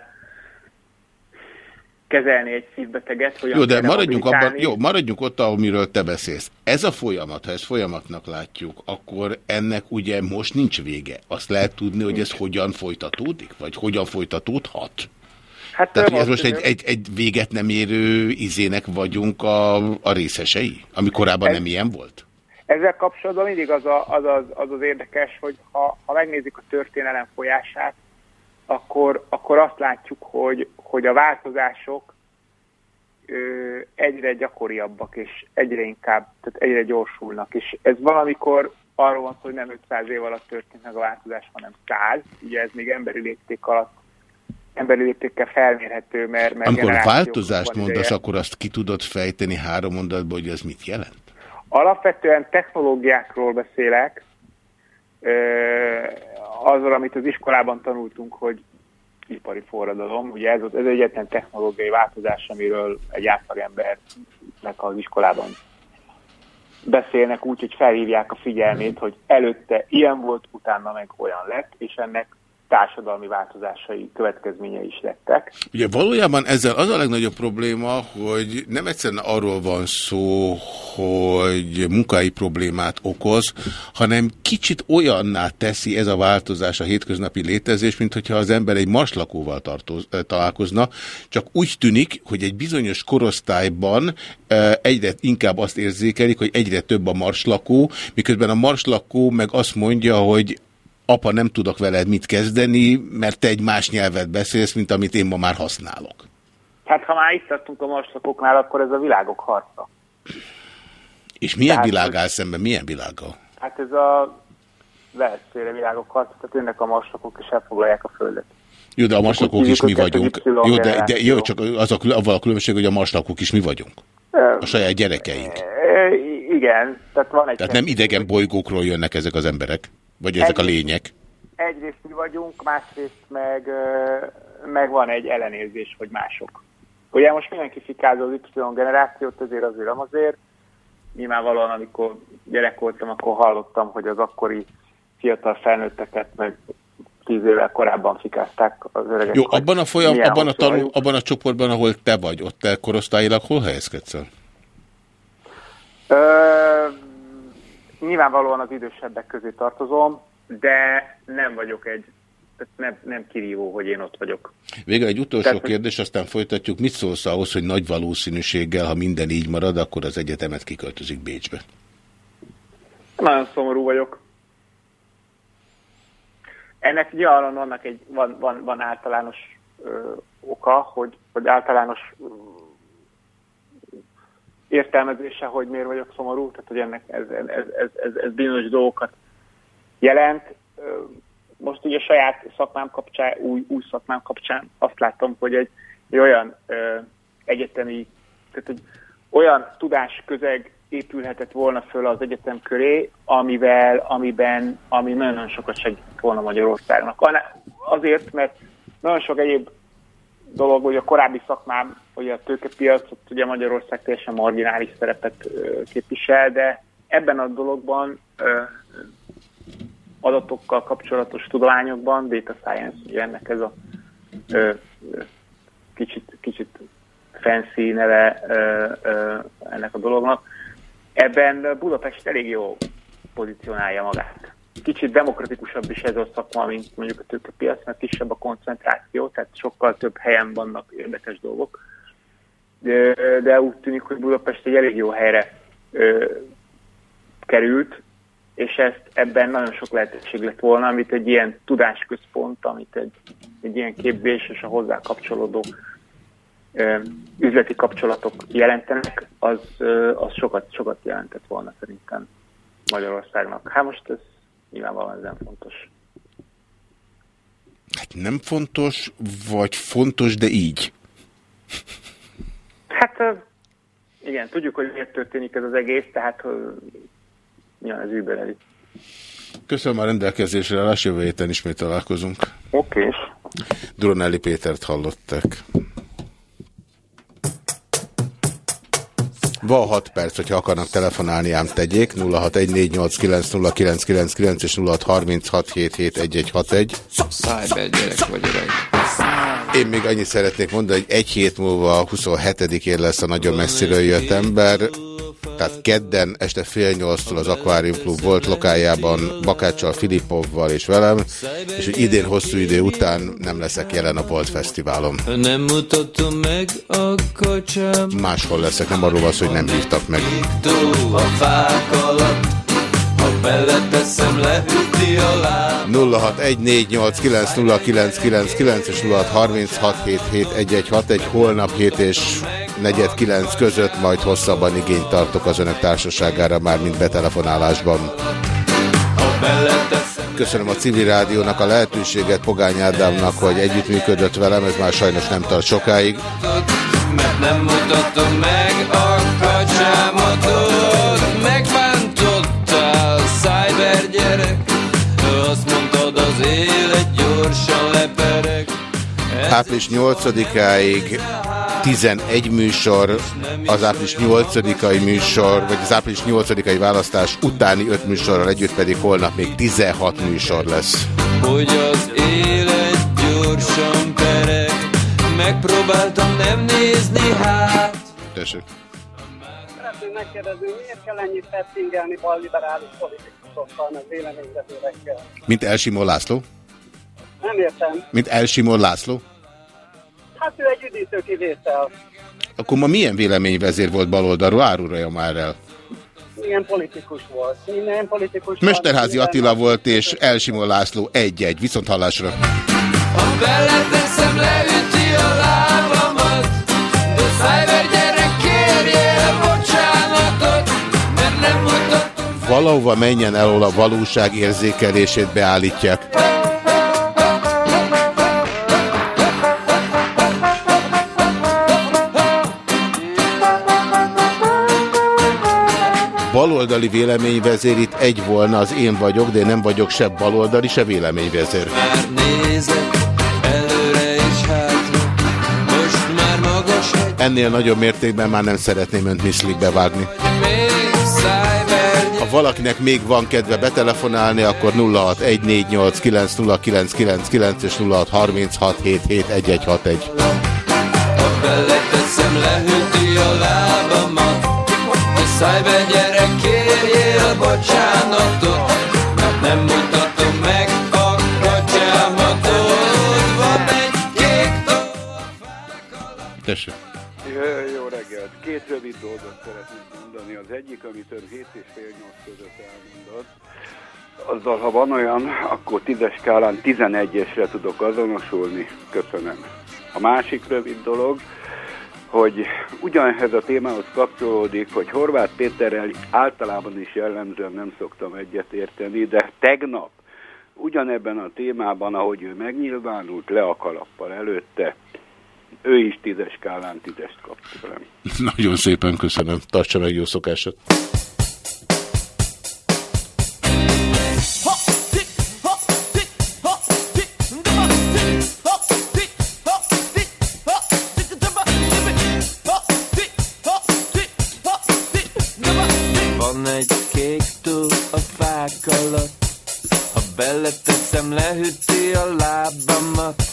kezelni egy szívbeteget. Hogyan jó, de maradjunk, abban, jó, maradjunk ott, amiről te beszélsz. Ez a folyamat, ha ezt folyamatnak látjuk, akkor ennek ugye most nincs vége. Azt lehet tudni, hogy ez hogyan folytatódik? Vagy hogyan folytatódhat? Hát, Tehát, hogy ez most egy, egy, egy véget nem érő izének vagyunk a, a részesei, ami korábban ez, nem ilyen volt? Ezzel kapcsolatban mindig az, a, az, az, az az érdekes, hogy ha, ha megnézzük a történelem folyását, akkor, akkor azt látjuk, hogy, hogy a változások ö, egyre gyakoriabbak, és egyre inkább, tehát egyre gyorsulnak. És ez valamikor arról van szó, hogy nem 500 év alatt történt meg a változás, hanem 100. Ugye ez még emberi lépték alatt emberi léptékkel felmérhető, mert... mert Amikor változást mondasz, ideje. akkor azt ki tudod fejteni három mondatban, hogy ez mit jelent? Alapvetően technológiákról beszélek, azzal, amit az iskolában tanultunk, hogy ipari forradalom. Ugye ez, ez egyetlen technológiai változás, amiről egy átlagembernek az iskolában beszélnek úgy, hogy felhívják a figyelmét, hogy előtte ilyen volt, utána meg olyan lett, és ennek társadalmi változásai következményei is lettek. Ugye valójában ezzel az a legnagyobb probléma, hogy nem egyszerűen arról van szó, hogy munkai problémát okoz, hanem kicsit olyanná teszi ez a változás a hétköznapi létezés, mint hogyha az ember egy marslakóval tartoz, találkozna, csak úgy tűnik, hogy egy bizonyos korosztályban egyre inkább azt érzékelik, hogy egyre több a marslakó, miközben a marslakó meg azt mondja, hogy apa, nem tudok veled mit kezdeni, mert te egy más nyelvet beszélsz, mint amit én ma már használok. Hát ha már itt tartunk a maslakoknál, akkor ez a világok harca. És milyen tehát, világ áll szemben? Milyen világa? Hát ez a veszélyre világok harca, tehát jönnek a maslakok és elfoglalják a földet. Jó, de a maslakok is mi vagyunk. Jó, de, de jó, csak az a, avval a különbség, hogy a maslakok is mi vagyunk. A saját gyerekeink. Igen. Tehát, van egy tehát nem idegen bolygókról jönnek ezek az emberek? Vagy ezek a lények? Egyrészt mi vagyunk, másrészt meg, meg van egy ellenérzés, hogy mások. Ugye most mindenki fikázza az Y generációt, azért azért nem azért. Nyilvánvalóan, amikor gyerek voltam, akkor hallottam, hogy az akkori fiatal felnőtteket meg tíz évvel korábban fikázták az öregek. Jó, abban a, folyam, abban, a tanul, abban a csoportban, ahol te vagy, ott te korosztályilag hol helyezkedsz el? Nyilvánvalóan az idősebbek közé tartozom, de nem vagyok egy, nem, nem kirívó, hogy én ott vagyok. Végül egy utolsó Tehát, kérdés, aztán folytatjuk. Mit szólsz ahhoz, hogy nagy valószínűséggel, ha minden így marad, akkor az egyetemet kiköltözik Bécsbe? Nagyon szomorú vagyok. Ennek ugye vannak egy, van, van, van általános ö, oka, hogy, hogy általános értelmezése, hogy miért vagyok szomorú, tehát hogy ennek ez, ez, ez, ez, ez bizonyos dolgokat jelent. Most ugye saját szakmám kapcsán, új, új szakmám kapcsán azt látom, hogy egy, egy olyan ö, egyetemi, tehát egy olyan tudásközeg épülhetett volna föl az egyetem köré, amivel, amiben, ami nagyon sokat segített volna Magyarországnak. Azért, mert nagyon sok egyéb dolog, hogy a korábbi szakmám, hogy a tőkepiacot ugye Magyarország teljesen marginális szerepet képvisel, de ebben a dologban adatokkal kapcsolatos tudományokban, data science, ugye ennek ez a kicsit, kicsit fancy neve ennek a dolognak. ebben Budapest elég jó pozícionálja magát. Kicsit demokratikusabb is ez a szakma, mint mondjuk a tőkepiac, mert kisebb a koncentráció, tehát sokkal több helyen vannak érdekes dolgok. De, de úgy tűnik, hogy Budapest egy elég jó helyre ö, került, és ezt ebben nagyon sok lehetőség lett volna, amit egy ilyen tudásközpont, amit egy, egy ilyen képzés és a hozzá kapcsolódó ö, üzleti kapcsolatok jelentenek, az, ö, az sokat, sokat jelentett volna szerintem Magyarországnak. Hát most ez nyilvánvalóan ez nem fontos. Hát nem fontos, vagy fontos, de így. Hát igen, tudjuk, hogy miért történik ez az egész, tehát nyilván ez übereli. Köszönöm a rendelkezésre, állás jövő héten ismét találkozunk. Oké. Duronelli Pétert hallottak. Van 6 perc, hogyha akarnak telefonálni, ám tegyék. 0614890999 és 0636771161. Szájbe gyerek vagy öreg. Én még annyit szeretnék mondani, hogy egy hét múlva 27-én lesz a nagyon messziről jött ember. Tehát kedden este fél nyolctól az Aquarium Club volt lokájában Bakáccsal, Filipovval és velem, és hogy idén hosszú idő után nem leszek jelen a Bolt Fesztiválon. Nem mutatom meg a kacsám Máshol leszek, nem arról van hogy nem hívtak meg. A fák alatt beleteszem lehűti a láb 0614890999 és 0636771161 holnap 7 és negyed 9 között majd hosszabban igényt tartok az önök társaságára már mint betelefonálásban. Köszönöm a civil rádiónak a lehetőséget, Pogány Ádámnak, hogy együttműködött velem, ez már sajnos nem tart sokáig. Mert nem mutatom meg a kacsámat Április 8-áig 11 műsor, az április 8-ai műsor, vagy az április 8-ai választás utáni 5 műsorral együtt pedig holnap még 16 műsor lesz. Hogy az élet gyorsan pereg Megpróbáltam nem nézni hát Tessék. Szeretném megkérdezni, miért kell ennyit pettingelni balliberális politikusokkal, meg véleményvezérekkel? Mint Elsimó László? Nem értem. Mint Elsimó László? Hát ő egy üdítő kivétel. Akkor ma milyen véleményvezér volt baloldalról? Árulja már el. Milyen politikus volt. Minden politikus Mesterházi volt, Attila volt és Elsimó László egy-egy. Viszont hallásra. Ha beleteszem, leüti a lábamat De cyber gyerek, kérjél bocsánatot Mert nem mutatom Valahova menjen el, ahol a valóság érzékelését beállítják. Baloldali véleményvezér itt egy volna, az én vagyok, de én nem vagyok se baloldali, se véleményvezér. Ennél nagyobb mértékben már nem szeretném önt miszlikbe vágni. Ha valakinek még van kedve betelefonálni, akkor 0614890999 és 0636771161. Ha beleteszem, lehűti a lábamat gyerek, kérjél bocsánatot nem mutatom meg a kacsámatot Van egy kék tó Tessék. Jó, jó reggelt! Két rövid dolgot szeretnék mondani. Az egyik, amit ön 7 és fél 8 között elmondott, azzal, ha van olyan, akkor 10-es skálán 11-esre tudok azonosulni. Köszönöm. A másik rövid dolog, hogy ugyanehhez a témához kapcsolódik, hogy Horváth Péterrel általában is jellemzően nem szoktam egyetérteni, de tegnap ugyanebben a témában, ahogy ő megnyilvánult le a kalappal előtte, ő is tízes skálán tízest kap. Nagyon szépen köszönöm. Tartsa meg jó szokását. Alatt Ha beleteszem, lehűti a lábamat.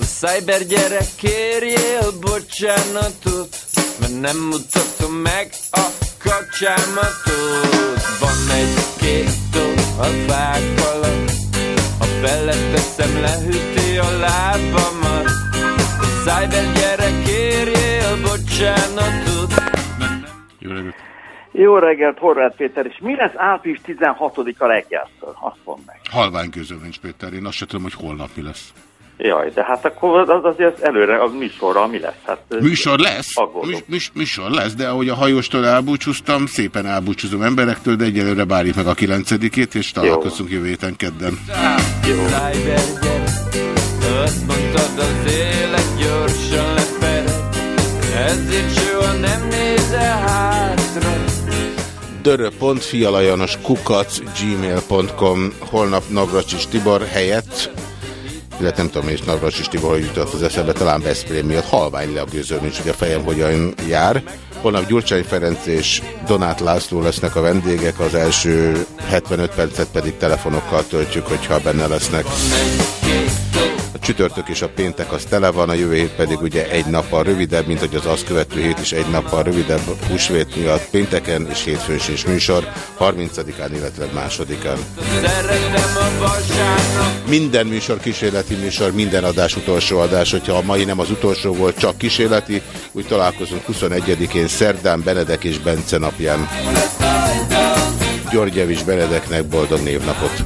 A cyber gyerek, kérjél bocsánatot Mert nem mutatom meg a kacsámatot. Van egy két a fák alatt. Ha beleteszem lehűti a lábamat. Szállj be gyere kérjél bocsánatot Jó reggelt. Jó reggelt, Horváth Péter, és mi lesz április 16-a reggeltől? Azt mondd meg. Halvány közöm nincs, Péter. Én azt sem tudom, hogy holnap mi lesz. Jaj, de hát akkor az azért előre a műsorral mi lesz? Hát, Műsor lesz, Aggódom. műs, műs, műsor lesz, de ahogy a hajóstól elbúcsúztam, szépen elbúcsúzom emberektől, de egyelőre várjuk meg a kilencedikét, és találkozunk jövő héten kedden. Gyere Azt mondtad az élet gyorsan lepered Ezért soha nem nézel hátra dörö.fialajanos kukac gmail.com holnap Navracsis Tibor helyett illetve nem tudom, és Navracsis Tibor jutott az eszembe, talán Veszprém miatt halvány le a gőzöm, nincs, hogy a fejem hogyan jár. Holnap Gyurcsány Ferenc és Donát László lesznek a vendégek, az első 75 percet pedig telefonokkal töltjük, hogyha benne lesznek. A csütörtök és a péntek az tele van, a jövő hét pedig ugye egy nappal rövidebb, mint hogy az azt követő hét is egy nappal rövidebb húsvét miatt pénteken és hétfőn is műsor, 30-án, illetve másodikán. Minden műsor kísérleti műsor, minden adás utolsó adás, hogyha a mai nem az utolsó volt, csak kísérleti, úgy találkozunk 21-én szerdán Benedek és Bence napján. Györgyevics Benedeknek boldog névnapot!